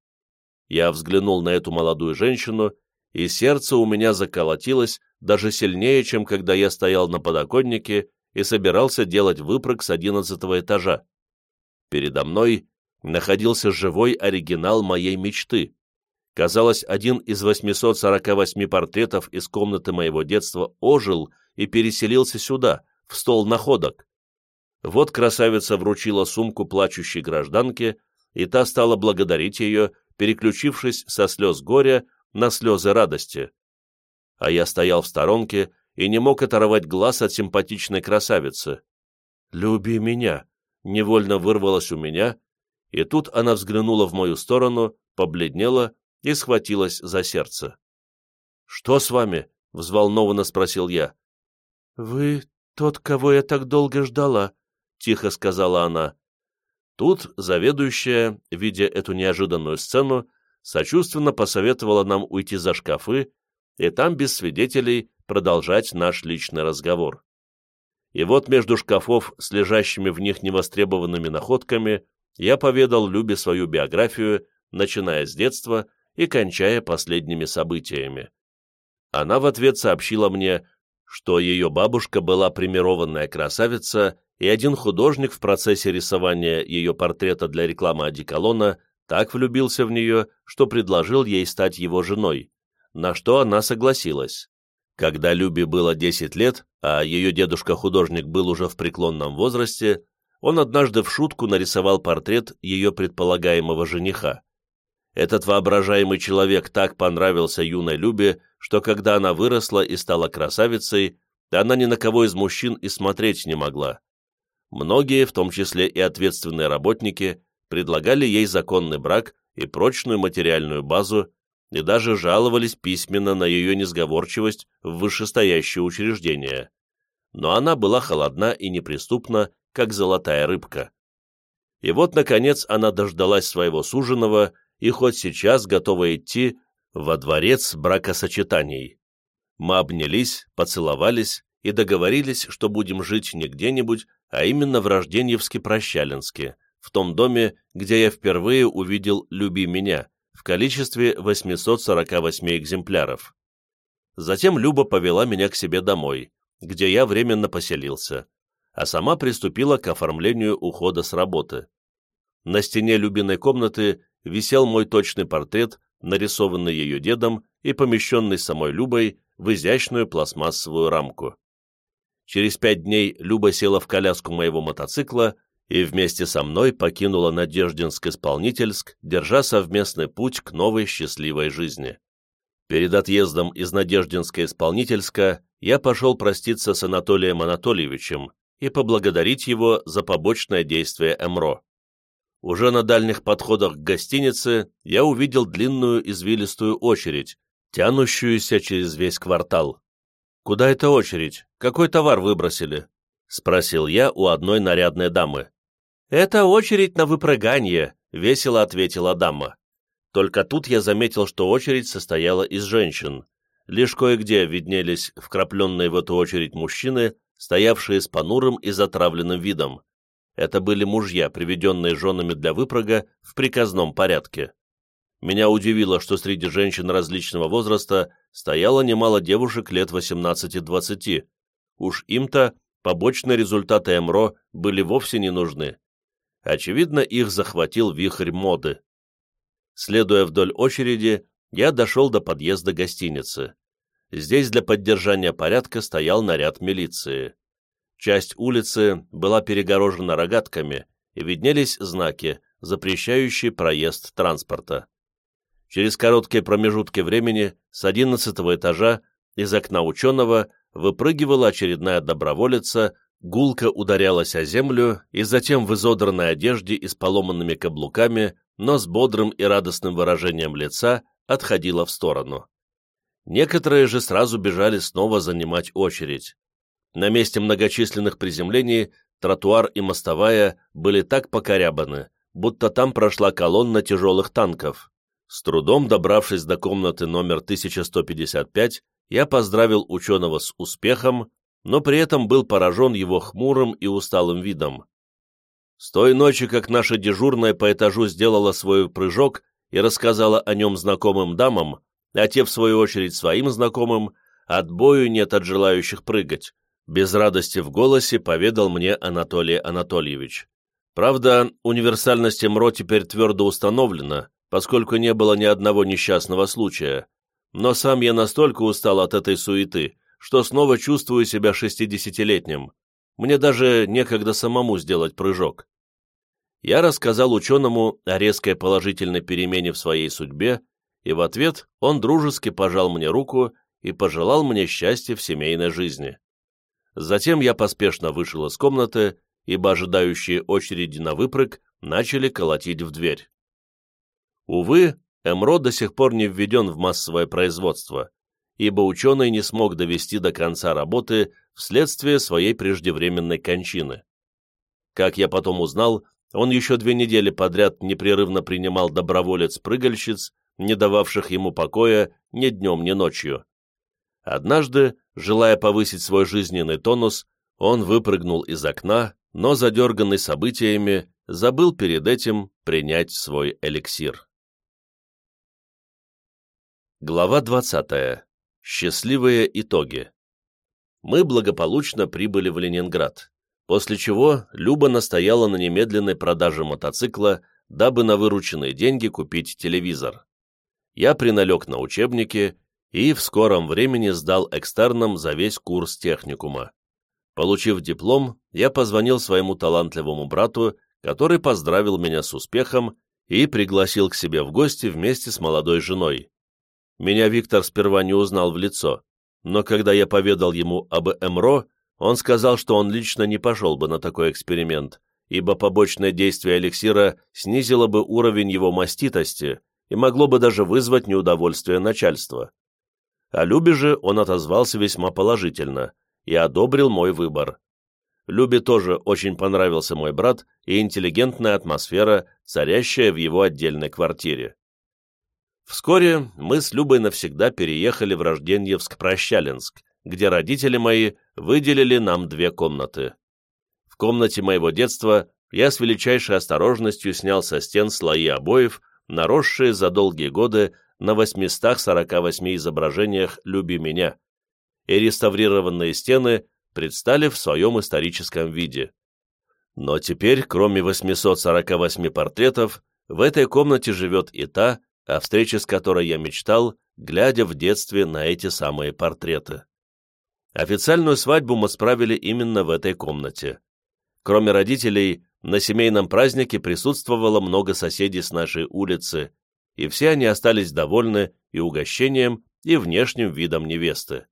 Speaker 1: Я взглянул на эту молодую женщину и сердце у меня заколотилось даже сильнее, чем когда я стоял на подоконнике и собирался делать выпрыг с одиннадцатого этажа. Передо мной находился живой оригинал моей мечты. Казалось, один из 848 портретов из комнаты моего детства ожил и переселился сюда, в стол находок. Вот красавица вручила сумку плачущей гражданке, и та стала благодарить ее, переключившись со слез горя на слезы радости. А я стоял в сторонке и не мог оторвать глаз от симпатичной красавицы. «Люби меня!» — невольно вырвалось у меня, и тут она взглянула в мою сторону, побледнела и схватилась за сердце. «Что с вами?» — взволнованно спросил я. «Вы тот, кого я так долго ждала», — тихо сказала она. Тут заведующая, видя эту неожиданную сцену, сочувственно посоветовала нам уйти за шкафы и там без свидетелей продолжать наш личный разговор. И вот между шкафов с лежащими в них невостребованными находками я поведал Любе свою биографию, начиная с детства и кончая последними событиями. Она в ответ сообщила мне, что ее бабушка была премированная красавица, и один художник в процессе рисования ее портрета для рекламы одеколона так влюбился в нее, что предложил ей стать его женой, на что она согласилась. Когда Любе было 10 лет, а ее дедушка-художник был уже в преклонном возрасте, он однажды в шутку нарисовал портрет ее предполагаемого жениха. Этот воображаемый человек так понравился юной Любе, что когда она выросла и стала красавицей, она ни на кого из мужчин и смотреть не могла. Многие, в том числе и ответственные работники, предлагали ей законный брак и прочную материальную базу, и даже жаловались письменно на ее несговорчивость в вышестоящие учреждения. Но она была холодна и неприступна, как золотая рыбка. И вот, наконец, она дождалась своего суженого и хоть сейчас готова идти во дворец бракосочетаний. Мы обнялись, поцеловались и договорились, что будем жить не где-нибудь, а именно в Рожденьевске-Прощалинске, в том доме, где я впервые увидел «Люби меня» в количестве 848 экземпляров. Затем Люба повела меня к себе домой, где я временно поселился, а сама приступила к оформлению ухода с работы. На стене Любиной комнаты висел мой точный портрет, нарисованный ее дедом и помещенный самой Любой в изящную пластмассовую рамку. Через пять дней Люба села в коляску моего мотоцикла и вместе со мной покинула Надеждинск-Исполнительск, держа совместный путь к новой счастливой жизни. Перед отъездом из Надеждинска-Исполнительска я пошел проститься с Анатолием Анатольевичем и поблагодарить его за побочное действие МРО. Уже на дальних подходах к гостинице я увидел длинную извилистую очередь, тянущуюся через весь квартал. «Куда эта очередь? Какой товар выбросили?» — спросил я у одной нарядной дамы. «Это очередь на выпрыгание», — весело ответила дама. Только тут я заметил, что очередь состояла из женщин. Лишь кое-где виднелись вкрапленные в эту очередь мужчины, стоявшие с понурым и затравленным видом. Это были мужья, приведенные женами для выпрыга в приказном порядке. Меня удивило, что среди женщин различного возраста стояло немало девушек лет 18-20. Уж им-то побочные результаты МРО были вовсе не нужны. Очевидно, их захватил вихрь моды. Следуя вдоль очереди, я дошел до подъезда гостиницы. Здесь для поддержания порядка стоял наряд милиции. Часть улицы была перегорожена рогатками, и виднелись знаки, запрещающие проезд транспорта. Через короткие промежутки времени с одиннадцатого этажа из окна ученого выпрыгивала очередная доброволица, гулко ударялась о землю и затем в изодранной одежде и с поломанными каблуками, но с бодрым и радостным выражением лица отходила в сторону. Некоторые же сразу бежали снова занимать очередь. На месте многочисленных приземлений тротуар и мостовая были так покорябаны, будто там прошла колонна тяжелых танков. С трудом добравшись до комнаты номер 1155, я поздравил ученого с успехом, но при этом был поражен его хмурым и усталым видом. С той ночи, как наша дежурная по этажу сделала свой прыжок и рассказала о нем знакомым дамам, а те, в свою очередь, своим знакомым, отбою нет от желающих прыгать, без радости в голосе поведал мне Анатолий Анатольевич. Правда, универсальность МРО теперь твердо установлена, поскольку не было ни одного несчастного случая. Но сам я настолько устал от этой суеты, что снова чувствую себя шестидесятилетним. Мне даже некогда самому сделать прыжок. Я рассказал ученому о резкой положительной перемене в своей судьбе, и в ответ он дружески пожал мне руку и пожелал мне счастья в семейной жизни. Затем я поспешно вышел из комнаты ибо ожидающие очереди на выпрыг начали колотить в дверь. Увы, МРО до сих пор не введен в массовое производство, ибо ученый не смог довести до конца работы вследствие своей преждевременной кончины. Как я потом узнал, он еще две недели подряд непрерывно принимал доброволец-прыгальщиц, не дававших ему покоя ни днем, ни ночью. Однажды, желая повысить свой жизненный тонус, он выпрыгнул из окна, но, задерганный событиями, забыл перед этим принять свой эликсир. Глава 20. Счастливые итоги. Мы благополучно прибыли в Ленинград, после чего Люба настояла на немедленной продаже мотоцикла, дабы на вырученные деньги купить телевизор. Я приналег на учебники и в скором времени сдал экстерном за весь курс техникума. Получив диплом, я позвонил своему талантливому брату, который поздравил меня с успехом и пригласил к себе в гости вместе с молодой женой. Меня Виктор сперва не узнал в лицо, но когда я поведал ему об МРО, он сказал, что он лично не пошел бы на такой эксперимент, ибо побочное действие эликсира снизило бы уровень его маститости и могло бы даже вызвать неудовольствие начальства. О Любе же он отозвался весьма положительно – и одобрил мой выбор. Любе тоже очень понравился мой брат и интеллигентная атмосфера, царящая в его отдельной квартире. Вскоре мы с Любой навсегда переехали в Рожденьевск-Прощалинск, где родители мои выделили нам две комнаты. В комнате моего детства я с величайшей осторожностью снял со стен слои обоев, наросшие за долгие годы на 848 изображениях «Люби меня», и реставрированные стены предстали в своем историческом виде. Но теперь, кроме 848 портретов, в этой комнате живет и та, о встрече с которой я мечтал, глядя в детстве на эти самые портреты. Официальную свадьбу мы справили именно в этой комнате. Кроме родителей, на семейном празднике присутствовало много соседей с нашей улицы, и все они остались довольны и угощением, и внешним видом невесты.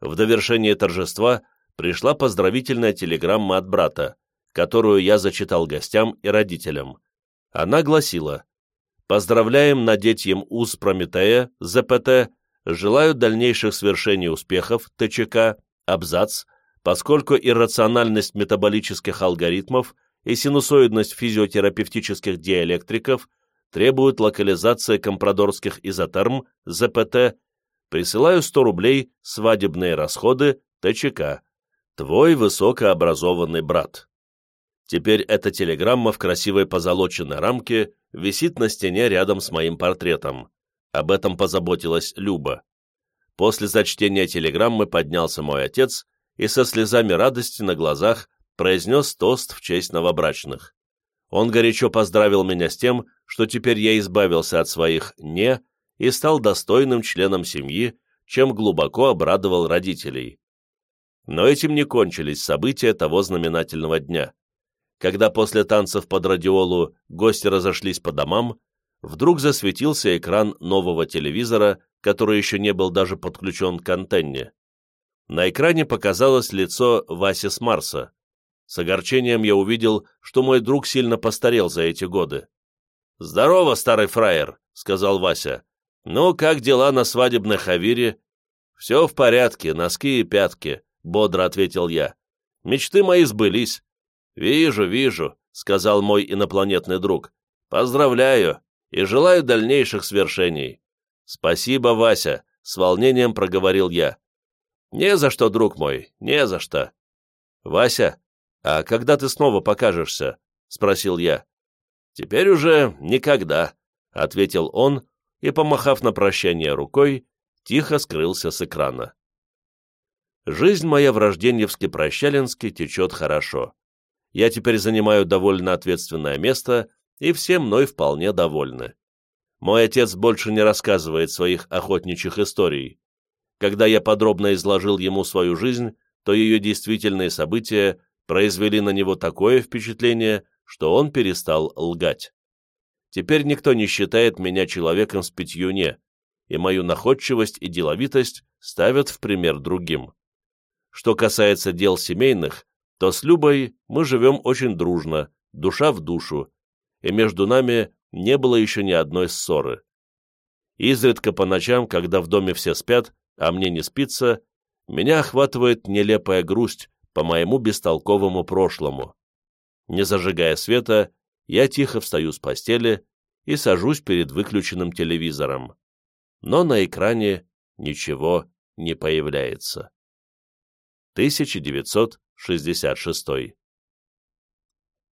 Speaker 1: В довершение торжества пришла поздравительная телеграмма от брата, которую я зачитал гостям и родителям. Она гласила «Поздравляем надетьем УЗ Прометея, ЗПТ, желаю дальнейших свершений успехов, ТЧК, абзац, поскольку иррациональность метаболических алгоритмов и синусоидность физиотерапевтических диэлектриков требуют локализации компрадорских изотерм, ЗПТ, Присылаю 100 рублей, свадебные расходы, ТЧК. Твой высокообразованный брат. Теперь эта телеграмма в красивой позолоченной рамке висит на стене рядом с моим портретом. Об этом позаботилась Люба. После зачтения телеграммы поднялся мой отец и со слезами радости на глазах произнес тост в честь новобрачных. Он горячо поздравил меня с тем, что теперь я избавился от своих «не» и стал достойным членом семьи, чем глубоко обрадовал родителей. Но этим не кончились события того знаменательного дня. Когда после танцев под радиолу гости разошлись по домам, вдруг засветился экран нового телевизора, который еще не был даже подключен к антенне. На экране показалось лицо Васи с Марса. С огорчением я увидел, что мой друг сильно постарел за эти годы. «Здорово, старый фраер», — сказал Вася. «Ну, как дела на свадебной хавире?» «Все в порядке, носки и пятки», — бодро ответил я. «Мечты мои сбылись». «Вижу, вижу», — сказал мой инопланетный друг. «Поздравляю и желаю дальнейших свершений». «Спасибо, Вася», — с волнением проговорил я. «Не за что, друг мой, не за что». «Вася, а когда ты снова покажешься?» — спросил я. «Теперь уже никогда», — ответил он и, помахав на прощание рукой, тихо скрылся с экрана. Жизнь моя в Рожденьевске-Прощалинске течет хорошо. Я теперь занимаю довольно ответственное место, и все мной вполне довольны. Мой отец больше не рассказывает своих охотничьих историй. Когда я подробно изложил ему свою жизнь, то ее действительные события произвели на него такое впечатление, что он перестал лгать. Теперь никто не считает меня человеком с пятью «не», и мою находчивость и деловитость ставят в пример другим. Что касается дел семейных, то с Любой мы живем очень дружно, душа в душу, и между нами не было еще ни одной ссоры. Изредка по ночам, когда в доме все спят, а мне не спится, меня охватывает нелепая грусть по моему бестолковому прошлому. Не зажигая света, я тихо встаю с постели и сажусь перед выключенным телевизором. Но на экране ничего не появляется. 1966